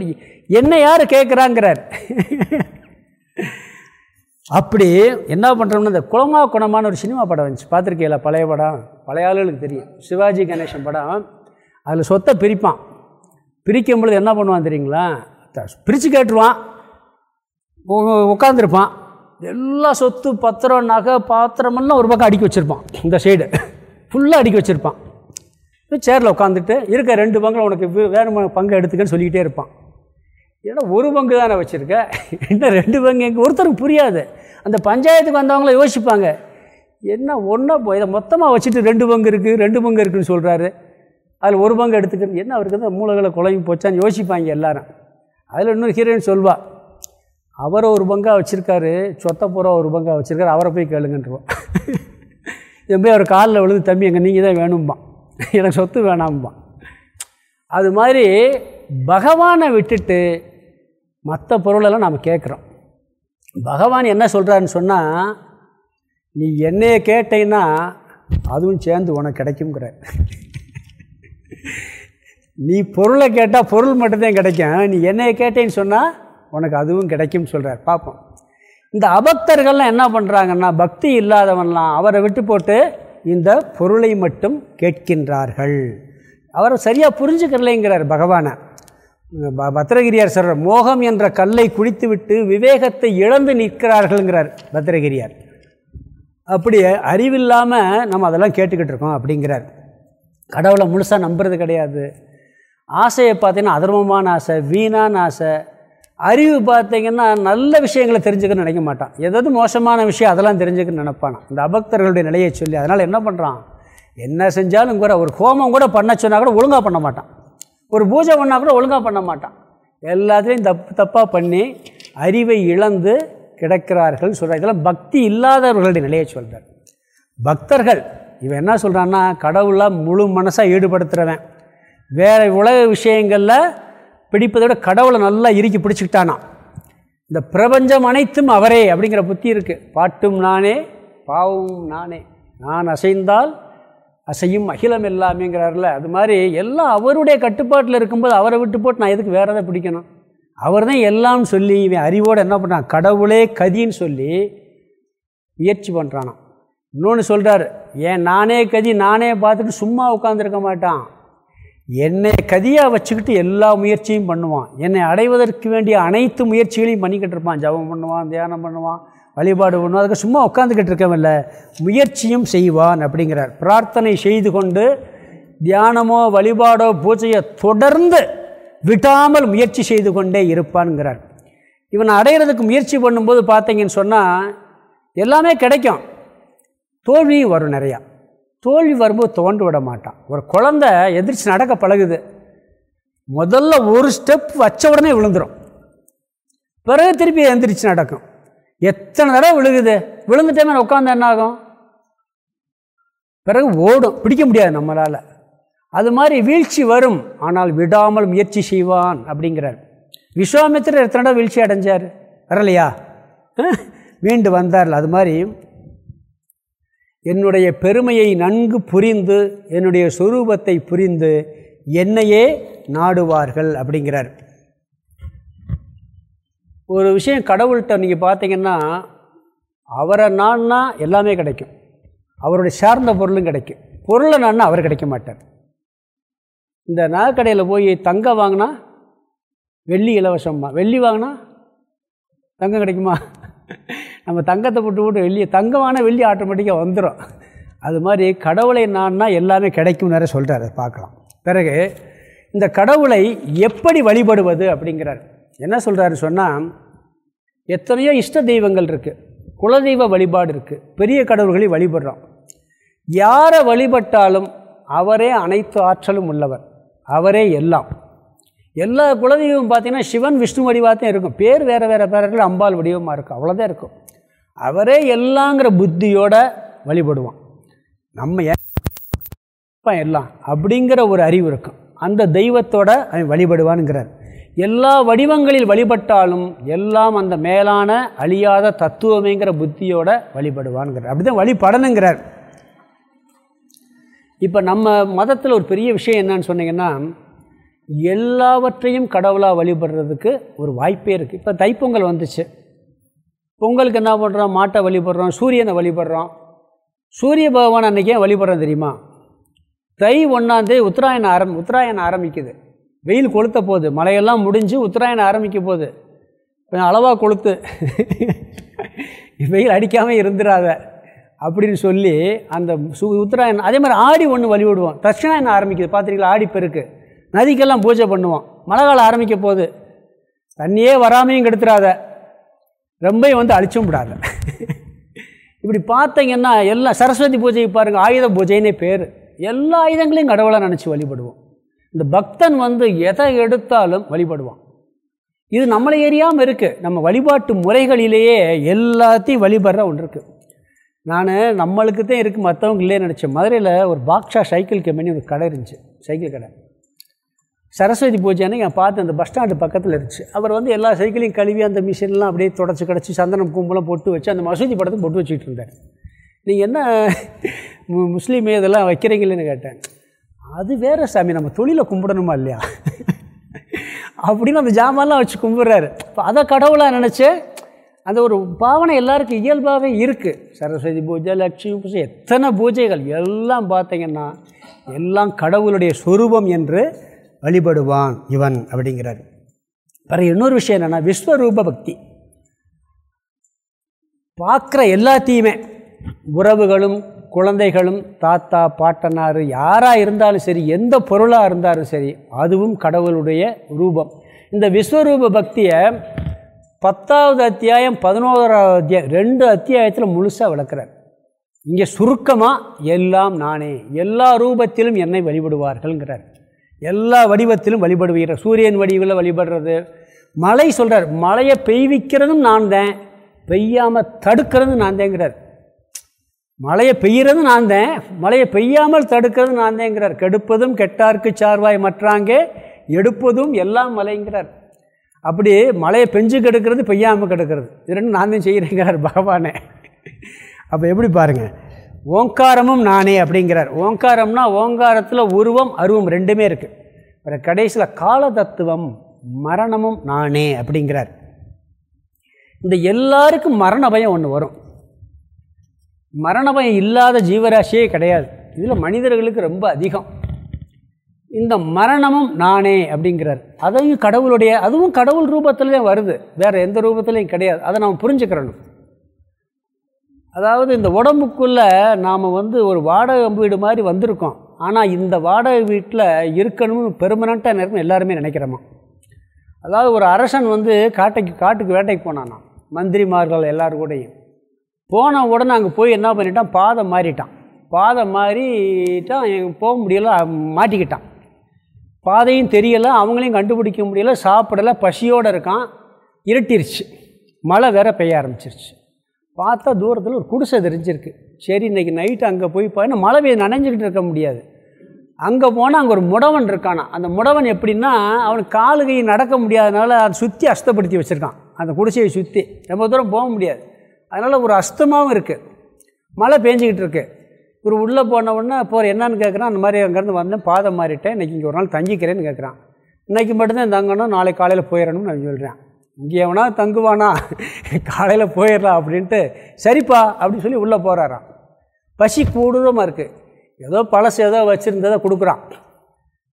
என்ன யார் கேட்குறாங்கிறார். அப்படி என்ன பண்ணுறோம்னா இந்த குளமா குணமான ஒரு சினிமா படம் வந்துச்சு. பார்த்துருக்கீங்களா? பழைய படம். பழைய ஆளுகளுக்கு தெரியும். சிவாஜி கணேசன் படம். அதில் சொத்தை பிரிப்பான். பிரிக்கும் பொழுது என்ன பண்ணுவான் தெரியுங்களா? பிரித்து கேட்டுருவான். உட்காந்துருப்பான் எல்லா சொத்து பத்திரம் நகை பாத்திரமெல்லாம் ஒரு பக்கம் அடுக்கி வச்சுருப்பான். இந்த சைடு ஃபுல்லாக அடுக்கி வச்சுருப்பான். சேரில் உட்காந்துட்டு இருக்க ரெண்டு பங்கில் உனக்கு வேறு பங்கு எடுத்துக்கன்னு சொல்லிக்கிட்டே இருப்பான். ஏன்னா ஒரு பங்கு தானே வச்சுருக்க? என்ன ரெண்டு பங்கு? எங்கே ஒருத்தருக்கு புரியாது. அந்த பஞ்சாயத்துக்கு வந்தவங்கள யோசிப்பாங்க. என்ன ஒன்றா போய் இதை மொத்தமாக வச்சுட்டு ரெண்டு பங்கு இருக்குது ரெண்டு பங்கு இருக்குதுன்னு சொல்கிறாரு அதில் ஒரு பங்கு எடுத்துக்கிறது என்ன அவருக்கு தான் மூளைகளை குழம்பு போச்சான்னு யோசிப்பாங்க எல்லாரும். அதில் இன்னொரு ஹீரோயின் சொல்வா அவரை ஒரு பங்காக வச்சுருக்காரு சொத்த ஒரு பங்கா வச்சுருக்காரு அவரை போய் கேளுங்கன்றோம் என் போய் அவர் காலில் விழுந்து தம்பி எங்கள் நீங்கள் தான் வேணும்பான். எனக்கு சொத்து வேணாம்பான். அது மாதிரி பகவானை விட்டுட்டு மற்ற பொருளெல்லாம் நாம் கேட்குறோம். பகவான் என்ன சொல்கிறாருன்னு சொன்னால் நீ என்னையை கேட்டேன்னா அதுவும் சேர்ந்து உனக்கு கிடைக்குங்கிற நீ பொருளை கேட்டால் பொருள் மட்டும்தான் கிடைக்கும். நீ என்னையை கேட்டேன்னு சொன்னால் உனக்கு அதுவும் கிடைக்கும்னு சொல்கிறார் பார்ப்போம் இந்த அபக்தர்கள்லாம் என்ன பண்ணுறாங்கன்னா பக்தி இல்லாதவன்லாம் அவரை விட்டு போட்டு இந்த பொருளை மட்டும் கேட்கின்றார்கள். அவரை சரியாக புரிஞ்சுக்கிறலைங்கிறார் பகவானை. ப- பத்திரகிரியார் சொல்கிறார் மோகம் என்ற கல்லை குடித்துவிட்டு விவேகத்தை இழந்து நிற்கிறார்கள்ங்கிறார் பத்திரகிரியார். அப்படி அறிவில்லாமல் நம்ம அதெல்லாம் கேட்டுக்கிட்டு இருக்கோம் அப்படிங்கிறார். கடவுளை முழுசாக நம்புறது கிடையாது. ஆசையை பார்த்தீங்கன்னா அதர்மமான ஆசை வீணான ஆசை அறிவு பார்த்தீங்கன்னா நல்ல விஷயங்களை தெரிஞ்சுக்கணும்னு நினைக்க மாட்டான். எதாவது மோசமான விஷயம் அதெல்லாம் தெரிஞ்சுக்கணும்னு நினைப்பானான். இந்த அபக்தர்களுடைய நிலையை சொல்லி அதனால் என்ன பண்ணுறான் என்ன செஞ்சாலும் கூட ஒரு ஹோமம் கூட பண்ண சொன்னால் கூட ஒழுங்காக பண்ண மாட்டான். ஒரு பூஜை பண்ணால் கூட ஒழுங்காக பண்ண மாட்டான். எல்லாத்துலேயும் தப்பு தப்பாக பண்ணி அறிவை இழந்து கிடக்கிறார்கள் சொல்கிறார் இதெல்லாம் பக்தி இல்லாதவர்களுடைய நிலையை சொல்கிறார் பக்தர்கள் இவன் என்ன சொல்கிறான்னா கடவுளாக முழு மனசாக ஈடுபடுத்துகிறவன் வேறு உலக விஷயங்களில் பிடிப்பதை விட கடவுளை நல்லா இறுக்கி பிடிச்சிக்கிட்டானாம் இந்த பிரபஞ்சம் அனைத்தும் அவரே அப்படிங்கிற புத்தி இருக்குது பாட்டும் நானே பாவமும் நானே. நான் அசைந்தால் அசையும் அகிலம் எல்லாமேங்கிறார்ல. அது மாதிரி எல்லாம் அவருடைய கட்டுப்பாட்டில் இருக்கும்போது அவரை விட்டு போட்டு நான் எதுக்கு வேறு எதை பிடிக்கணும்? அவர் தான் எல்லாம்னு சொல்லி இவன் அறிவோடு என்ன பண்ணுறான் கடவுளே கதின்னு சொல்லி முயற்சி பண்ணுறானாம் இன்னொன்று சொல்கிறார் ஏன் நானே கதி நானே பார்த்துட்டு சும்மா உட்காந்துருக்க மாட்டான். என்னை கதியாக வச்சுக்கிட்டு எல்லா முயற்சியும் பண்ணுவான். என்னை அடைவதற்கு வேண்டிய அனைத்து முயற்சிகளையும் பண்ணிக்கிட்டு இருப்பான். ஜபம் பண்ணுவான் தியானம் பண்ணுவான் வழிபாடு பண்ணுவான். அதுக்கு சும்மா உட்காந்துக்கிட்டு இருக்கவில்ல முயற்சியும் செய்வான் அப்படிங்கிறார். பிரார்த்தனை செய்து கொண்டு தியானமோ வழிபாடோ பூஜையோ தொடர்ந்து விடாமல் முயற்சி செய்து கொண்டே இருப்பான்ங்கிறார். இவன் அடையிறதுக்கு முயற்சி பண்ணும்போது பார்த்தீங்கன்னு சொன்னால் எல்லாமே கிடைக்கும். தோல்வியும் வரும் நிறையா. தோல்வி வரும்போது தோண்டு விட மாட்டான். ஒரு குழந்தை எதிர்த்து நடக்க பழகுது. முதல்ல ஒரு ஸ்டெப் வச்ச உடனே விழுந்துடும் பிறகு திருப்பி எந்திரிச்சு நடக்கும். எத்தனை தடவை விழுகுது? விழுந்துட்டே உட்காந்து என்ன ஆகும்? பிறகு ஓடும். பிடிக்க முடியாது நம்மளால். அது மாதிரி வீழ்ச்சி வரும். ஆனால் விடாமல் முயற்சி செய்வான் அப்படிங்கிறார். விஸ்வாமித்திரர் எத்தனை தடவை வீழ்ச்சி அடைஞ்சார்? வரலையா? மீண்டு வந்தார்ல. அது மாதிரி என்னுடைய பெருமையை நன்கு புரிந்து என்னுடைய சொரூபத்தை புரிந்து என்னையே நாடுவார்கள் அப்படிங்கிறார். ஒரு விஷயம் கடவுள்கிட்ட நீங்கள் பார்த்தீங்கன்னா அவரை நான்னா எல்லாமே கிடைக்கும். அவருடைய சார்ந்த பொருளும் கிடைக்கும். பொருளை நான் அவர் கிடைக்க மாட்டார். இந்த நகைக்கடையில் போய் தங்கம் வாங்கினா வெள்ளி இலவசம்மா. வெள்ளி வாங்கினா தங்கம் கிடைக்குமா? நம்ம தங்கத்தை போட்டு போட்டு வெள்ளியை தங்கமான வெள்ளி ஆட்டோமேட்டிக்காக வந்துடும் அது மாதிரி கடவுளை நான்னா எல்லாமே கிடைக்கும் நிறைய சொல்கிறார் பார்க்கலாம். பிறகு இந்த கடவுளை எப்படி வழிபடுவது அப்படிங்கிறார். என்ன சொல்கிறாரு சொன்னால் எத்தனையோ இஷ்ட தெய்வங்கள் இருக்குது குலதெய்வ வழிபாடு இருக்குது பெரிய கடவுள்களை வழிபடுறோம். யாரை வழிபட்டாலும் அவரே அனைத்து ஆற்றலும் உள்ளவர். அவரே எல்லாம். எல்லா குலதெய்வம் பார்த்தீங்கன்னா சிவன் விஷ்ணு வடிவாக தான் இருக்கும். பேர் வேறு வேறு பேரர்கள் அம்பாள் வடிவமாக இருக்கும். அவ்வளோதான் இருக்கும். அவரே எல்லாங்கிற புத்தியோட வழிபடுவான். நம்ம ஏன் எல்லாம்? அப்படிங்கிற ஒரு அறிவு இருக்கும். அந்த தெய்வத்தோட அவன் வழிபடுவான்ங்கிறார். எல்லா வடிவங்களில் வழிபட்டாலும் எல்லாம் அந்த மேலான அழியாத தத்துவமேங்கிற புத்தியோட வழிபடுவான்ங்கிறார். அப்படி தான் வழிபடணுங்கிறார். இப்போ நம்ம மதத்தில் ஒரு பெரிய விஷயம் என்னன்னு சொன்னீங்கன்னா எல்லாவற்றையும் கடவுளாக வழிபடுறதுக்கு ஒரு வாய்ப்பே இருக்குது இப்போ தைப்பொங்கல் வந்துச்சு. பொங்கலுக்கு என்ன பண்ணுறோம் மாட்டை வழிபடுறோம் சூரியனை வழிபடுறோம். சூரிய பகவான் அன்றைக்கே வழிபடுறோம் தெரியுமா? தை ஒன்றாந்தே உத்தராயணம் ஆரம் உத்தராயணம் ஆரம்பிக்குது. வெயில் கொளுத்த போகுது மழையெல்லாம் முடிஞ்சு உத்தராயணம் ஆரம்பிக்க போகுது கொஞ்சம் அளவாக கொளுத்து. வெயில் அடிக்காமல் இருந்துடாத அப்படின்னு சொல்லி அந்த சு உத்தராயணம் அதே மாதிரி ஆடி ஒன்று வழிவிடுவோம் தட்சிணாயணம் ஆரம்பிக்குது. பார்த்துருக்கீங்களா ஆடி பெருக்கு. நதிக்கெல்லாம் பூஜை பண்ணுவோம். மழை காலம் ஆரம்பிக்க போது தண்ணியே வராமையும் கெடுத்துடாத ரொம்பையும் வந்து அழிச்சும் விடாத. இப்படி பார்த்தீங்கன்னா எல்லாம் சரஸ்வதி பூஜைக்கு பாருங்கள் ஆயுத பூஜைன்னே பேர். எல்லா ஆயுதங்களையும் கடவுளாக நினச்சி வழிபடுவோம். இந்த பக்தன் வந்து எதை எடுத்தாலும் வழிபடுவான். இது நம்மளை ஏறியாமல் இருக்குது நம்ம வழிபாட்டு முறைகளிலேயே எல்லாத்தையும் வழிபடுற ஒன்று இருக்குது நான் நம்மளுக்கு தான் இருக்குது மற்றவங்க இல்லையே நினச்சேன். மதுரையில் ஒரு பாக்ஷா சைக்கிள் கம்பெனி ஒரு கடை இருந்துச்சு. சைக்கிள் கடை. சரஸ்வதி பூஜை அன்னைக்கு நான் பார்த்து அந்த பஸ் ஸ்டாண்டு பக்கத்தில் இருந்துச்சு. அவர் வந்து எல்லா சைக்கிளையும் கழுவி அந்த மிஷின்லாம் அப்படியே தொடச்சி கிடச்சி சந்தனம் கும்பலாம் பொட்டு வச்சு அந்த மசூதி படத்தை பொட்டு வச்சுட்டு இருந்தார். நீங்கள் என்ன முஸ்லீம் இதெல்லாம் வைக்கிறீங்களேன்னு கேட்டேன். அது வேறு சாமி நம்ம தொழிலை கும்பிடணுமா இல்லையா? அப்படின்னு அந்த ஜாமான்லாம் வச்சு கும்பிட்றாரு. இப்போ அதை கடவுளாக நினச்சி அந்த ஒரு பாவனை எல்லாருக்கும் இயல்பாகவே இருக்குது சரஸ்வதி பூஜை லட்சுமி பூஜை எத்தனை பூஜைகள்? எல்லாம் பார்த்தீங்கன்னா எல்லாம் கடவுளுடைய சொரூபம் என்று வழிபடுவான் இவன் அப்படிங்கிறார். பிறகு இன்னொரு விஷயம் என்னென்னா விஸ்வரூப பக்தி. பார்க்குற எல்லாத்தையுமே உறவுகளும் குழந்தைகளும் தாத்தா பாட்டனார் யாராக இருந்தாலும் சரி எந்த பொருளாக இருந்தாலும் சரி அதுவும் கடவுளுடைய ரூபம். இந்த விஸ்வரூப பக்தியை பத்தாவது அத்தியாயம் பதினோராவது அத்தியாயம் ரெண்டு அத்தியாயத்தில் முழுசாக விளக்குறார். இங்கே சுருக்கமாக எல்லாம் நானே எல்லா ரூபத்திலும் என்னை வழிபடுவார்கள்ங்கிறார். எல்லா வடிவத்திலும் வழிபடுவீர் சூரியன் வடிவில் வழிபடுறது. மழை சொல்கிறார் மழையை பெய்விக்கிறதும் நான் தான் பெய்யாமல் தடுக்கிறதும் நான் தேங்கிறார் மழையை பெய்கிறது நான் தான் மழையை பெய்யாமல் தடுக்கிறது நான் தேங்கிறார் கெடுப்பதும் கெட்டார்க்கு சார்வாய் மற்றாங்க எடுப்பதும் எல்லாம் மலைங்கிறார். அப்படி மழையை பெஞ்சு கெடுக்கிறது பெய்யாமல் கெடுக்கிறது. இது ரெண்டும் நான் தான் செய்கிறேங்கிறார் பகவானே அப்போ எப்படி பாருங்கள் ஓங்காரமும் நானே அப்படிங்கிறார். ஓங்காரம்னா ஓங்காரத்தில் உருவம் அருவம் ரெண்டுமே இருக்குது அப்புறம் கடைசியில் கால தத்துவம் மரணமும் நானே அப்படிங்கிறார். இந்த எல்லாருக்கும் மரண பயம் ஒன்று வரும். மரண பயம் இல்லாத ஜீவராசியே கிடையாது. இதில் மனிதர்களுக்கு ரொம்ப அதிகம். இந்த மரணமும் நானே அப்படிங்கிறார். அதையும் கடவுளுடைய அதுவும் கடவுள் ரூபத்தில் வருது. வேறு எந்த ரூபத்துலையும் கிடையாது. அதை நம்ம புரிஞ்சுக்கிறணும். அதாவது இந்த உடம்புக்குள்ளே நாம் வந்து ஒரு வாடகை வீடு மாதிரி வந்திருக்கோம். ஆனால் இந்த வாடகை வீட்டில் இருக்கணும்னு பெர்மனண்ட்டாக இருக்கணும் எல்லாருமே நினைக்கிறோமா? அதாவது ஒரு அரசன் வந்து காட்டைக்கு காட்டுக்கு வேட்டைக்கு போனானா மந்திரிமார்கள் எல்லோரும் கூடயும். போன உடனே அங்கே போய் என்ன பண்ணிட்டான்? பாதை மாறிட்டான். பாதை மாறிட்டான் போக முடியல மாட்டிக்கிட்டான். பாதையும் தெரியலை அவங்களையும் கண்டுபிடிக்க முடியல சாப்பிடலை பசியோடு இருக்கான். இருட்டிருச்சு. மழை வேற பெய்ய ஆரம்பிச்சிருச்சு. பார்த்தா தூரத்தில் ஒரு குடிசை தெரிஞ்சிருக்கு. சரி இன்றைக்கி நைட்டு அங்கே போய் பார்த்தா மழை பெய்ய நனைஞ்சிக்கிட்டு இருக்க முடியாது. அங்கே போனால் அங்கே ஒரு முடவன் இருக்கானா? அந்த முடவன் எப்படின்னா அவனுக்கு காலு கை நடக்க முடியாதனால அதை சுற்றி அஸ்தப்படுத்தி வச்சுருக்கான். அந்த குடிசையை சுற்றி ரொம்ப தூரம் போக முடியாது. அதனால் ஒரு அஸ்தமாகவும் இருக்குது மழை பேஞ்சிக்கிட்டு இருக்கு. இவர் உள்ளே போன உடனே போகிற என்னன்னு கேட்குறான் அந்த மாதிரி அங்கேருந்து வந்தேன். பாதை மாறிட்டேன். இன்றைக்கி இங்கே ஒரு நாள் தங்கிக்கிறேன்னு கேட்குறான் இன்றைக்கி மட்டும்தான் தங்கணும் நாளைக்கு காலையில் போயிடணும்னு நான் சொல்கிறேன் இங்கே எவனா தங்குவானா? காலையில் போயிடலாம் அப்படின்ட்டு சரிப்பா அப்படின்னு சொல்லி உள்ளே போகிறாராம் பசி கூடுதமாக இருக்குது ஏதோ பழசு ஏதோ வச்சுருந்ததை கொடுக்குறான்.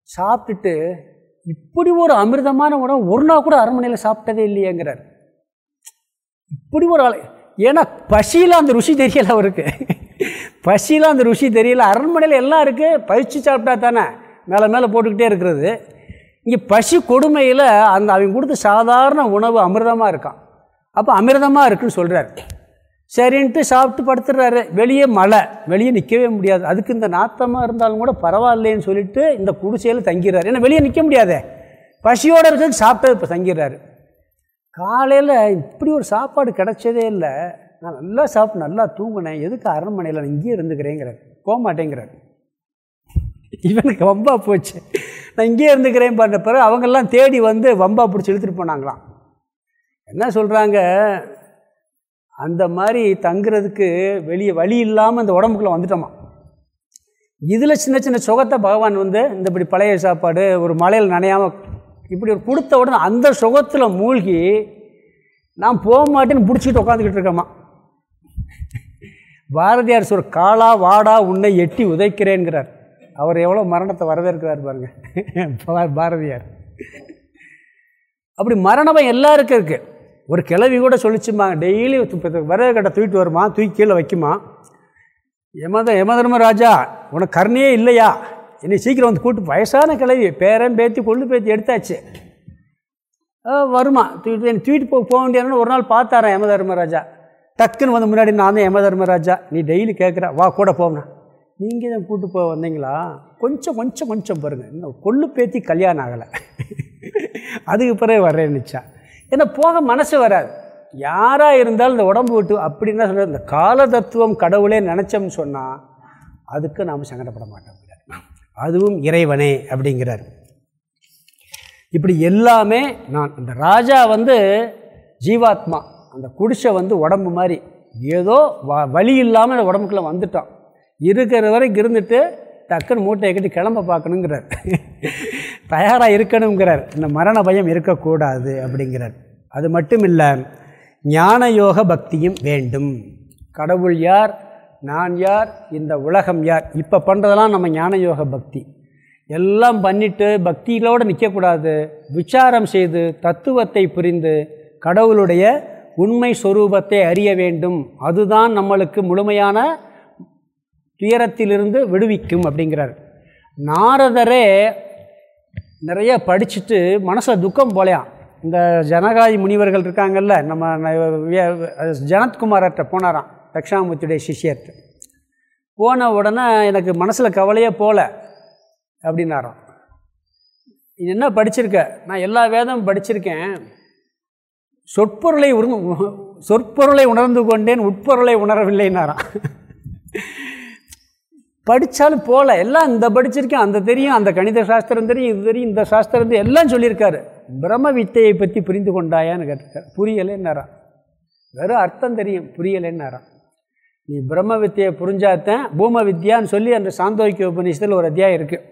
சாப்பிட்டுட்டு இப்படி ஒரு அமிர்தமான உணவு ஒரு நாள் கூட அரண்மனையில் சாப்பிட்டதே இல்லையேங்கிறார். இப்படி ஒரு ஆள் ஏன்னா பசியில் அந்த ருசி தெரியல அவருக்கு. பசியில் அந்த ருசி தெரியல. அரண்மனையில் எல்லாம் இருக்குது பறித்து சாப்பிட்டா தானே. மேலே மேலே போட்டுக்கிட்டே இருக்கிறது. இங்கே பசி கொடுமையில் அந்த அவங்க கொடுத்த சாதாரண உணவு அமிர்தமாக இருக்கான். அப்போ அமிர்தமாக இருக்குன்னு சொல்கிறார் சரின்ட்டு சாப்பிட்டு படுத்துடுறாரு வெளியே மழை. வெளியே நிற்கவே முடியாது. அதுக்கு இந்த நாத்தமாக இருந்தாலும் கூட பரவாயில்லைன்னு சொல்லிட்டு இந்த குடிசையில் தங்கிடுறாரு. ஏன்னா வெளியே நிற்க முடியாதே. பசியோடு இருக்கிறது சாப்பிட்டது இப்போ தங்கிடுறாரு. காலையில் இப்படி ஒரு சாப்பாடு கிடைச்சதே இல்லை. நான் நல்லா சாப்பிட்டு நல்லா தூங்கினேன். எதுக்கு அரண்மனையில் நான் இங்கேயே இருந்துக்கிறேங்கிறார். போக மாட்டேங்கிறார். இவனுக்கு வம்பா போச்சு. நான் இங்கேயே இருந்துக்கிறேன் பண்ண பிறகு அவங்கெல்லாம் தேடி வந்து வம்பா பிடிச்சி இழுத்துட்டு போனாங்களாம். என்ன சொல்கிறாங்க அந்த மாதிரி தங்குறதுக்கு வெளியே வழி இல்லாமல் இந்த உடம்புக்குள்ளே வந்துட்டோமா. இதில் சின்ன சின்ன சுகத்தை பகவான் வந்து இந்த இப்படி பழைய சாப்பாடு ஒரு மலையில் நனையாமல் இப்படி ஒரு கொடுத்த உடனே அந்த சுகத்தில் மூழ்கி நான் போக மாட்டேன்னு பிடிச்சிட்டு உட்காந்துக்கிட்டு இருக்கேம்மா. பாரதியார் சொல் காலா வாடா உன்னை எட்டி உதைக்கிறேங்கிறார் அவர் எவ்வளோ மரணத்தை வரவேற்கிறார் பாருங்க. பாரதியார். அப்படி மரணம் எல்லாருக்கும் இருக்குது ஒரு கிளவி கூட சொல்லிச்சுமாங்க டெய்லி வரவே தூக்கிட்டு வருமா? தூக்கி கீழே வைக்குமா? யமத யமதர்ம ராஜா உனக்கு கருணையே இல்லையா? என்னை சீக்கிரம் வந்து கூட்டு வயசான கிளவி பேரன் பேத்தி கொள்ளு பேத்தி எடுத்தாச்சு. வருமா? தூக்கிட்டு என்னை தூக்கிட்டு போக போக வேண்டியதுன்னு ஒரு நாள் பார்த்தாரன் யமதர்மராஜா டக்குன்னு வந்து முன்னாடி நான் தான் யமதர்மராஜா நீ டெய்லி கேட்குற வா கூட போகணும் நீங்கள் தான் கூட்டு போக வந்தீங்களா? கொஞ்சம் கொஞ்சம் கொஞ்சம் பாருங்கள் இன்னும் கொள்ளு பேத்தி கல்யாணம் ஆகலை. அதுக்கு பிறகு வர்றேன்னுச்சா ஏன்னா போக மனசு வராது. யாராக இருந்தாலும் இந்த உடம்பு விட்டு அப்படின்னா சொல்ல இந்த கால தத்துவம் கடவுளே நினச்சோம்னு சொன்னால் அதுக்கு நாம் சங்கடப்பட மாட்டோம். அதுவும் இறைவனே அப்படிங்கிறார். இப்படி எல்லாமே நான் இந்த ராஜா வந்து ஜீவாத்மா. அந்த குடிசை வந்து உடம்பு மாதிரி. ஏதோ வ வழி இல்லாமல் அந்த உடம்புக்குள்ளே வந்துட்டான். இருக்கிற வரைக்கும் இருந்துட்டு டக்குன்னு மூட்டையை கட்டி கிளம்ப பார்க்கணுங்கிறார். தயாராக இருக்கணுங்கிறார். இந்த மரண பயம் இருக்கக்கூடாது அப்படிங்கிறார். அது மட்டும் இல்லை ஞான யோக பக்தியும் வேண்டும். கடவுள் யார்? நான் யார்? இந்த உலகம் யார்? இப்போ பண்ணுறதெல்லாம் நம்ம ஞான யோக பக்தி. எல்லாம் பண்ணிட்டு பக்திகளோடு நிற்கக்கூடாது விசாரம் செய்து தத்துவத்தை புரிந்து கடவுளுடைய உண்மை சொரூபத்தை அறிய வேண்டும். அதுதான் நம்மளுக்கு முழுமையான துயரத்திலிருந்து விடுவிக்கும் அப்படிங்கிறார். நாரதரே நிறைய படிச்சுட்டு மனசை துக்கம் போலையாம் இந்த ஜனகாதி முனிவர்கள் இருக்காங்கல்ல நம்ம ஜனத்குமார்கிட்ட போனாராம் தக்ஷாமூர்த்தியுடைய சிஷியர்கிட்ட. போன உடனே எனக்கு மனசில் கவலையே போகல அப்படின்னாராம். இது என்ன படிச்சிருக்க? நான் எல்லா வேதமும் படிச்சிருக்கேன். சொற்பொருளை சொற்பொருளை உணர்ந்து கொண்டேன் உட்பொருளை உணரவில்லைன்னாராம் படித்தாலும் போகல எல்லாம் இந்த படிச்சிருக்கேன் அந்த தெரியும் அந்த கணித சாஸ்திரம் தெரியும் இது தெரியும் இந்த சாஸ்திரம் தெரியும் எல்லாம் சொல்லியிருக்காரு. பிரம்ம வித்தையை பற்றி புரிந்து கொண்டாயான்னு கேட்டிருக்கார். புரியலைன்னாரான் வெறும் அர்த்தம் தெரியும் புரியலைன்னாரான் நீ பிரம்ம வித்தியை புரிஞ்சாத்தேன் பூம வித்யான்னு சொல்லி அந்த சாந்தோக்கிய உபநிஷத்தில் ஒரு அத்தியாயம் இருக்குது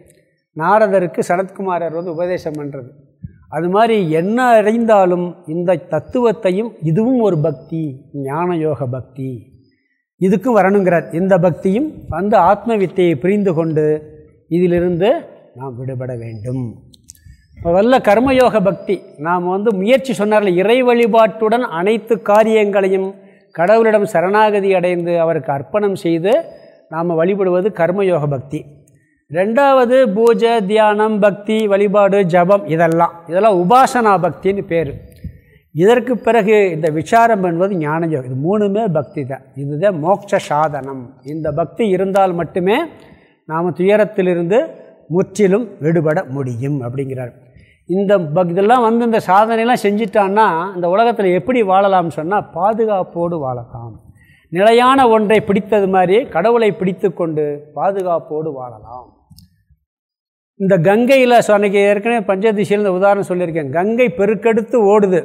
நாரதருக்கு சனத்குமாரர் வந்து உபதேசம் பண்ணுறது அது மாதிரி என்ன அறிந்தாலும் இந்த தத்துவத்தையும் இதுவும் ஒரு பக்தி ஞான யோக பக்தி. இதுக்கும் வரணுங்கிறார். இந்த பக்தியும் அந்த ஆத்ம வித்தையை புரிந்து கொண்டு இதிலிருந்து நாம் விடுபட வேண்டும். இப்போ வல்ல கர்மயோக பக்தி நாம் வந்து முயற்சி சொன்னார்கள் இறை வழிபாட்டுடன் அனைத்து காரியங்களையும் கடவுளிடம் சரணாகதி அடைந்து அவருக்கு அர்ப்பணம் செய்து நாம் வழிபடுவது கர்மயோக பக்தி. ரெண்டாவது பூஜை தியானம் பக்தி வழிபாடு ஜபம் இதெல்லாம். இதெல்லாம் உபாசனா பக்தின்னு பேர். இதற்கு பிறகு இந்த விசாரம் என்பது ஞானயோகம் இது மூணுமே பக்தி தான். இதுதான் மோட்ச சாதனம். இந்த பக்தி இருந்தால் மட்டுமே நாம் துயரத்திலிருந்து முற்றிலும் விடுபட முடியும் அப்படிங்கிறார். இந்த பக் இதெல்லாம் வந்து இந்த சாதனைலாம் செஞ்சிட்டான்னா இந்த உலகத்தில் எப்படி வாழலாம்னு சொன்னால் பாதுகாப்போடு வாழலாம். நிலையான ஒன்றை பிடித்தது மாதிரி கடவுளை பிடித்து கொண்டு பாதுகாப்போடு வாழலாம். இந்த கங்கையில் சொன்னக்கு ஏற்கனவே பஞ்சதிசையில் இந்த உதாரணம் சொல்லியிருக்கேன். கங்கை பெருக்கெடுத்து ஓடுது.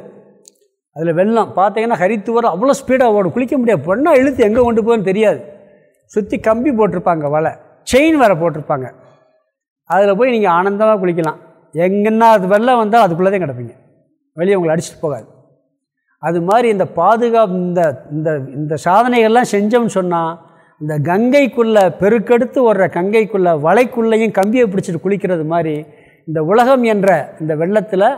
அதில் வெள்ளம். பார்த்தீங்கன்னா ஹரித்துவர் அவ்வளோ ஸ்பீடாக ஓடும். குளிக்க முடியாது. பொண்ணாக இழுத்து எங்கே கொண்டு போகணும்னு தெரியாது. சுற்றி கம்பி போட்டிருப்பாங்க வலை. செயின் வேறு போட்டிருப்பாங்க. அதில் போய் நீங்கள் ஆனந்தமாக குளிக்கலாம். எங்கன்னா அது வெள்ளம் வந்தால் அதுக்குள்ளே தான் கிடப்பீங்க. வெளியே உங்களை அடிச்சுட்டு போகாது. அது மாதிரி இந்த பாதுகாப்பு இந்த இந்த இந்த சாதனைகள்லாம் செஞ்சோம்னு சொன்னால் இந்த கங்கைக்குள்ளே பெருக்கெடுத்து வர்ற கங்கைக்குள்ளே வலைக்குள்ளேயும் கம்பியை பிடிச்சிட்டு குளிக்கிறது மாதிரி இந்த உலகம் என்ற இந்த வெள்ளத்தில்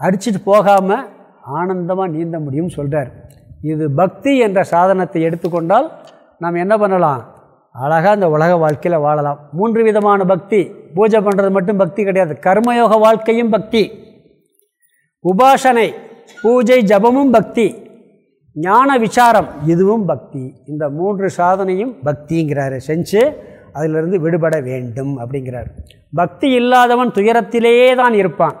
அடிச்சிட்டு போகாமல் ஆனந்தமாக நீந்த முடியும்னு சொல்கிறார் இது பக்தி என்ற சாதனத்தை எடுத்துக்கொண்டால் நாம் என்ன பண்ணலாம்? அழகாக இந்த உலக வாழ்க்கையில் வாழலாம். மூன்று விதமான பக்தி. பூஜை பண்ணுறது மட்டும் பக்தி கிடையாது. கர்மயோக வாழ்க்கையும் பக்தி. உபாசனை பூஜை ஜபமும் பக்தி. ஞான விசாரம் இதுவும் பக்தி. இந்த மூன்று சாதனையும் பக்திங்கிறாரு. செஞ்சு அதிலிருந்து விடுபட வேண்டும் அப்படிங்கிறார். பக்தி இல்லாதவன் துயரத்திலேயே தான் இருப்பான்.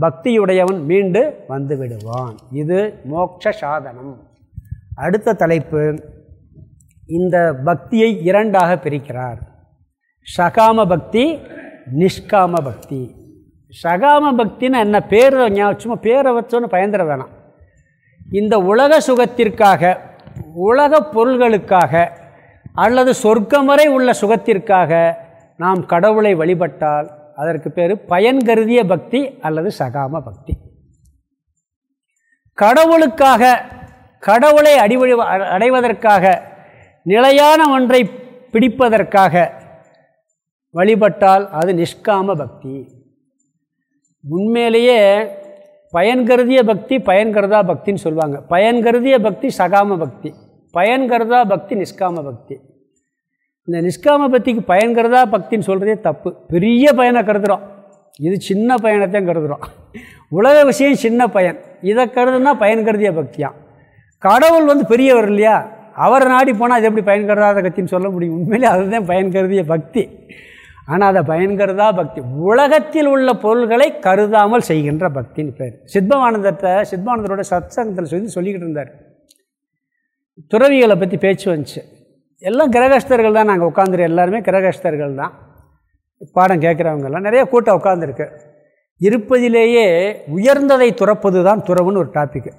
பக்தியுடையவன் மீண்டு வந்து விடுவான் இது மோட்ச சாதனம் அடுத்த தலைப்பு இந்த பக்தியை இரண்டாக பிரிக்கிறார். சகாம பக்தி நிஷ்காம பக்தி. சகாம பக்தின்னு என்ன பேர் சும்மா பேரை வச்சோன்னு பயந்துட வேணாம். இந்த உலக சுகத்திற்காக உலக பொருள்களுக்காக அல்லது சொர்க்கம் வரை உள்ள சுகத்திற்காக நாம் கடவுளை வழிபட்டால் அதற்கு பேர் பயன் கருதிய பக்தி அல்லது சகாம பக்தி. கடவுளுக்காக கடவுளை அடிவழி அடைவதற்காக நிலையான ஒன்றை பிடிப்பதற்காக வழிபட்டால் அது நிஷ்காம பக்தி. உண்மையிலேயே பயன் கருதிய பக்தி பயன்கருதா பக்தின்னு சொல்லுவாங்க பயன் கருதிய பக்தி சகாம பக்தி. பயன் கருதா பக்தி நிஷ்காம பக்தி. இந்த நிஷ்காம பக்திக்கு பயன்கிறதா பக்தின்னு சொல்கிறதே தப்பு. பெரிய பயனை கருதுகிறோம் இது சின்ன பயணத்தையும் கருதுகிறோம் உலக விஷயம் சின்ன பயன். இதை கருதுனா பயன் கருதிய பக்தியாம் கடவுள் வந்து பெரியவர் இல்லையா? அவர் நாடி போனால் அது எப்படி பயன் கருதாத கத்தின்னு சொல்ல முடியும்? உண்மையிலே அதுதான் பயன் கருதிய பக்தி. ஆனால் அதை பயன்கிறதா பக்தி. உலகத்தில் உள்ள பொருள்களை கருதாமல் செய்கின்ற பக்தின்னு பேர். சித்பவானந்தத்தை சித்பானந்தரோட சத்சங்கத்தில் சொல்லி சொல்லிக்கிட்டு இருந்தார். துறவிகளை பற்றி பேச்சு வந்துச்சு. எல்லாம் கிரகஸ்தர்கள் தான் நாங்கள் உட்காந்துரு எல்லாருமே கிரகஸ்தர்கள் தான். பாடம் கேட்குறவங்கெல்லாம் நிறைய கூட்டம் உட்காந்துருக்கு இருப்பதிலேயே உயர்ந்ததை துறப்பது தான் துறவுன்னு ஒரு டாப்பிக்கு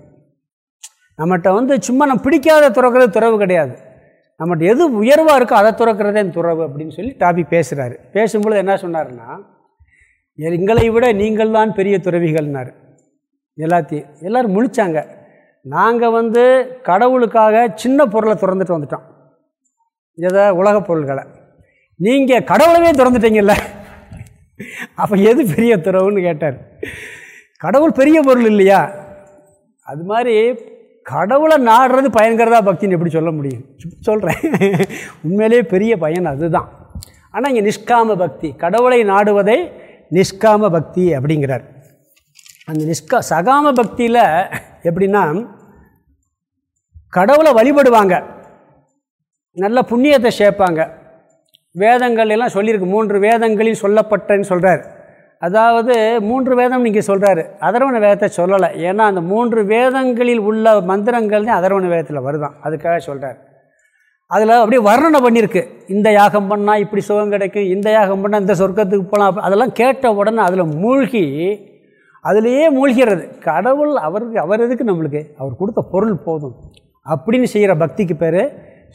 நம்மகிட்ட வந்து சும்மா நம்ம பிடிக்காத துறக்கிறது துறவு கிடையாது. நம்மகிட்ட எது உயர்வாக இருக்கோ அதை துறக்கிறதே துறவு அப்படின்னு சொல்லி டாபிக் பேசுகிறாரு பேசும்பொழுது என்ன சொன்னார்னா எங்களை விட நீங்கள் தான் பெரிய துறவிகள்னார். எல்லாத்தையும் எல்லோரும் முழிச்சாங்க. நாங்கள் வந்து கடவுளுக்காக சின்ன பொருளை திறந்துட்டு வந்துட்டோம். எதோ உலகப் பொருள்களை. நீங்கள் கடவுளவே திறந்துட்டீங்கல்ல. அப்போ எது பெரிய துறவுன்னு கேட்டார். கடவுள் பெரிய பொருள் இல்லையா? அது மாதிரி கடவுளை நாடுறது பயன்கிறதா பக்தின்னு எப்படி சொல்ல முடியும்? சொல்கிறேன் உண்மையிலேயே பெரிய பயன் அதுதான். ஆனால் இங்கே நிஷ்காம பக்தி கடவுளை நாடுவதை நிஷ்காம பக்தி அப்படிங்கிறார். அந்த நிஷ்கா சகாம பக்தியில் எப்படின்னா கடவுளை வழிபடுவாங்க. நல்ல புண்ணியத்தை சேர்ப்பாங்க. வேதங்கள் எல்லாம் சொல்லியிருக்கு. மூன்று வேதங்களில் சொல்லப்பட்டன்னு சொல்கிறார் அதாவது மூன்று வேதம் நீங்கள் சொல்கிறாரு அதரவண வேதத்தை சொல்லலை. ஏன்னா அந்த மூன்று வேதங்களில் உள்ள மந்திரங்கள் தான் அதரவண வேதத்தில் வருதான். அதுக்காக சொல்கிறார் அதில் அப்படியே வர்ணனை பண்ணியிருக்கு. இந்த யாகம் பண்ணால் இப்படி சுகம் கிடைக்கும். இந்த யாகம் பண்ணால் இந்த சொர்க்கத்துக்கு போகலாம் அதெல்லாம் கேட்ட உடனே அதில் மூழ்கி அதிலேயே மூழ்கிறது. கடவுள் அவருக்கு அவர் எதுக்கு நம்மளுக்கு? அவர் கொடுத்த பொருள் போதும். அப்படின்னு செய்கிற பக்திக்கு பேர்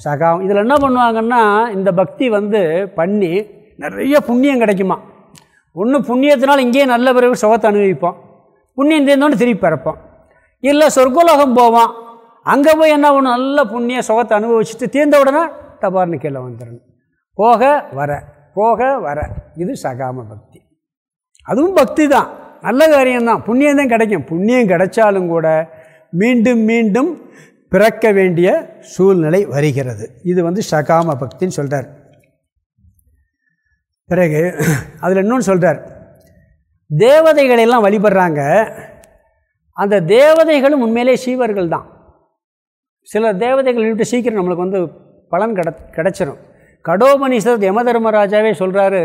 சகாம் இதில் என்ன பண்ணுவாங்கன்னா இந்த பக்தி வந்து பண்ணி நிறைய புண்ணியம் கிடைக்குமா? ஒன்று புண்ணியத்தினால் இங்கேயே நல்ல பிறகு சுகத்தை அனுபவிப்போம். புண்ணியம் தேர்ந்தோன்னு திருப்பி பிறப்போம். இல்லை சொர்க்கலோகம் போவான் அங்கே போய் என்ன பண்ணும் நல்ல புண்ணிய சுகத்தை அனுபவிச்சுட்டு தீர்ந்த உடனே டபார்னு கீழே வந்துடணும். போக வர போக வர. இது சகாம பக்தி. அதுவும் பக்தி தான். நல்ல காரியம்தான். புண்ணியம் தான் கிடைக்கும். புண்ணியம் கிடைச்சாலும் கூட மீண்டும் மீண்டும் பிறக்க வேண்டிய சூழ்நிலை வருகிறது. இது வந்து சகாம பக்தின்னு சொல்கிறார் பிறகு அதில் இன்னொன்று சொல்கிறார் தேவதைகளெல்லாம் வழிபடுறாங்க. அந்த தேவதைகளும் உண்மையிலே சீவர்கள் தான். சில தேவதைகள் விட்டு சீக்கிரம் நம்மளுக்கு வந்து பலன் கிட கிடச்சிடும் கடோபனிஷத் யம தர்மராஜாவே சொல்கிறாரு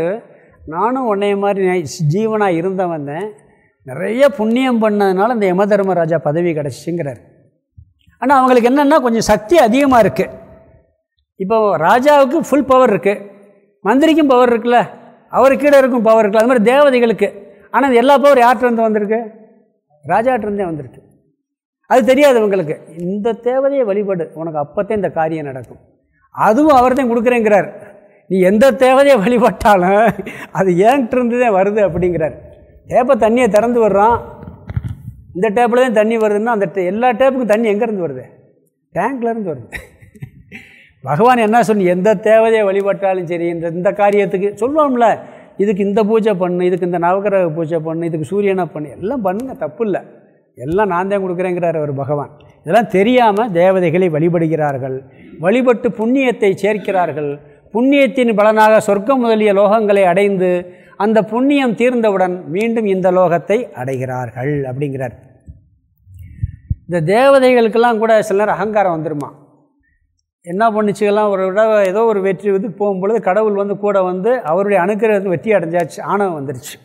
நானும் உன்னைய மாதிரி ஜீவனாக இருந்தவன் நிறைய புண்ணியம் பண்ணதுனால இந்த யம தர்மராஜா பதவி கிடச்சிங்கிறார். ஆனால் அவங்களுக்கு என்னென்னா கொஞ்சம் சக்தி அதிகமாக இருக்குது இப்போ ராஜாவுக்கு ஃபுல் பவர் இருக்குது மந்திரிக்கும் பவர் இருக்குல்ல? அவர் கீழே இருக்கும் பவர் இருக்குல்ல? அது மாதிரி தேவதைகளுக்கு. ஆனால் எல்லா பவர் யார்கிட்ட வந்திருக்கு? ராஜாட்டிருந்தே வந்திருக்கு. அது தெரியாது உங்களுக்கு. இந்த தேவதையை வழிபடு. உனக்கு அப்போத்தே இந்த காரியம் நடக்கும். அதுவும் அவர் தான் கொடுக்குறேங்கிறார். நீ எந்த தேவதையை வழிபட்டாலும் அது ஏன்ட்டு இருந்து தான் வருது அப்படிங்கிறார். டேப்பை தண்ணியை திறந்து விடுறான். இந்த டேப்பில் தான் தண்ணி வருதுன்னா அந்த எல்லா டேப்புக்கும் தண்ணி எங்கேருந்து வருது? டேங்க்லேருந்து வருது. பகவான் என்ன சொல்லி எந்த தேவதையை வழிபட்டாலும் சரி இந்த இந்த காரியத்துக்கு சொல்லுவோம்ல இதுக்கு இந்த பூஜை பண்ணு இதுக்கு இந்த நவகிரக பூஜை பண்ணு இதுக்கு சூரியனை பண்ணு எல்லாம் பண்ணுங்க தப்பு இல்லை எல்லாம் நான் தான் கொடுக்குறேங்கிறார் அவர் பகவான். இதெல்லாம் தெரியாமல் தேவதைகளை வழிபடுகிறார்கள். வழிபட்டு புண்ணியத்தை சேர்க்கிறார்கள். புண்ணியத்தின் பலனாக சொர்க்கம் முதலிய லோகங்களை அடைந்து அந்த புண்ணியம் தீர்ந்தவுடன் மீண்டும் இந்த லோகத்தை அடைகிறார்கள் அப்படிங்கிறார். இந்த தேவதைகளுக்கெல்லாம் கூட சில நேரம் அகங்காரம் வந்துருமா? என்ன பண்ணுச்சுக்கெல்லாம் ஒரு விட ஏதோ ஒரு வெற்றி இதுக்கு போகும்பொழுது கடவுள் வந்து கூட வந்து அவருடைய அணுக்கிறது வெற்றி அடைஞ்சாச்சு ஆணவம் வந்துருச்சு.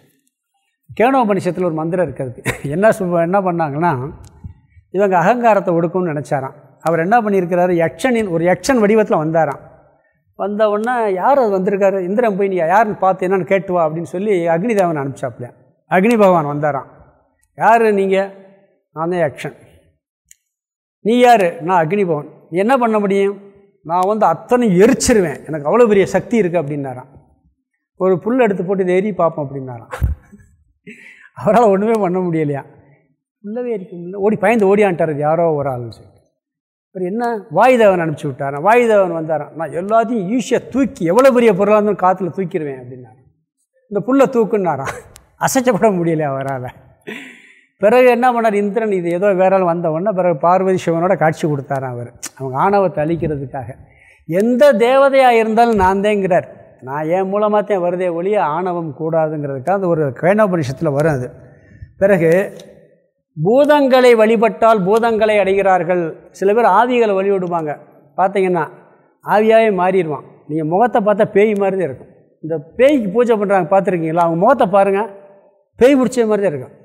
கேணவ பனிஷத்தில் ஒரு மந்திரம் இருக்கிறது என்ன சொல் என்ன பண்ணாங்கன்னா இவங்க அகங்காரத்தை ஒடுக்கும்னு நினச்சாராம். அவர் என்ன பண்ணியிருக்கிறாரு? யக்ஷனின் ஒரு யக்ஷன் வடிவத்தில் வந்தாராம். வந்த உடனே யார் அது வந்திருக்காரு? இந்திரன் போய் நீ யாருன்னு பார்த்து என்னன்னு கேட்டு வா அப்படின்னு சொல்லி அக்னிதேவன் அனுப்பிச்சாப்லையா அக்னி பகவான் வந்தாராம். யார் நீங்கள் நான் தான் யக்ஷன். நீ யார்? நான் அக்னி பவன் நீ என்ன பண்ண முடியும்? நான் வந்து அத்தனை எரிச்சிருவேன். எனக்கு அவ்வளோ பெரிய சக்தி இருக்குது அப்படின்னாராம். ஒரு புல் எடுத்து போட்டு இதை எரி பார்ப்போம் அப்படின்னாராம். அவரால் ஒன்றுமே பண்ண முடியலையா? உள்ளவே இருக்கு ஓடி பயந்து ஓடியான்ட்டார் யாரோ ஒரு ஆள்னு சொல்லி. அப்புறம் என்ன? வாயுதேவன் அனுப்பிச்சி விட்டாரான் வாயுதேவன் வந்தாரான் நான் எல்லாத்தையும் ஈஸியாக தூக்கி எவ்வளோ பெரிய பொருளாக இருந்தாலும் காற்றுல தூக்கிடுவேன் அப்படின்னாரான் இந்த புல்லை தூக்குன்னாரான் அசைச்சப்பட முடியல அவரால். பிறகு என்ன பண்ணார்? இந்திரன் இது ஏதோ வேறால் வந்தவொடனே வந்த உடனே பிறகு பார்வதி சிவனோட காட்சி கொடுத்தாராம் அவர். அவங்க ஆணவத்தை அழிக்கிறதுக்காக. எந்த தேவதையாக இருந்தாலும் நான் தேங்கிறார் நான் என் மூலமாக தான் வருதே ஒழிய ஆணவம் கூடாதுங்கிறதுக்காக அது ஒரு கேனோபனிஷத்தில் வரும் அது. பிறகு பூதங்களை வழிபட்டால் பூதங்களை அடைகிறார்கள். சில பேர் ஆவிகளை வழிவிடுவாங்க பார்த்தீங்கன்னா ஆவியாகவே மாறிடுவான். நீங்கள் முகத்தை பார்த்தா பேய் மாதிரி தான் இருக்கும். இந்த பேய்க்கு பூஜை பண்ணுறாங்க பார்த்துருக்கீங்களா? அவங்க முகத்தை பாருங்கள் பேய் பிடிச்ச மாதிரி தான் இருக்கும்.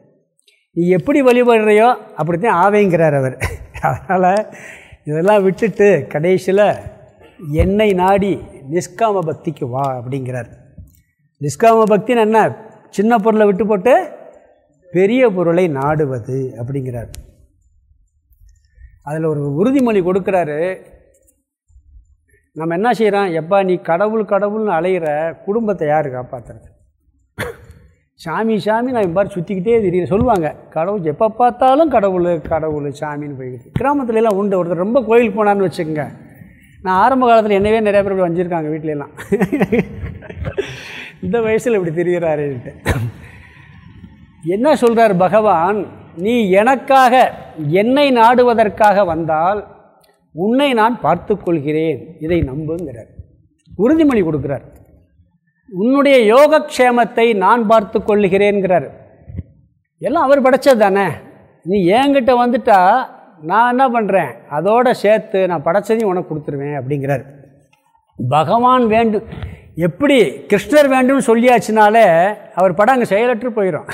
நீ எப்படி வழிபடுறையோ அப்படித்தான் ஆவேங்கிறார் அவர். அதனால் இதெல்லாம் விட்டுட்டு கடைசியில் என்னை நாடி நிஷ்காம பக்திக்கு வா அப்படிங்கிறார். நிஷ்காம பக்தின்னு என்ன? சின்ன பொருளை விட்டு போட்டு பெரிய பொருளை நாடுவது அப்படிங்கிறார். அதில் ஒரு உறுதிமொழி கொடுக்குறாரு. நம்ம என்ன செய்கிறோம் எப்பா நீ கடவுள் கடவுள்னு அலைகிற குடும்பத்தை யார் காப்பாற்றுறது சாமி சாமி நான் இந்த சுற்றிக்கிட்டே தெரியும் சொல்லுவாங்க கடவுள் எப்போ பார்த்தாலும் கடவுள் கடவுள் சாமின்னு போய்கிட்டு கிராமத்துலலாம் உண்டு. ஒருத்தர் ரொம்ப கோயிலுக்கு போனான்னு வச்சுக்கோங்க. நான் ஆரம்ப காலத்தில் என்னவே நிறைய பேர் இப்படி வஞ்சிருக்காங்க வீட்டிலலாம் இந்த வயசில் இப்படி தெரிகிறாருன்ட்டு என்ன சொல்கிறார் பகவான்? நீ எனக்காக என்னை நாடுவதற்காக வந்தால் உன்னை நான் பார்த்து கொள்கிறேன். இதை நம்புங்கிறார். உறுதிமொழி கொடுக்குறார். உன்னுடைய யோகக்ஷேமத்தை நான் பார்த்து கொள்ளுகிறேன்கிறார் எல்லாம் அவர் படைச்சது தானே? நீ என்கிட்ட வந்துட்டா நான் என்ன பண்ணுறேன் அதோட சேர்த்து நான் படைச்சதையும் உனக்கு கொடுத்துருவேன் அப்படிங்கிறார். பகவான் வேண்டும் எப்படி கிருஷ்ணர் வேண்டும்னு சொல்லியாச்சுனாலே அவர் படம் அங்கே செயலற்று போயிடும்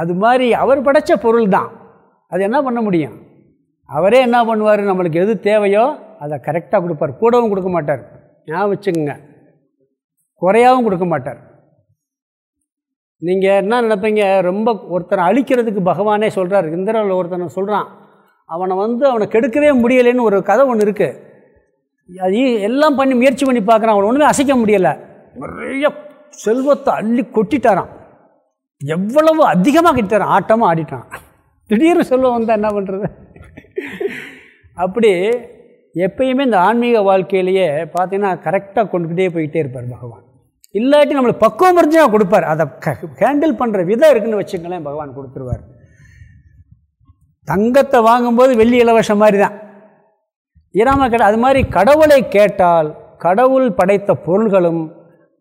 அது மாதிரி அவர் படைத்த பொருள் தான் அது என்ன பண்ண முடியும்? அவரே என்ன பண்ணுவார்? நம்மளுக்கு எது தேவையோ அதை கரெக்டாக கொடுப்பார். கூடவும் கொடுக்க மாட்டார். ஞாபகம் வச்சுக்கோங்க. குறையாகவும் கொடுக்க மாட்டார். நீங்கள் என்ன நினைப்பீங்க? ரொம்ப ஒருத்தனை அழிக்கிறதுக்கு பகவானே சொல்கிறார் இந்திராவில் ஒருத்தனை சொல்கிறான் அவனை வந்து அவனை கெடுக்கவே முடியலைன்னு ஒரு கதை ஒன்று இருக்குது அது எல்லாம் பண்ணி முயற்சி பண்ணி பார்க்குறான். அவனை ஒன்றுமே அசைக்க முடியலை. நிறைய செல்வத்தை அள்ளி கொட்டிட்டாரான் எவ்வளவு அதிகமாக கிட்டாரான் ஆட்டமாக ஆடிட்டான். திடீர்னு செல்வம் வந்தால் என்ன பண்ணுறது அப்படி எப்பயுமே இந்த ஆன்மீக வாழ்க்கையிலேயே பார்த்தீங்கன்னா கரெக்டாக கொண்டுக்கிட்டே போயிட்டே இருப்பார் பகவான். இல்லாட்டி நம்மளுக்கு பக்குவம் புரிஞ்சு கொடுப்பார். அதை ஹேண்டில் பண்ணுற விதம் இருக்குன்னு வச்சுங்களேன் பகவான் கொடுத்துருவார். தங்கத்தை வாங்கும்போது வெள்ளி இலவசம் மாதிரி தான் இராம கேட்டால் அது மாதிரி கடவுளை கேட்டால் கடவுள் படைத்த பொருள்களும்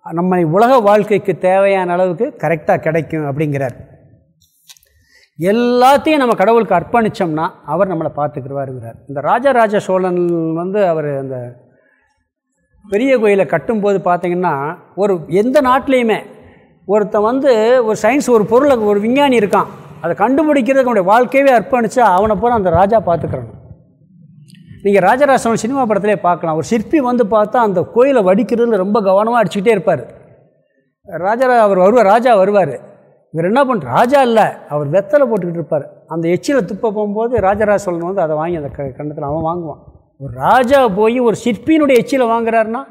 நம்ம உலக வாழ்க்கைக்கு தேவையான அளவுக்கு கரெக்டாக கிடைக்கும் அப்படிங்கிறார். எல்லாத்தையும் நம்ம கடவுளுக்கு அர்ப்பணித்தோம்னா அவர் நம்மளை பார்த்துக்கிடுவாருங்கிறார் இந்த ராஜராஜ சோழன் வந்து அவர் அந்த பெரிய கோயிலை கட்டும்போது பார்த்திங்கன்னா ஒரு எந்த நாட்டிலையுமே ஒருத்தன் வந்து ஒரு சயின்ஸ் ஒரு பொருளை ஒரு விஞ்ஞானி இருக்கான். அதை கண்டுபிடிக்கிறதுக்கு அவனுடைய வாழ்க்கையவே அர்ப்பணித்தா அவனை பூரா அந்த ராஜா பார்த்துக்கிறான். நீங்கள் ராஜராஜ சினிமா படத்திலே பார்க்கலாம். ஒரு சிற்பி வந்து பார்த்தா அந்த கோயிலை வடிக்கிறதுல ரொம்ப கவனமாக அடிச்சுக்கிட்டே இருப்பார். ராஜா அவர் வருவார் ராஜா வருவார். இவர் என்ன பண்ணுற ராஜா இல்லை அவர் வெத்தலை போட்டுக்கிட்டு இருப்பார். அந்த எச்சில துப்ப போகும்போது ராஜராஜ சோழன் வந்து அதை வாங்கி அந்த க கண்ணத்தில் அவன் வாங்குவான். ஒரு ராஜா போய் ஒரு சிற்பியினுடைய எச்சில வாங்குறாருன்னா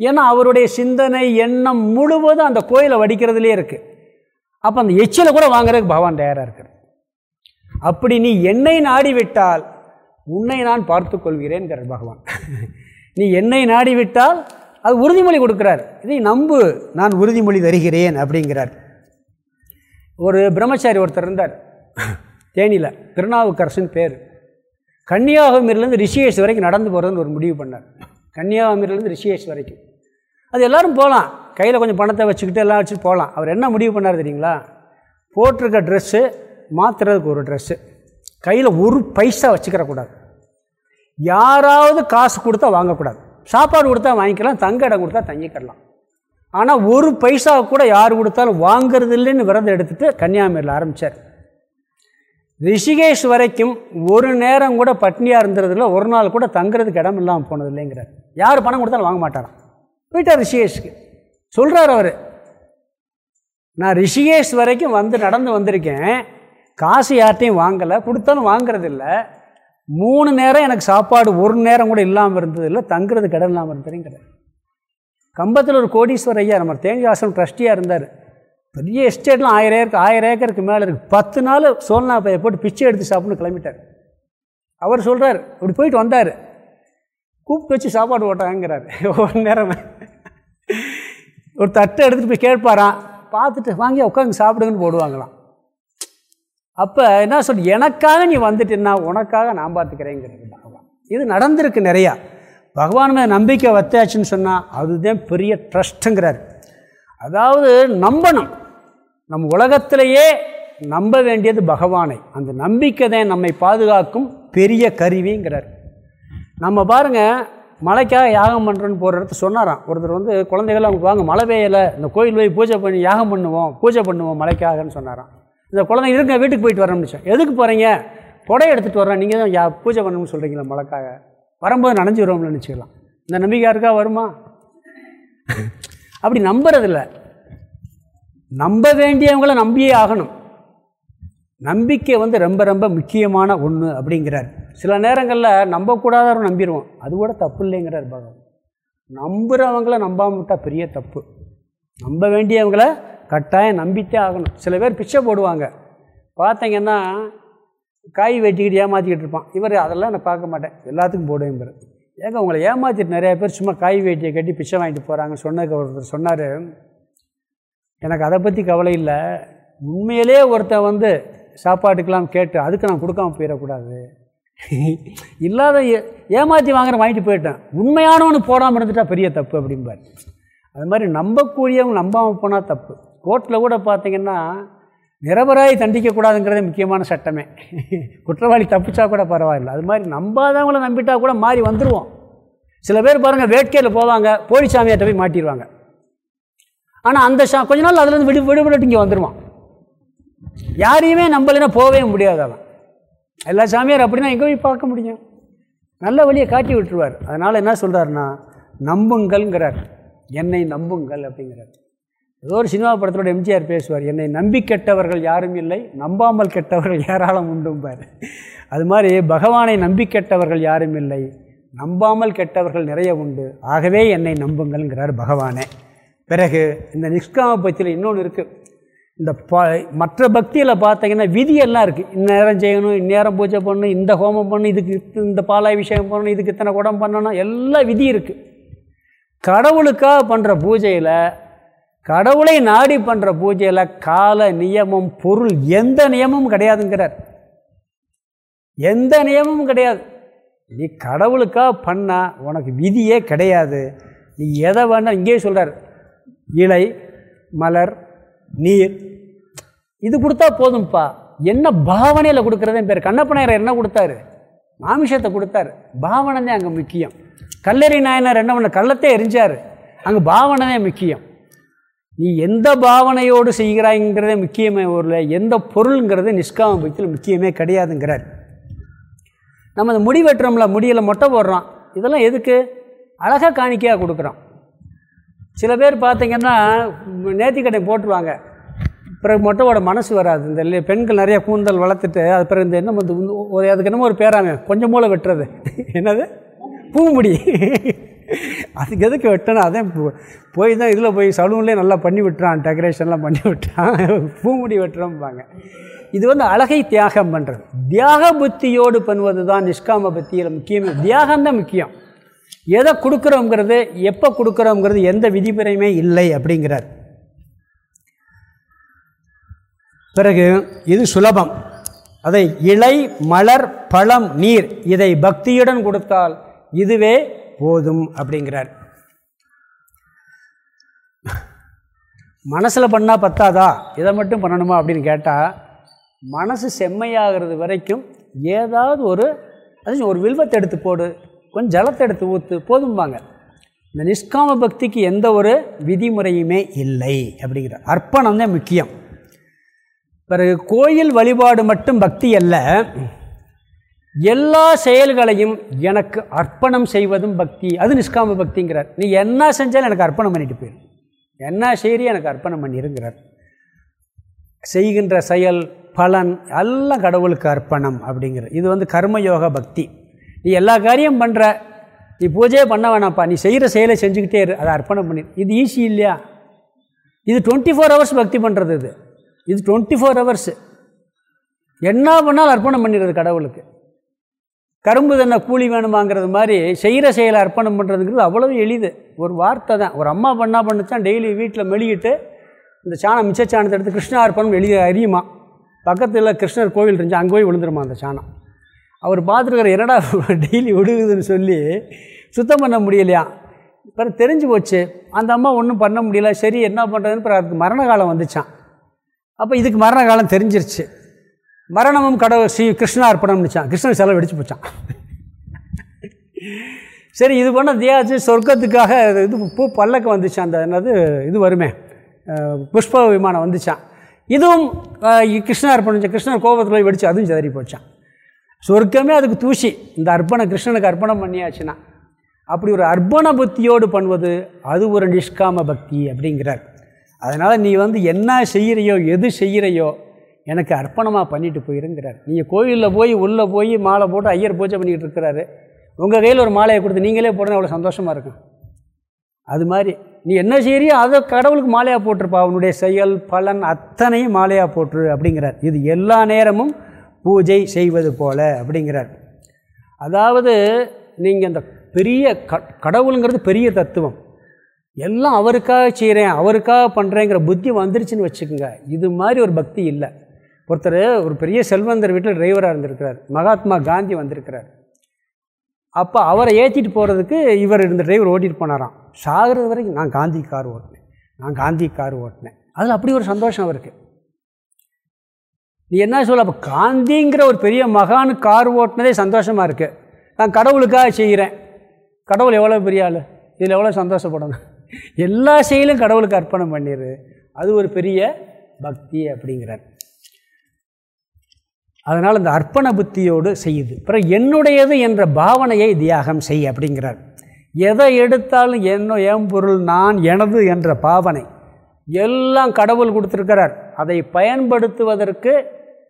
ஏன்னா அவருடைய சிந்தனை எண்ணம் முழுவதும் அந்த கோயிலை வடிக்கிறதுலே இருக்குது அப்போ அந்த எச்சில கூட வாங்குறதுக்கு பகவான் தயாராக இருக்கார். அப்படி நீ என்னை நாடிவிட்டால் உன்னை நான் பார்த்து கொள்கிறேன்கிறார் பகவான். நீ என்னை நாடிவிட்டால் அது உறுதிமொழி கொடுக்குறார். இதை நம்பு நான் உறுதிமொழி தருகிறேன் அப்படிங்கிறார். ஒரு பிரம்மச்சாரி ஒருத்தர் இருந்தார். தேனியில் திருநாவுக்கரசன் பேர். கன்னியாகுமரியிலேருந்து ரிஷிகேஷ் வரைக்கும் நடந்து போகிறதுன்னு ஒரு முடிவு பண்ணார். கன்னியாகுமரியிலேருந்து ரிஷிகேஷ் வரைக்கும். அது எல்லோரும் போகலாம் கையில் கொஞ்சம் பணத்தை வச்சுக்கிட்டு எல்லாம் வச்சுட்டு போகலாம் அவர் என்ன முடிவு பண்ணார் தெரியுங்களா? போட்டிருக்க ட்ரெஸ்ஸு மாற்றுறதுக்கு ஒரு ட்ரெஸ்ஸு கையில் ஒரு பைசா வச்சுக்கிறக்கூடாது. யாராவது காசு கொடுத்தா வாங்கக்கூடாது. சாப்பாடு கொடுத்தா வாங்கிக்கலாம் தங்க இடம் கொடுத்தா தங்கிக்கிடலாம் ஆனால் ஒரு பைசா கூட யார் கொடுத்தாலும் வாங்கிறது இல்லைன்னு விரதம் எடுத்துகிட்டு கன்னியாகுமரியில் ஆரம்பித்தார் ரிஷிகேஷ் வரைக்கும் ஒரு நேரம் கூட பட்னியாக இருந்ததில்ல ஒரு நாள் கூட தங்குறதுக்கு இடம் இல்லாமல் போனது இல்லைங்கிறார் யார் பணம் கொடுத்தாலும் வாங்க மாட்டாராம். போயிட்டார் ரிஷிகேஷ்க்கு. சொல்கிறார் அவர் நான் ரிஷிகேஷ் வரைக்கும் வந்து நடந்து வந்திருக்கேன். காசு யார்ட்டையும் வாங்கலை கொடுத்தாலும் வாங்குறதில்ல. மூணு நேரம் எனக்கு சாப்பாடு ஒரு நேரம் கூட இல்லாமல் இருந்ததில்லை தங்குறது கடன் இல்லாமல் இருந்ததுங்கிற கம்பத்தில் ஒரு கோடீஸ்வர ஐயா நம்ம தேங்காசன் ட்ரஸ்டியாக இருந்தார். பெரிய எஸ்டேட்லாம் ஆயிரம் ஏக்கர் ஆயிரம் ஏக்கருக்கு மேலே இருக்குது பத்து நாள் சோல்னா பையை போட்டு பிச்சை எடுத்து சாப்பிட்னு கிளம்பிட்டார். அவர் சொல்கிறார் அப்படி போயிட்டு வந்தார். கூப்பிட்டு வச்சு சாப்பாடு ஓட்டாங்கிறார் ஒரு நேரம். ஒரு தட்டை எடுத்துகிட்டு போய் கேட்பாரான் பார்த்துட்டு வாங்கி உட்காந்து சாப்பிடுங்கன்னு போடுவாங்களாம். அப்போ என்ன சொல் எனக்காக நீ வந்துட்டேன்னா உனக்காக நான் பார்த்துக்கிறேங்கிறது பகவான். இது நடந்திருக்கு நிறையா. பகவான் மேலே நம்பிக்கை வத்தாச்சுன்னு சொன்னால் அதுதான் பெரிய ட்ரஸ்ட்டுங்கிறார் அதாவது நம்பணும். நம் உலகத்திலேயே நம்ப வேண்டியது பகவானை. அந்த நம்பிக்கை தான் நம்மை பாதுகாக்கும் பெரிய கருவிங்கிறார். நம்ம பாருங்கள் மலைக்காக யாகம் பண்ணுறோன்னு போகிற இடத்த சொன்னாராம். ஒருத்தர் வந்து குழந்தைகள்லாம் அவங்க வாங்க மழை பெய்யலை. இந்த கோயில் போய் பூஜை பண்ணி யாகம் பண்ணுவோம் பூஜை பண்ணுவோம் மலைக்காகன்னு சொன்னாராம். இந்த குழந்தைங்க இருக்க வீட்டுக்கு போயிட்டு வரேன்னு எதுக்கு போகிறீங்க புடை எடுத்துகிட்டு வரேன். நீங்கள் தான் யா பூஜை பண்ணணும்னு சொல்கிறீங்களா மழைக்காக வரும்போது நனைஞ்சு வருவோம்னு நினச்சிக்கலாம். இந்த நம்பிக்கை இருக்கா வருமா? அப்படி நம்புறதில்ல. நம்ப வேண்டியவங்கள நம்பியே ஆகணும். நம்பிக்கை வந்து ரொம்ப ரொம்ப முக்கியமான ஒன்று அப்படிங்கிறார். சில நேரங்களில் நம்பக்கூடாதவரும் நம்பிடுவோம். அது கூட தப்பு இல்லைங்கிறார் பகவான். நம்புகிறவங்கள நம்பாமல் விட்டால் பெரிய தப்பு. நம்ப வேண்டியவங்கள கட்டாயம் நம்பித்தே ஆகணும். சில பேர் பிச்சை போடுவாங்க. பார்த்தீங்கன்னா காய் வெட்டிக்கிட்டு ஏமாற்றிக்கிட்டு இருப்பான். இவர் அதெல்லாம் நான் பார்க்க மாட்டேன். எல்லாத்துக்கும் போடுவேன் பிறகு ஏங்க உங்களை ஏமாற்றிட்டு நிறையா பேர் சும்மா காய் வேட்டியை கட்டி பிச்சை வாங்கிட்டு போகிறாங்க சொன்னதுக்கு ஒருத்தர் சொன்னார். எனக்கு அதை பற்றி கவலை இல்லை. உண்மையிலே ஒருத்தன் வந்து சாப்பாட்டுக்கெல்லாம் கேட்டு அதுக்கு நான் கொடுக்காம போயிடக்கூடாது. இல்லாத ஏமாற்றி வாங்குற வாங்கிட்டு போயிட்டேன். உண்மையானவனு போடாமல் இருந்துட்டா பெரிய தப்பு அப்படிம்பார். அது மாதிரி நம்பக்கூடியவங்க நம்பாமல் போனால் தப்பு. கோர்ட்டில் கூட பார்த்திங்கன்னா நிரபராய் தண்டிக்கக்கூடாதுங்கிறது முக்கியமான சட்டமே. குற்றவாளி தப்பிச்சா கூட பரவாயில்ல. அது மாதிரி நம்பாதவங்கள நம்பிட்டா கூட மாறி வந்துடுவோம் சில பேர் பாருங்கள் வேட்கையில் போவாங்க போலிச்சாமியார்ட்ட போய் மாட்டிடுவாங்க ஆனால் அந்த சா கொஞ்ச நாள் அதுலேருந்து விடு விடுபட்டு இங்கே வந்துடுவான் யாரையுமே நம்பலைன்னா போகவே முடியாது அவன். எல்லா சாமியார் அப்படின்னா எங்கே போய் பார்க்க முடியும்? நல்ல வழியை காட்டி விட்டுருவார். அதனால் என்ன சொல்கிறாருன்னா நம்புங்கள்ங்கிறார். என்னை நம்புங்கள் அப்படிங்கிறார். ஏதோ ஒரு சினிமா படத்தோட எம்ஜிஆர் பேசுவார் என்னை நம்பி கெட்டவர்கள் யாரும் இல்லை நம்பாமல் கெட்டவர்கள் ஏராளம் உண்டும்பார் அது மாதிரி பகவானை நம்பி கெட்டவர்கள் யாரும் இல்லை நம்பாமல் கெட்டவர்கள் நிறைய உண்டு ஆகவே என்னை நம்புங்கள்ங்கிறார் பகவானே. பிறகு இந்த நிஷ்காம பக்தியில் இன்னொன்று இருக்குது இந்த ப மற்ற பக்தியில் பார்த்தீங்கன்னா விதியெல்லாம் இருக்குது இந்நேரம் செய்யணும் இந்நேரம் பூஜை பண்ணணும் இந்த ஹோமம் பண்ணணும் இதுக்கு இந்த பாலாபிஷேகம் பண்ணணும் இதுக்கு இத்தனை குடம் பண்ணணும் எல்லா விதி இருக்குது கடவுளுக்காக பண்ணுற பூஜையில் கடவுளை நாடி பண்ணுற பூஜையில் கால நியமம் பொருள் எந்த நியமமும் கிடையாதுங்கிறார். எந்த நியமமும் கிடையாது. நீ கடவுளுக்காக பண்ணால் உனக்கு விதியே கிடையாது. நீ எதை வேணால் இங்கேயே சொல்கிறார் இலை மலர் நீர் இது கொடுத்தா போதும்ப்பா என்ன பாவனையில் கொடுக்குறதே பேர். கண்ணப்பனையர் என்ன கொடுத்தாரு? மாமிஷத்தை கொடுத்தாரு. பாவனை தான் அங்கே முக்கியம். கல்லறி நாயனார் என்ன பண்ண கள்ளத்தை எரிஞ்சார். அங்கே பாவனை தான் முக்கியம். நீ எந்த பாவனையோடு செய்கிறாய்ங்கிறதே முக்கியமே ஊரில் எந்த பொருளுங்கிறது நிஷ்காம பக்தியில் முக்கியமே கிடையாதுங்கிறார். நம்ம அந்த முடி வெட்டுறோம்ல முடியில் மொட்டை போடுறோம் இதெல்லாம் எதுக்கு? அழகாக காணிக்கையாக கொடுக்குறோம். சில பேர் பார்த்திங்கன்னா நேர்த்திக்கடை போட்டுருவாங்க பிறகு மொட்டையோட மனசு வராது. இந்த பெண்கள் நிறைய கூந்தல் வளர்த்துட்டு அது பிறகு இந்த என்ன வந்து ஒரு அதுக்கு என்னமோ ஒரு பேராமே கொஞ்சம் மூளை வெட்டுறது. என்னது? பூமுடி அதுக்கு எதுக்கு வெட்டணும்? அதான் போய் தான் இதில் போய் சலூன்லேயே நல்லா பண்ணி விட்டுறான் டெக்கரேஷன்லாம் பண்ணி விட்டான் பூமுடி வெட்டுறோம்பாங்க. இது வந்து அழகை தியாகம் பண்ணுறது தியாக புத்தியோடு பண்ணுவது தான் நிஷ்காம பத்தியில் முக்கியமே. தியாகம் தான் முக்கியம். எதை கொடுக்குறோங்கிறது எப்போ கொடுக்குறோங்கிறது எந்த விதிமுறையுமே இல்லை அப்படிங்கிறார். பிறகு இது சுலபம். அதை இலை மலர் பழம் நீர் இதை பக்தியுடன் கொடுத்தால் இதுவே போதும் அப்படிங்கிறார். மனசில் பண்ணால் பத்தாதா? இதை மட்டும் பண்ணணுமா அப்படின்னு கேட்டால் மனசு செம்மையாகிறது வரைக்கும் ஏதாவது ஒரு அது ஒரு வில்வத்தை எடுத்து போடு கொஞ்சம் ஜலத்தை எடுத்து ஊற்று போதும்பாங்க. இந்த நிஷ்காம பக்திக்கு எந்த ஒரு விதிமுறையுமே இல்லை அப்படிங்கிற அர்ப்பணம் தான் முக்கியம். பிறகு கோயில் வழிபாடு மட்டும் பக்தி அல்ல. எல்லா செயல்களையும் எனக்கு அர்ப்பணம் செய்வதும் பக்தி. அது நிஷ்காம பக்திங்கிறார். நீ என்ன செஞ்சாலும் எனக்கு அர்ப்பணம் பண்ணிட்டு போயிரு. என்ன செய்கிறி எனக்கு அர்ப்பணம் பண்ணிருங்கிறார். செய்கின்ற செயல் பலன் எல்லாம் கடவுளுக்கு அர்ப்பணம் அப்படிங்கிற இது வந்து கர்மயோக பக்தி. நீ எல்லா காரியம் பண்ணுற நீ பூஜையே பண்ண வேணாம்ப்பா. நீ செய்கிற செயலை செஞ்சுக்கிட்டே இரு. அதை அர்ப்பணம் பண்ணி. இது ஈஸி இல்லையா? இது டுவெண்ட்டி ஃபோர் ஹவர்ஸ் பக்தி பண்ணுறது இது. இது டுவெண்ட்டி ஃபோர் ஹவர்ஸு என்ன பண்ணாலும் அர்ப்பணம் பண்ணிடுறது கடவுளுக்கு. கரும்பு தன்னை கூலி வேணுமாங்கிறது மாதிரி செய்கிற செயலை அர்ப்பணம் பண்ணுறதுங்கிறது அவ்வளவு எளிது. ஒரு வார்த்தை தான். ஒரு அம்மா பண்ணா பண்ணுச்சான் டெய்லி வீட்டில் மெழுகிட்டு இந்த சாணம் மிச்ச சாணத்தை எடுத்து கிருஷ்ணா அர்ப்பணம் எழுதி அறியுமா? பக்கத்தில் கிருஷ்ணர் கோவில் இருந்துச்சு அங்கே போய் விழுந்துருமா அந்த சாணம்? அவர் பார்த்துருக்கிற என்னடா டெய்லி விழுகுதுன்னு சொல்லி சுத்தம் பண்ண முடியலையா? பிறகு தெரிஞ்சு போச்சு அந்த அம்மா ஒன்றும் பண்ண முடியல. சரி என்ன பண்ணுறதுன்னு பிறகு அதுக்கு மரண காலம் வந்துச்சான் அப்போ இதுக்கு மரண காலம் தெரிஞ்சிருச்சு. மரணமும் கடவுள் ஸ்ரீ கிருஷ்ணா அர்ப்பணம்னுச்சான் கிருஷ்ணன் செலவு வெடிச்சு போச்சான். சரி இது பண்ண தியாச்சு சொர்க்கத்துக்காக இது பூ பல்லக்கு வந்துச்சு அந்த என்னது இது வருமே புஷ்ப விமானம் வந்துச்சான். இதுவும் கிருஷ்ணா அர்ப்பணம் கிருஷ்ணர் கோபத்தில் போய் வெடிச்சு அதுவும் சிதறி போச்சான். சொர்க்கமே அதுக்கு தூசி. இந்த அர்ப்பணம் கிருஷ்ணனுக்கு அர்ப்பணம் பண்ணியாச்சுன்னா அப்படி ஒரு அர்ப்பண புத்தியோடு பண்ணுவது அது ஒரு நிஷ்காம பக்தி அப்படிங்கிறார். அதனால் நீ வந்து என்ன செய்கிறையோ எது செய்கிறையோ எனக்கு அர்ப்பணமாக பண்ணிட்டு போயிருங்கிறார். நீங்கள் கோயிலில் போய் உள்ளே போய் மாலை போட்டு ஐயர் பூஜை பண்ணிக்கிட்டு இருக்கிறாரு. உங்கள் கையில் ஒரு மாலையை கொடுத்து நீங்களே போடணும் அவ்வளோ சந்தோஷமாக இருக்கும். அது மாதிரி நீ என்ன செய்கிறியோ அதை கடவுளுக்கு மாலையாக போட்டிருப்பா. அவனுடைய செயல் பலன் அத்தனையும் மாலையாக போட்டுரு அப்படிங்கிறார். இது எல்லா நேரமும் பூஜை செய்வது போல அப்படிங்கிறார். அதாவது நீங்கள் இந்த பெரிய க கடவுளுங்கிறது பெரிய தத்துவம். எல்லாம் அவருக்காக செய்கிறேன் அவருக்காக பண்ணுறேங்கிற புத்தி வந்துருச்சுன்னு வச்சுக்கோங்க. இது மாதிரி ஒரு பக்தி இல்லை. ஒருத்தர் ஒரு பெரிய செல்வந்தர் வீட்டில் டிரைவராக இருந்திருக்கிறார். மகாத்மா காந்தி வந்திருக்கிறார். அப்போ அவரை ஏற்றிட்டு போகிறதுக்கு இவர் இந்த டிரைவர் ஓட்டிகிட்டு போனாராம். சாகிறது வரைக்கும் நான் காந்தி கார் ஓட்டினேன். நான் காந்தி கார் ஓட்டினேன். அதில் அப்படி ஒரு சந்தோஷம் அவருக்கு. நீ என்ன சொல்ல அப்போ காந்திங்கிற ஒரு பெரிய மகானு கார் ஓட்டினதே சந்தோஷமாக இருக்குது நான் கடவுளுக்காக செய்கிறேன் கடவுள் எவ்வளோ பெரிய ஆள்? இதில் எவ்வளோ சந்தோஷப்படணும்? எல்லா செயலும் கடவுளுக்கு அர்ப்பணம் பண்ணிடு அது ஒரு பெரிய பக்தி அப்படிங்கிறார். அதனால் அந்த அர்ப்பண புத்தியோடு செய்யுது. அப்புறம் என்னுடையது என்ற பாவனையை தியாகம் செய் அப்படிங்கிறார். எதை எடுத்தாலும் என்ன என் பொருள் நான் எனது என்ற பாவனை. எல்லாம் கடவுள் கொடுத்துருக்கிறார். அதை பயன்படுத்துவதற்கு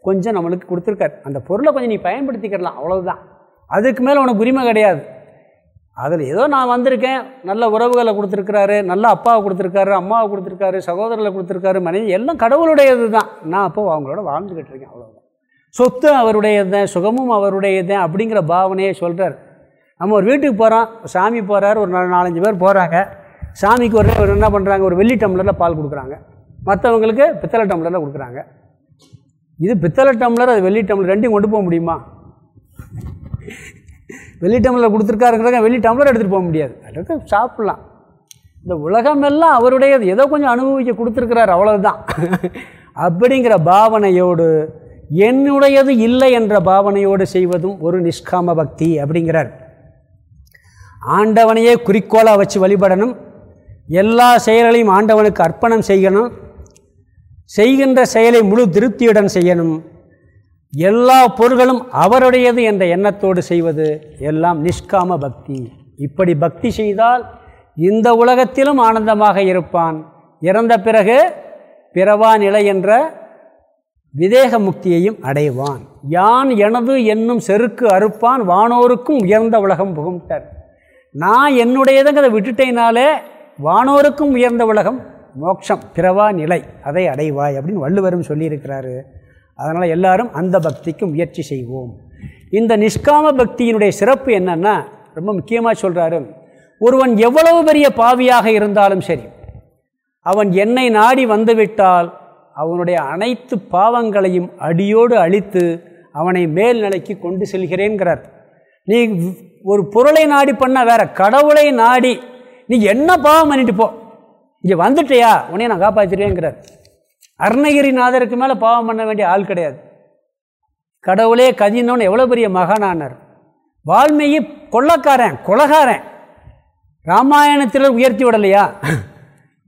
கொஞ்சம் நம்மளுக்கு கொடுத்துருக்கார். அந்த பொருளை கொஞ்சம் நீ பயன்படுத்திக்கிறலாம் அவ்வளவுதான். அதுக்கு மேலே உனக்கு உரிமை கிடையாது. அதில் ஏதோ நான் வந்திருக்கேன் நல்ல உறவுகளை கொடுத்துருக்குறாரு நல்ல அப்பாவை கொடுத்துருக்காரு அம்மாவை கொடுத்துருக்காரு சகோதரர்களை கொடுத்துருக்காரு மனைவி எல்லாம் கடவுளுடையது தான் நான் அப்போ அவங்களோட வாழ்ந்துக்கிட்டு இருக்கேன் அவ்வளோ சொத்து அவருடையது சுகமும் அவருடையது அப்படிங்கிற பாவனையை சொல்கிறார் நம்ம ஒரு வீட்டுக்கு போகிறோம் சாமி போகிறார் ஒரு நாலஞ்சு பேர் போகிறாங்க சாமிக்கு ஒரு ஒரு என்ன பண்ணுறாங்க ஒரு வெள்ளி டம்ளரில் பால் கொடுக்குறாங்க. மற்றவங்களுக்கு பித்தளை டம்ளரில் கொடுக்குறாங்க. இது பித்தளை டம்ளர் அது வெள்ளி டம்ளர் ரெண்டையும் கொண்டு போக முடியுமா? வெள்ளி டம்ளர் கொடுத்துருக்காருங்கிறத வெள்ளி டம்ளர் எடுத்துகிட்டு போக முடியாது. அதுக்கு சாப்பிட்லாம். இந்த உலகமெல்லாம் அவருடையது. ஏதோ கொஞ்சம் அனுபவிக்க கொடுத்துருக்கிறார் அவ்வளோதான் அப்படிங்கிற பாவனையோடு என்னுடையது இல்லை என்ற பாவனையோடு செய்வதும் ஒரு நிஷ்காம பக்தி அப்படிங்கிறார். ஆண்டவனையே குறிக்கோளாக வச்சு வழிபடணும். எல்லா செயல்களையும் ஆண்டவனுக்கு அர்ப்பணம் செய்யணும். செய்கின்ற செயலை முழு திருப்தியுடன் செய்யணும். எல்லா பொருள்களும் அவருடையது என்ற எண்ணத்தோடு செய்வது எல்லாம் நிஷ்காம பக்தி. இப்படி பக்தி செய்தால் இந்த உலகத்திலும் ஆனந்தமாக இருப்பான். இறந்த பிறகு பிறவா நிலை என்ற விதேக முக்தியையும் அடைவான். யான் எனது என்னும் செருக்கு அறுப்பான் வானோருக்கும் உயர்ந்த உலகம் புகும்ட்டார். நான் என்னுடையதுங்கிறத விட்டுட்டேனாலே வானோருக்கும் உயர்ந்த உலகம் மோட்சம் பிறவா நிலை அதை அடைவாய் அப்படின்னு வள்ளுவரும் சொல்லியிருக்கிறாரு. அதனால் எல்லாரும் அந்த பக்திக்கு முயற்சி செய்வோம். இந்த நிஷ்காம பக்தியினுடைய சிறப்பு என்னென்னா ரொம்ப முக்கியமாக சொல்கிறாரு ஒருவன் எவ்வளவு பெரிய பாவியாக இருந்தாலும் சரி அவன் என்னை நாடி வந்துவிட்டால் அவனுடைய அனைத்து பாவங்களையும் அடியோடு அழித்து அவனை மேல்நிலைக்கு கொண்டு செல்கிறேங்கிறார் நீ ஒரு பொருளை நாடி பண்ண வேற கடவுளை நாடி நீ என்ன பாவம் பண்ணிட்டு போ. இங்கே வந்துட்டியா? உனையை நான் காப்பாற்றிடுவேங்கிறார் அருணகிரிநாதருக்கு மேலே பாவம் பண்ண வேண்டிய ஆள் கிடையாது. கடவுளே கதினோன்னு எவ்வளோ பெரிய மகானானார். வால்மீகி கொள்ளக்காரன் கொலகாரன். ராமாயணத்தில் உயர்த்தி விடலையா?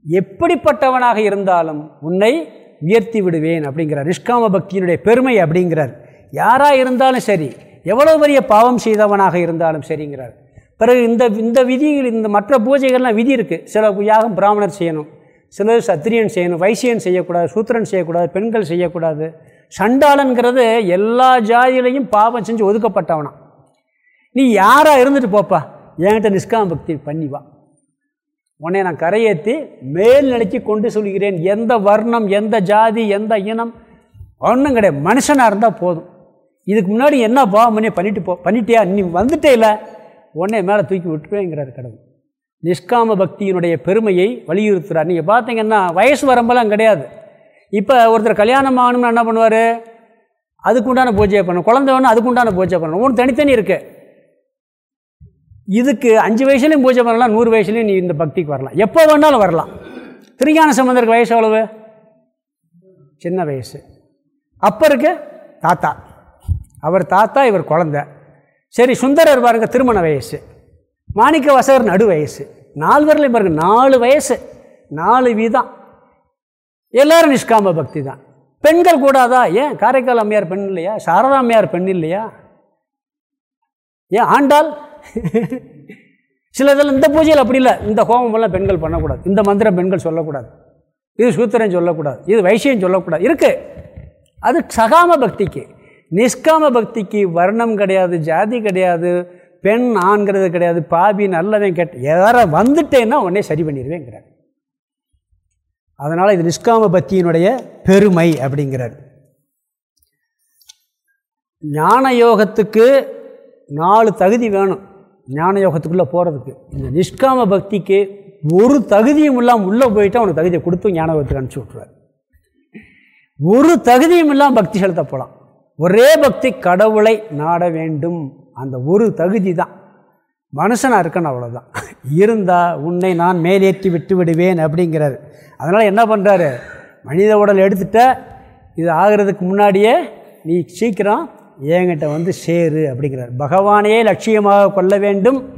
எப்படிப்பட்டவனாக இருந்தாலும் உன்னை உயர்த்தி விடுவேன் அப்படிங்கிறார் நிஷ்காம பக்தியினுடைய பெருமை அப்படிங்கிறார். யாராக இருந்தாலும் சரி எவ்வளோ பெரிய பாவம் செய்தவனாக இருந்தாலும் சரிங்கிறார். பிறகு இந்த இந்த விதிகள் இந்த மற்ற பூஜைகள்லாம் விதி இருக்குது சில யாகம் பிராமணர் செய்யணும் சிலர் சத்திரியன் செய்யணும் வைசியன் செய்யக்கூடாது சூத்திரன் செய்யக்கூடாது பெண்கள் செய்யக்கூடாது. சண்டாளன்கிறது எல்லா ஜாதியிலையும் பாவம் செஞ்சு ஒதுக்கப்பட்டவனா நீ யாராக இருந்துட்டு போப்பா? என்கிட்ட நிஷ்காம பக்தி பண்ணி வா. உன்னை நான் கரையேற்றி மேல்நிலைக்கு கொண்டு சொல்கிறேன். எந்த வர்ணம் எந்த ஜாதி எந்த இனம் ஒன்றும் கிடையாது. மனுஷனாக இருந்தால் போதும். இதுக்கு முன்னாடி என்ன பாவம் பண்ணி பண்ணிட்டு போ பண்ணிட்டியா? நீ வந்துட்டே இல்லை. உடனே மேலே தூக்கி விட்டுருவேங்கிறார் கடவுள். நிஷ்காம பக்தியினுடைய பெருமையை வலியுறுத்துகிறார் நீங்கள் பார்த்தீங்கன்னா வயசு வரம்பெல்லாம் கிடையாது. இப்போ ஒருத்தர் கல்யாணம் ஆகணும்னு என்ன பண்ணுவார்? அதுக்குண்டான பூஜையை பண்ணணும். குழந்தை வேணும் அதுக்குண்டான பூஜை பண்ணணும். ஒன்று தனித்தனி இருக்குது இதுக்கு அஞ்சு வயசுலேயும் பூஜை பண்ணலாம் நூறு வயசுலேயும் நீ இந்த பக்திக்கு வரலாம். எப்போ வேணாலும் வரலாம். திருஞான சம்பந்தருக்கு வயசு எவ்வளவு? சின்ன வயசு. அப்போ இருக்கு தாத்தா. அவர் தாத்தா இவர் குழந்த. சரி சுந்தரர் பாருங்க திருமண வயசு. மாணிக்க வசகர் நடு வயசு. நால்வரில் பாருங்க நாலு வயசு. நாலு வீதம் எல்லாரும் நிஷ்காம பக்தி தான். பெண்கள் கூடாதா? ஏன்? காரைக்கால் அம்மையார் பெண் இல்லையா? சாரதா அம்மையார் பெண் இல்லையா? ஏன் ஆண்டாள்? சில இதில் இந்த பூஜையில் அப்படி இல்லை. இந்த ஹோமமெல்லாம் பெண்கள் பண்ணக்கூடாது. இந்த மந்திரம் பெண்கள் சொல்லக்கூடாது. இது சூத்திரம் சொல்லக்கூடாது. இது வைசியம் சொல்லக்கூடாது. இருக்குது அது சகாம பக்திக்கு. நிஷ்காம பக்திக்கு வர்ணம் கிடையாது ஜாதி கிடையாது பெண் ஆண்கிறது கிடையாது பாபி நல்லவன் கெட்ட யார வந்துட்டேன்னா உடனே சரி பண்ணிடுவேங்கிறார் அதனால் இது நிஷ்காம பக்தியினுடைய பெருமை அப்படிங்கிறார். ஞான யோகத்துக்கு நாலு தகுதி வேணும். ஞான யோகத்துக்குள்ளே போகிறதுக்கு இந்த நிஷ்காம பக்திக்கு ஒரு தகுதியும் இல்லாமல் உள்ளே போயிட்டு அவனுக்கு தகுதியை கொடுத்து ஞான யோகத்துக்கு அனுப்பிச்சி விட்ருவார் ஒரு தகுதியும் இல்லாமல் பக்தி செலுத்த போகலாம் ஒரே பக்தி கடவுளை நாட வேண்டும். அந்த ஒரு தகுதி தான். மனுஷனாக இருக்கணும் அவ்வளோதான் இருந்தால் உன்னை நான் மேலேற்றி விட்டு விடுவேன் அப்படிங்கிறாரு. அதனால் என்ன பண்ணுறாரு மனித உடல் எடுத்துட்ட இது ஆகிறதுக்கு முன்னாடியே நீ சீக்கிரம் ஏங்கிட்ட வந்து சேரு அப்படிங்கிறார். பகவானையே லட்சியமாக கொள்ள வேண்டும்.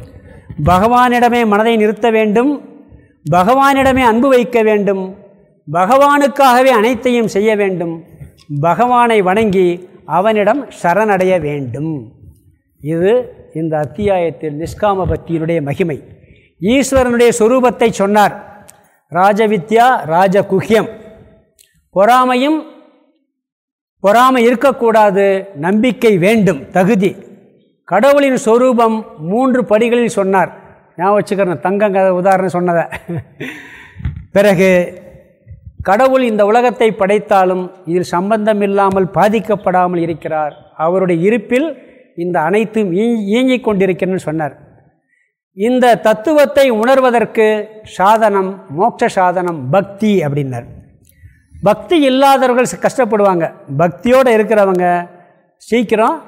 பகவானிடமே மனதை நிறுத்த வேண்டும். பகவானிடமே அன்பு வைக்க வேண்டும். பகவானுக்காகவே அனைத்தையும் செய்ய வேண்டும். பகவானை வணங்கி அவனிடம் சரணடைய வேண்டும். இது இந்த அத்தியாயத்தில் நிஷ்காம பக்தியினுடைய மகிமை. ஈஸ்வரனுடைய சொரூபத்தை சொன்னார். ராஜவித்யா ராஜகுஹ்யம் பொறாமையும் பொறாமை இருக்கக்கூடாது நம்பிக்கை வேண்டும் தகுதி. கடவுளின் சொரூபம் மூன்று படிகளில் சொன்னார். ஞாபகம் வச்சுக்கிறேன் தங்கங்க உதாரணம் சொன்னதை. பிறகு கடவுள் இந்த உலகத்தை படைத்தாலும் இதில் சம்பந்தம் இல்லாமல் பாதிக்கப்படாமல் இருக்கிறார். அவருடைய இருப்பில் இந்த அனைத்தும் இயங்கிக் கொண்டிருக்கிறேன்னு சொன்னார். இந்த தத்துவத்தை உணர்வதற்கு சாதனம் மோட்ச சாதனம் பக்தி அப்படின்னார். பக்தி இல்லாதவர்கள் கஷ்டப்படுவாங்க. பக்தியோடு இருக்கிறவங்க சீக்கிரம்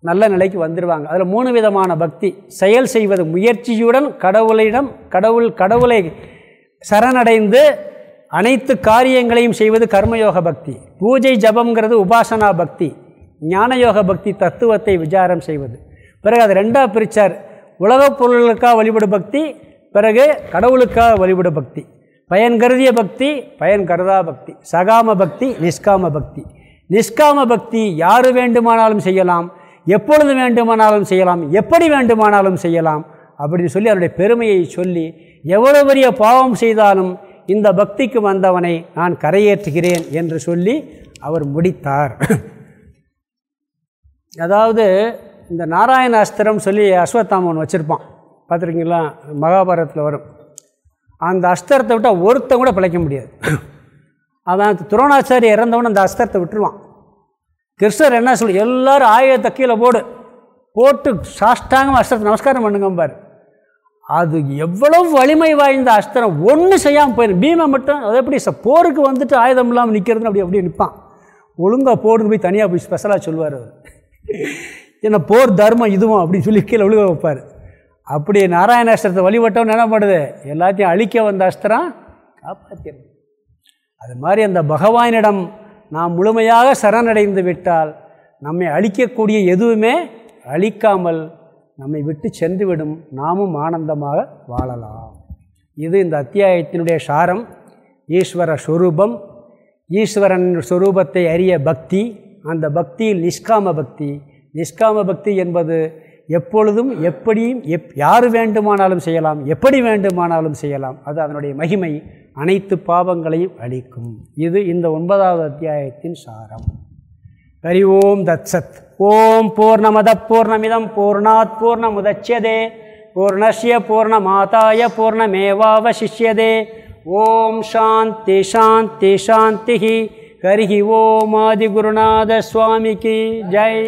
நல்ல நிலைக்கு வந்துடுவாங்க அதில் மூணு விதமான பக்தி. செயல் செய்வது முயற்சியுடன் கடவுளிடம் கடவுள் கடவுளை சரணடைந்து அனைத்து காரியங்களையும் செய்வது கர்மயோக பக்தி. பூஜை ஜபம்ங்கிறது உபாசனா பக்தி. ஞானயோக பக்தி தத்துவத்தை விசாரம் செய்வது. பிறகு அது ரெண்டாக பிரித்தார் உலகப் பொருளுக்காக வழிபடு பக்தி பிறகு கடவுளுக்காக வழிபடு பக்தி. பயன் கருதிய பக்தி பயன் கருதா பக்தி. சகாம பக்தி நிஷ்காம பக்தி. நிஷ்காம பக்தி யார் வேண்டுமானாலும் செய்யலாம் எப்பொழுது வேண்டுமானாலும் செய்யலாம் எப்படி வேண்டுமானாலும் செய்யலாம் அப்படின்னு சொல்லி அவருடைய பெருமையை சொல்லி எவ்வளவு பெரிய பாவம் செய்தாலும் இந்த பக்திக்கு வந்தவனை நான் கரையேற்றுகிறேன் என்று சொல்லி அவர் முடித்தார். அதாவது இந்த நாராயண அஸ்திரம் சொல்லி அஸ்வத்தாமன் வச்சுருப்பான். பார்த்துருக்கீங்களா? மகாபாரதத்தில் வரும். அந்த அஸ்திரத்தை விட்டால் ஒருத்தன் கூட பிழைக்க முடியாது. அதான் துரோணாச்சாரி இறந்தவன் அந்த அஸ்திரத்தை விட்டுருவான். கிருஷ்ணர் என்ன சொல்லு எல்லோரும் ஆயுதத்தை கீழே போடு போட்டு சாஷ்டாங்க அஸ்திரத்தை நமஸ்காரம் பண்ணுங்கம்பார். அது எவ்வளோ வலிமை வாய்ந்த அஸ்திரம் ஒன்று செய்யாமல் போயிடும் பீமை மட்டும் அது எப்படி ச போருக்கு வந்துட்டு ஆயுதம் இல்லாமல் நிற்கிறதுன்னு அப்படி அப்படியே நிற்பான் ஒழுங்காக போடுன்னு போய் தனியாக போய் ஸ்பெஷலாக சொல்லுவார் அவர். ஏன்னா போர் தர்மம் இதுவும் அப்படின்னு சொல்லி கீழே விழுக வைப்பார். அப்படி நாராயண அஸ்திரத்தை வழிபட்டவன் என்ன பண்ணுது? எல்லாத்தையும் அழிக்க வந்த அஸ்திரம் காப்பாற்றிடும் அது மாதிரி அந்த பகவானிடம் நாம் முழுமையாக சரணடைந்து விட்டால் நம்மை அழிக்கக்கூடிய எதுவுமே அழிக்காமல் நம்மை விட்டு சென்றுவிடும். நாமும் ஆனந்தமாக வாழலாம். இது இந்த அத்தியாயத்தினுடைய சாரம். ஈஸ்வர ஸ்வரூபம் ஈஸ்வரன் ஸ்வரூபத்தை அறிய பக்தி. அந்த பக்தியில் நிஷ்காம பக்தி. நிஷ்காம பக்தி என்பது எப்பொழுதும் எப்படியும் எப் யார் வேண்டுமானாலும் செய்யலாம் எப்படி வேண்டுமானாலும் செய்யலாம் அது அதனுடைய மகிமை அனைத்து பாவங்களையும் அளிக்கும் இது இந்த ஒன்பதாவது அத்தியாயத்தின் சாரம். ஹரி ஓம் தத்சத். ஓம் பூர்ணமத பூர்ணமிதம் பூர்ணாத் பூர்ணமுதட்சியதே பூர்ணஸ்ய பூர்ணமாதாய பூர்ணமேவாவசிஷ்யதே. ஓம் சாந்தி சாந்தி சாந்தி ஹரி ஓம் ஆதிகுருநாத சுவாமிக்கு ஜெய்.